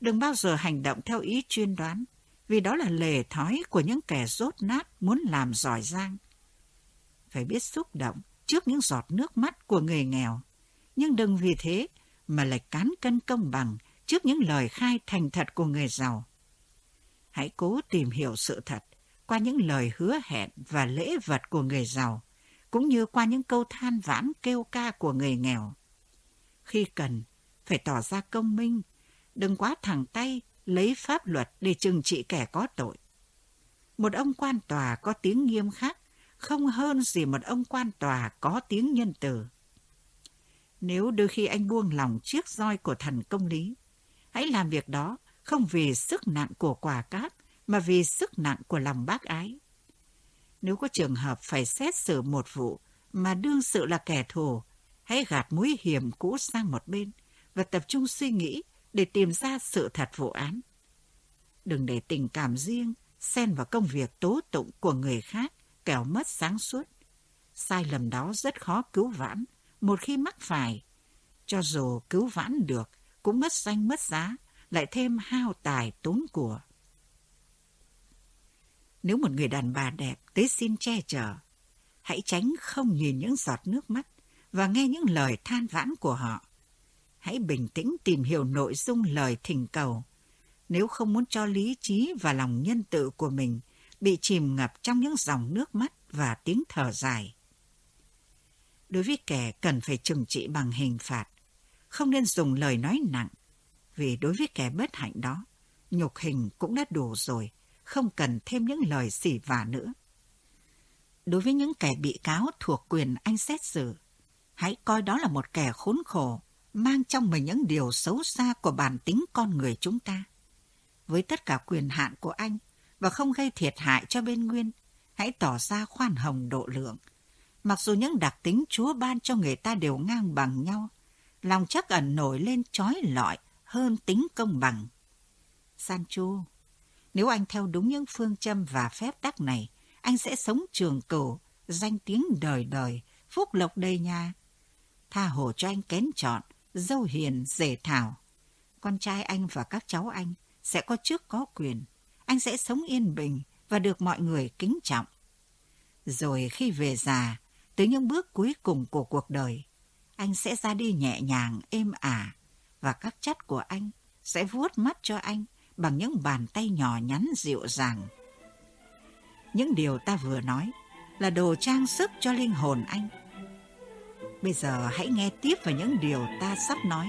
Đừng bao giờ hành động theo ý chuyên đoán, vì đó là lề thói của những kẻ rốt nát muốn làm giỏi giang. Phải biết xúc động trước những giọt nước mắt của người nghèo, nhưng đừng vì thế mà lại cán cân công bằng trước những lời khai thành thật của người giàu. Hãy cố tìm hiểu sự thật qua những lời hứa hẹn và lễ vật của người giàu, cũng như qua những câu than vãn kêu ca của người nghèo. Khi cần, phải tỏ ra công minh, đừng quá thẳng tay lấy pháp luật để trừng trị kẻ có tội. Một ông quan tòa có tiếng nghiêm khắc không hơn gì một ông quan tòa có tiếng nhân từ. Nếu đôi khi anh buông lòng chiếc roi của thần công lý, hãy làm việc đó không vì sức nặng của quả cát, mà vì sức nặng của lòng bác ái. Nếu có trường hợp phải xét xử một vụ mà đương sự là kẻ thù, hãy gạt mối hiểm cũ sang một bên và tập trung suy nghĩ để tìm ra sự thật vụ án. Đừng để tình cảm riêng xen vào công việc tố tụng của người khác kẻo mất sáng suốt. Sai lầm đó rất khó cứu vãn một khi mắc phải. Cho dù cứu vãn được, cũng mất danh mất giá, lại thêm hao tài tốn của. Nếu một người đàn bà đẹp tới xin che chở, hãy tránh không nhìn những giọt nước mắt và nghe những lời than vãn của họ. Hãy bình tĩnh tìm hiểu nội dung lời thỉnh cầu. Nếu không muốn cho lý trí và lòng nhân tự của mình bị chìm ngập trong những dòng nước mắt và tiếng thở dài. Đối với kẻ cần phải trừng trị bằng hình phạt, không nên dùng lời nói nặng, vì đối với kẻ bất hạnh đó, nhục hình cũng đã đủ rồi, không cần thêm những lời xỉ vả nữa. Đối với những kẻ bị cáo thuộc quyền anh xét xử, hãy coi đó là một kẻ khốn khổ, mang trong mình những điều xấu xa của bản tính con người chúng ta. Với tất cả quyền hạn của anh và không gây thiệt hại cho bên nguyên, hãy tỏ ra khoan hồng độ lượng. Mặc dù những đặc tính Chúa ban cho người ta đều ngang bằng nhau, lòng chắc ẩn nổi lên trói lọi hơn tính công bằng. Sancho, nếu anh theo đúng những phương châm và phép tắc này, anh sẽ sống trường cửu, danh tiếng đời đời, phúc lộc đầy nhà. Tha hồ cho anh kén chọn, dâu hiền, dề thảo. Con trai anh và các cháu anh sẽ có chức có quyền. Anh sẽ sống yên bình và được mọi người kính trọng. Rồi khi về già, tới những bước cuối cùng của cuộc đời, anh sẽ ra đi nhẹ nhàng, êm ả, và các chất của anh sẽ vuốt mắt cho anh bằng những bàn tay nhỏ nhắn dịu dàng. Những điều ta vừa nói là đồ trang sức cho linh hồn anh. Bây giờ hãy nghe tiếp vào những điều ta sắp nói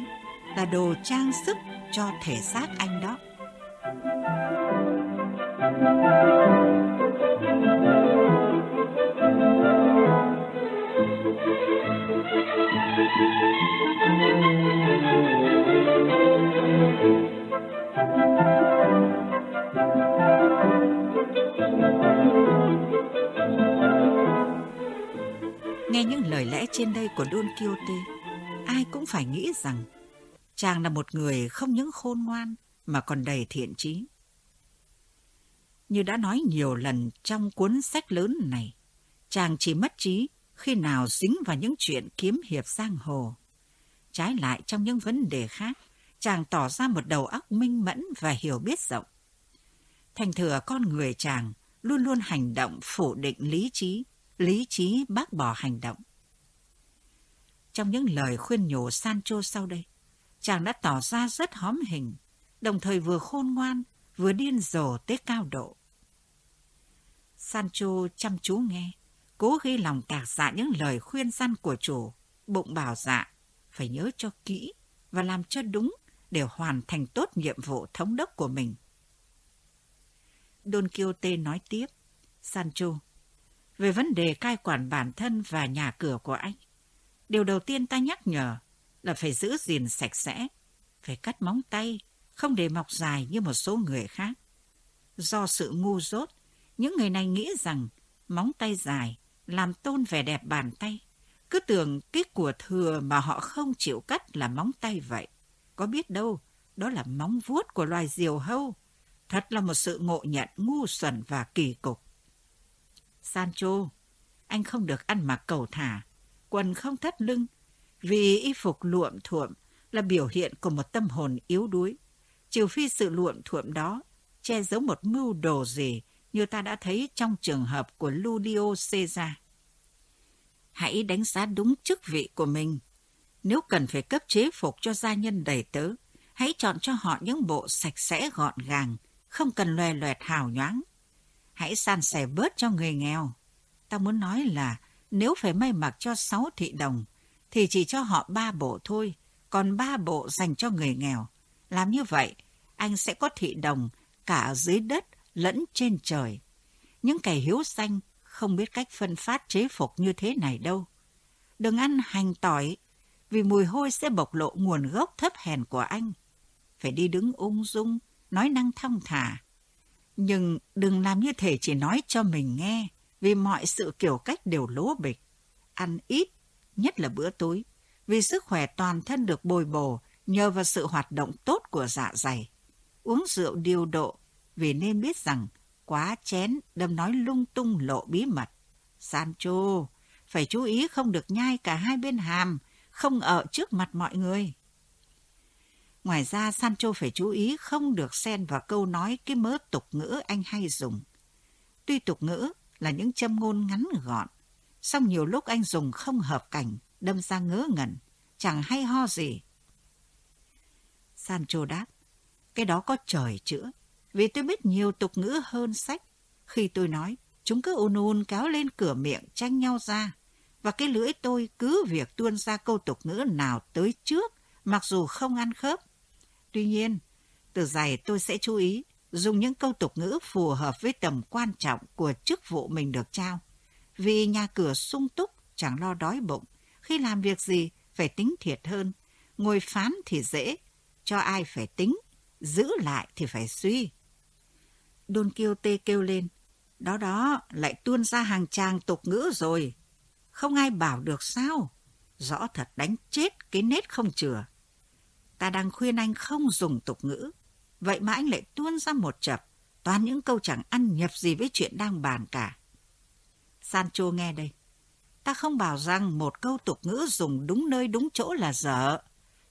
là đồ trang sức cho thể xác anh đó. Nghe những lời lẽ trên đây của Don Quixote, ai cũng phải nghĩ rằng chàng là một người không những khôn ngoan mà còn đầy thiện trí. Như đã nói nhiều lần trong cuốn sách lớn này, chàng chỉ mất trí khi nào dính vào những chuyện kiếm hiệp giang hồ. Trái lại trong những vấn đề khác, chàng tỏ ra một đầu óc minh mẫn và hiểu biết rộng. Thành thừa con người chàng luôn luôn hành động phủ định lý trí, lý trí bác bỏ hành động. Trong những lời khuyên nhủ Sancho sau đây, chàng đã tỏ ra rất hóm hình, đồng thời vừa khôn ngoan, vừa điên rồ tới cao độ. Sancho chăm chú nghe, cố ghi lòng tạc dạ những lời khuyên răn của chủ, bụng bảo dạ, phải nhớ cho kỹ và làm cho đúng để hoàn thành tốt nhiệm vụ thống đốc của mình. Don Quixote nói tiếp, Sancho, về vấn đề cai quản bản thân và nhà cửa của anh, điều đầu tiên ta nhắc nhở là phải giữ gìn sạch sẽ, phải cắt móng tay, không để mọc dài như một số người khác. Do sự ngu dốt, những người này nghĩ rằng móng tay dài làm tôn vẻ đẹp bàn tay. Cứ tưởng cái của thừa mà họ không chịu cắt là móng tay vậy. Có biết đâu, đó là móng vuốt của loài diều hâu. Thật là một sự ngộ nhận ngu xuẩn và kỳ cục. Sancho, anh không được ăn mặc cầu thả, quần không thắt lưng, vì y phục luộm thuộm là biểu hiện của một tâm hồn yếu đuối. Trừ phi sự luộm thuộm đó che giấu một mưu đồ gì như ta đã thấy trong trường hợp của Ludio Caesar. Hãy đánh giá đúng chức vị của mình. Nếu cần phải cấp chế phục cho gia nhân đầy tớ, hãy chọn cho họ những bộ sạch sẽ gọn gàng, không cần loè loẹt hào nhoáng. Hãy san sẻ bớt cho người nghèo. Ta muốn nói là nếu phải may mặc cho sáu thị đồng, thì chỉ cho họ ba bộ thôi, còn ba bộ dành cho người nghèo. Làm như vậy, anh sẽ có thị đồng cả dưới đất lẫn trên trời. Những kẻ hiếu xanh không biết cách phân phát chế phục như thế này đâu. Đừng ăn hành tỏi, vì mùi hôi sẽ bộc lộ nguồn gốc thấp hèn của anh. Phải đi đứng ung dung, nói năng thong thả. Nhưng đừng làm như thể chỉ nói cho mình nghe, vì mọi sự kiểu cách đều lố bịch. Ăn ít, nhất là bữa tối, vì sức khỏe toàn thân được bồi bổ nhờ vào sự hoạt động tốt của dạ dày. Uống rượu điều độ, vì nên biết rằng quá chén đâm nói lung tung lộ bí mật. Sancho, phải chú ý không được nhai cả hai bên hàm, không ở trước mặt mọi người. Ngoài ra, Sancho phải chú ý không được xen vào câu nói cái mớ tục ngữ anh hay dùng. Tuy tục ngữ là những châm ngôn ngắn gọn, song nhiều lúc anh dùng không hợp cảnh, đâm ra ngớ ngẩn, chẳng hay ho gì. Sancho đáp, cái đó có trời chữa, vì tôi biết nhiều tục ngữ hơn sách. Khi tôi nói, chúng cứ ùn ùn kéo lên cửa miệng tranh nhau ra, và cái lưỡi tôi cứ việc tuôn ra câu tục ngữ nào tới trước, mặc dù không ăn khớp. Tuy nhiên, từ giày tôi sẽ chú ý dùng những câu tục ngữ phù hợp với tầm quan trọng của chức vụ mình được trao. Vì nhà cửa sung túc, chẳng lo đói bụng. Khi làm việc gì, phải tính thiệt hơn. Ngồi phán thì dễ, cho ai phải tính, giữ lại thì phải suy. Don Quixote kêu lên, đó đó, lại tuôn ra hàng tràng tục ngữ rồi. Không ai bảo được sao. Rõ thật đánh chết cái nết không chừa. Ta đang khuyên anh không dùng tục ngữ. Vậy mà anh lại tuôn ra một chập, toàn những câu chẳng ăn nhập gì với chuyện đang bàn cả. Sancho nghe đây. Ta không bảo rằng một câu tục ngữ dùng đúng nơi đúng chỗ là dở.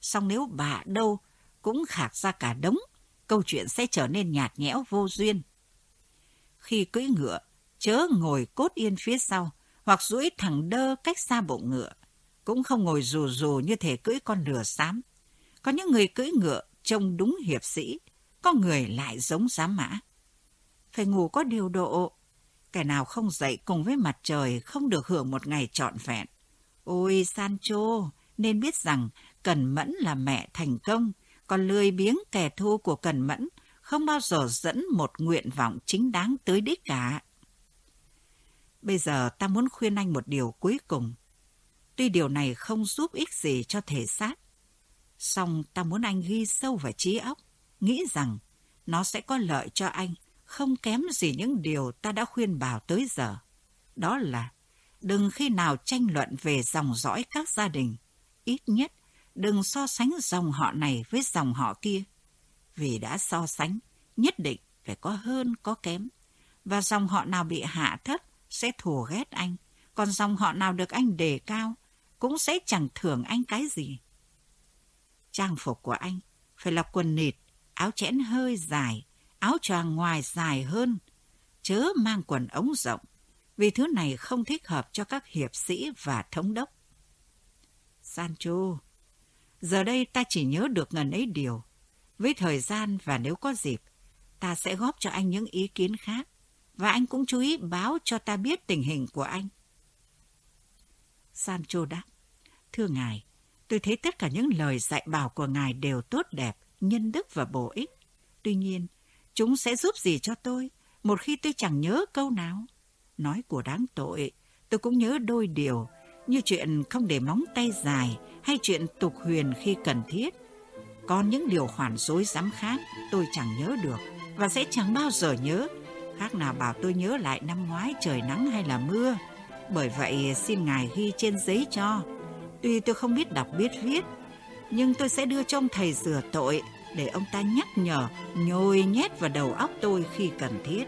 song nếu bà đâu cũng khạc ra cả đống, câu chuyện sẽ trở nên nhạt nhẽo vô duyên. Khi cưỡi ngựa, chớ ngồi cốt yên phía sau, hoặc duỗi thẳng đơ cách xa bụng ngựa. Cũng không ngồi rù rù như thể cưỡi con lừa xám. Có những người cưỡi ngựa trông đúng hiệp sĩ, có người lại giống giám mã. Phải ngủ có điều độ, kẻ nào không dậy cùng với mặt trời không được hưởng một ngày trọn vẹn. Ôi Sancho, nên biết rằng Cần Mẫn là mẹ thành công, còn lười biếng kẻ thu của Cần Mẫn không bao giờ dẫn một nguyện vọng chính đáng tới đích cả. Bây giờ ta muốn khuyên anh một điều cuối cùng. Tuy điều này không giúp ích gì cho thể xác, xong ta muốn anh ghi sâu vào trí óc, nghĩ rằng nó sẽ có lợi cho anh, không kém gì những điều ta đã khuyên bảo tới giờ. Đó là đừng khi nào tranh luận về dòng dõi các gia đình, ít nhất đừng so sánh dòng họ này với dòng họ kia. Vì đã so sánh, nhất định phải có hơn có kém. Và dòng họ nào bị hạ thấp sẽ thù ghét anh, còn dòng họ nào được anh đề cao cũng sẽ chẳng thưởng anh cái gì. Trang phục của anh phải là quần nịt, áo chẽn hơi dài, áo choàng ngoài dài hơn, chớ mang quần ống rộng, vì thứ này không thích hợp cho các hiệp sĩ và thống đốc. Sancho, giờ đây ta chỉ nhớ được ngần ấy điều. Với thời gian và nếu có dịp, ta sẽ góp cho anh những ý kiến khác, và anh cũng chú ý báo cho ta biết tình hình của anh. Sancho đáp, thưa ngài, tôi thấy tất cả những lời dạy bảo của ngài đều tốt đẹp, nhân đức và bổ ích. Tuy nhiên, chúng sẽ giúp gì cho tôi một khi tôi chẳng nhớ câu nào? Nói của đáng tội, tôi cũng nhớ đôi điều, như chuyện không để móng tay dài hay chuyện tục huyền khi cần thiết. Còn những điều khoản dối rắm khác tôi chẳng nhớ được và sẽ chẳng bao giờ nhớ. Khác nào bảo tôi nhớ lại năm ngoái trời nắng hay là mưa. Bởi vậy xin ngài ghi trên giấy cho. Tuy tôi không biết đọc biết viết, nhưng tôi sẽ đưa cho ông thầy rửa tội để ông ta nhắc nhở, nhồi nhét vào đầu óc tôi khi cần thiết.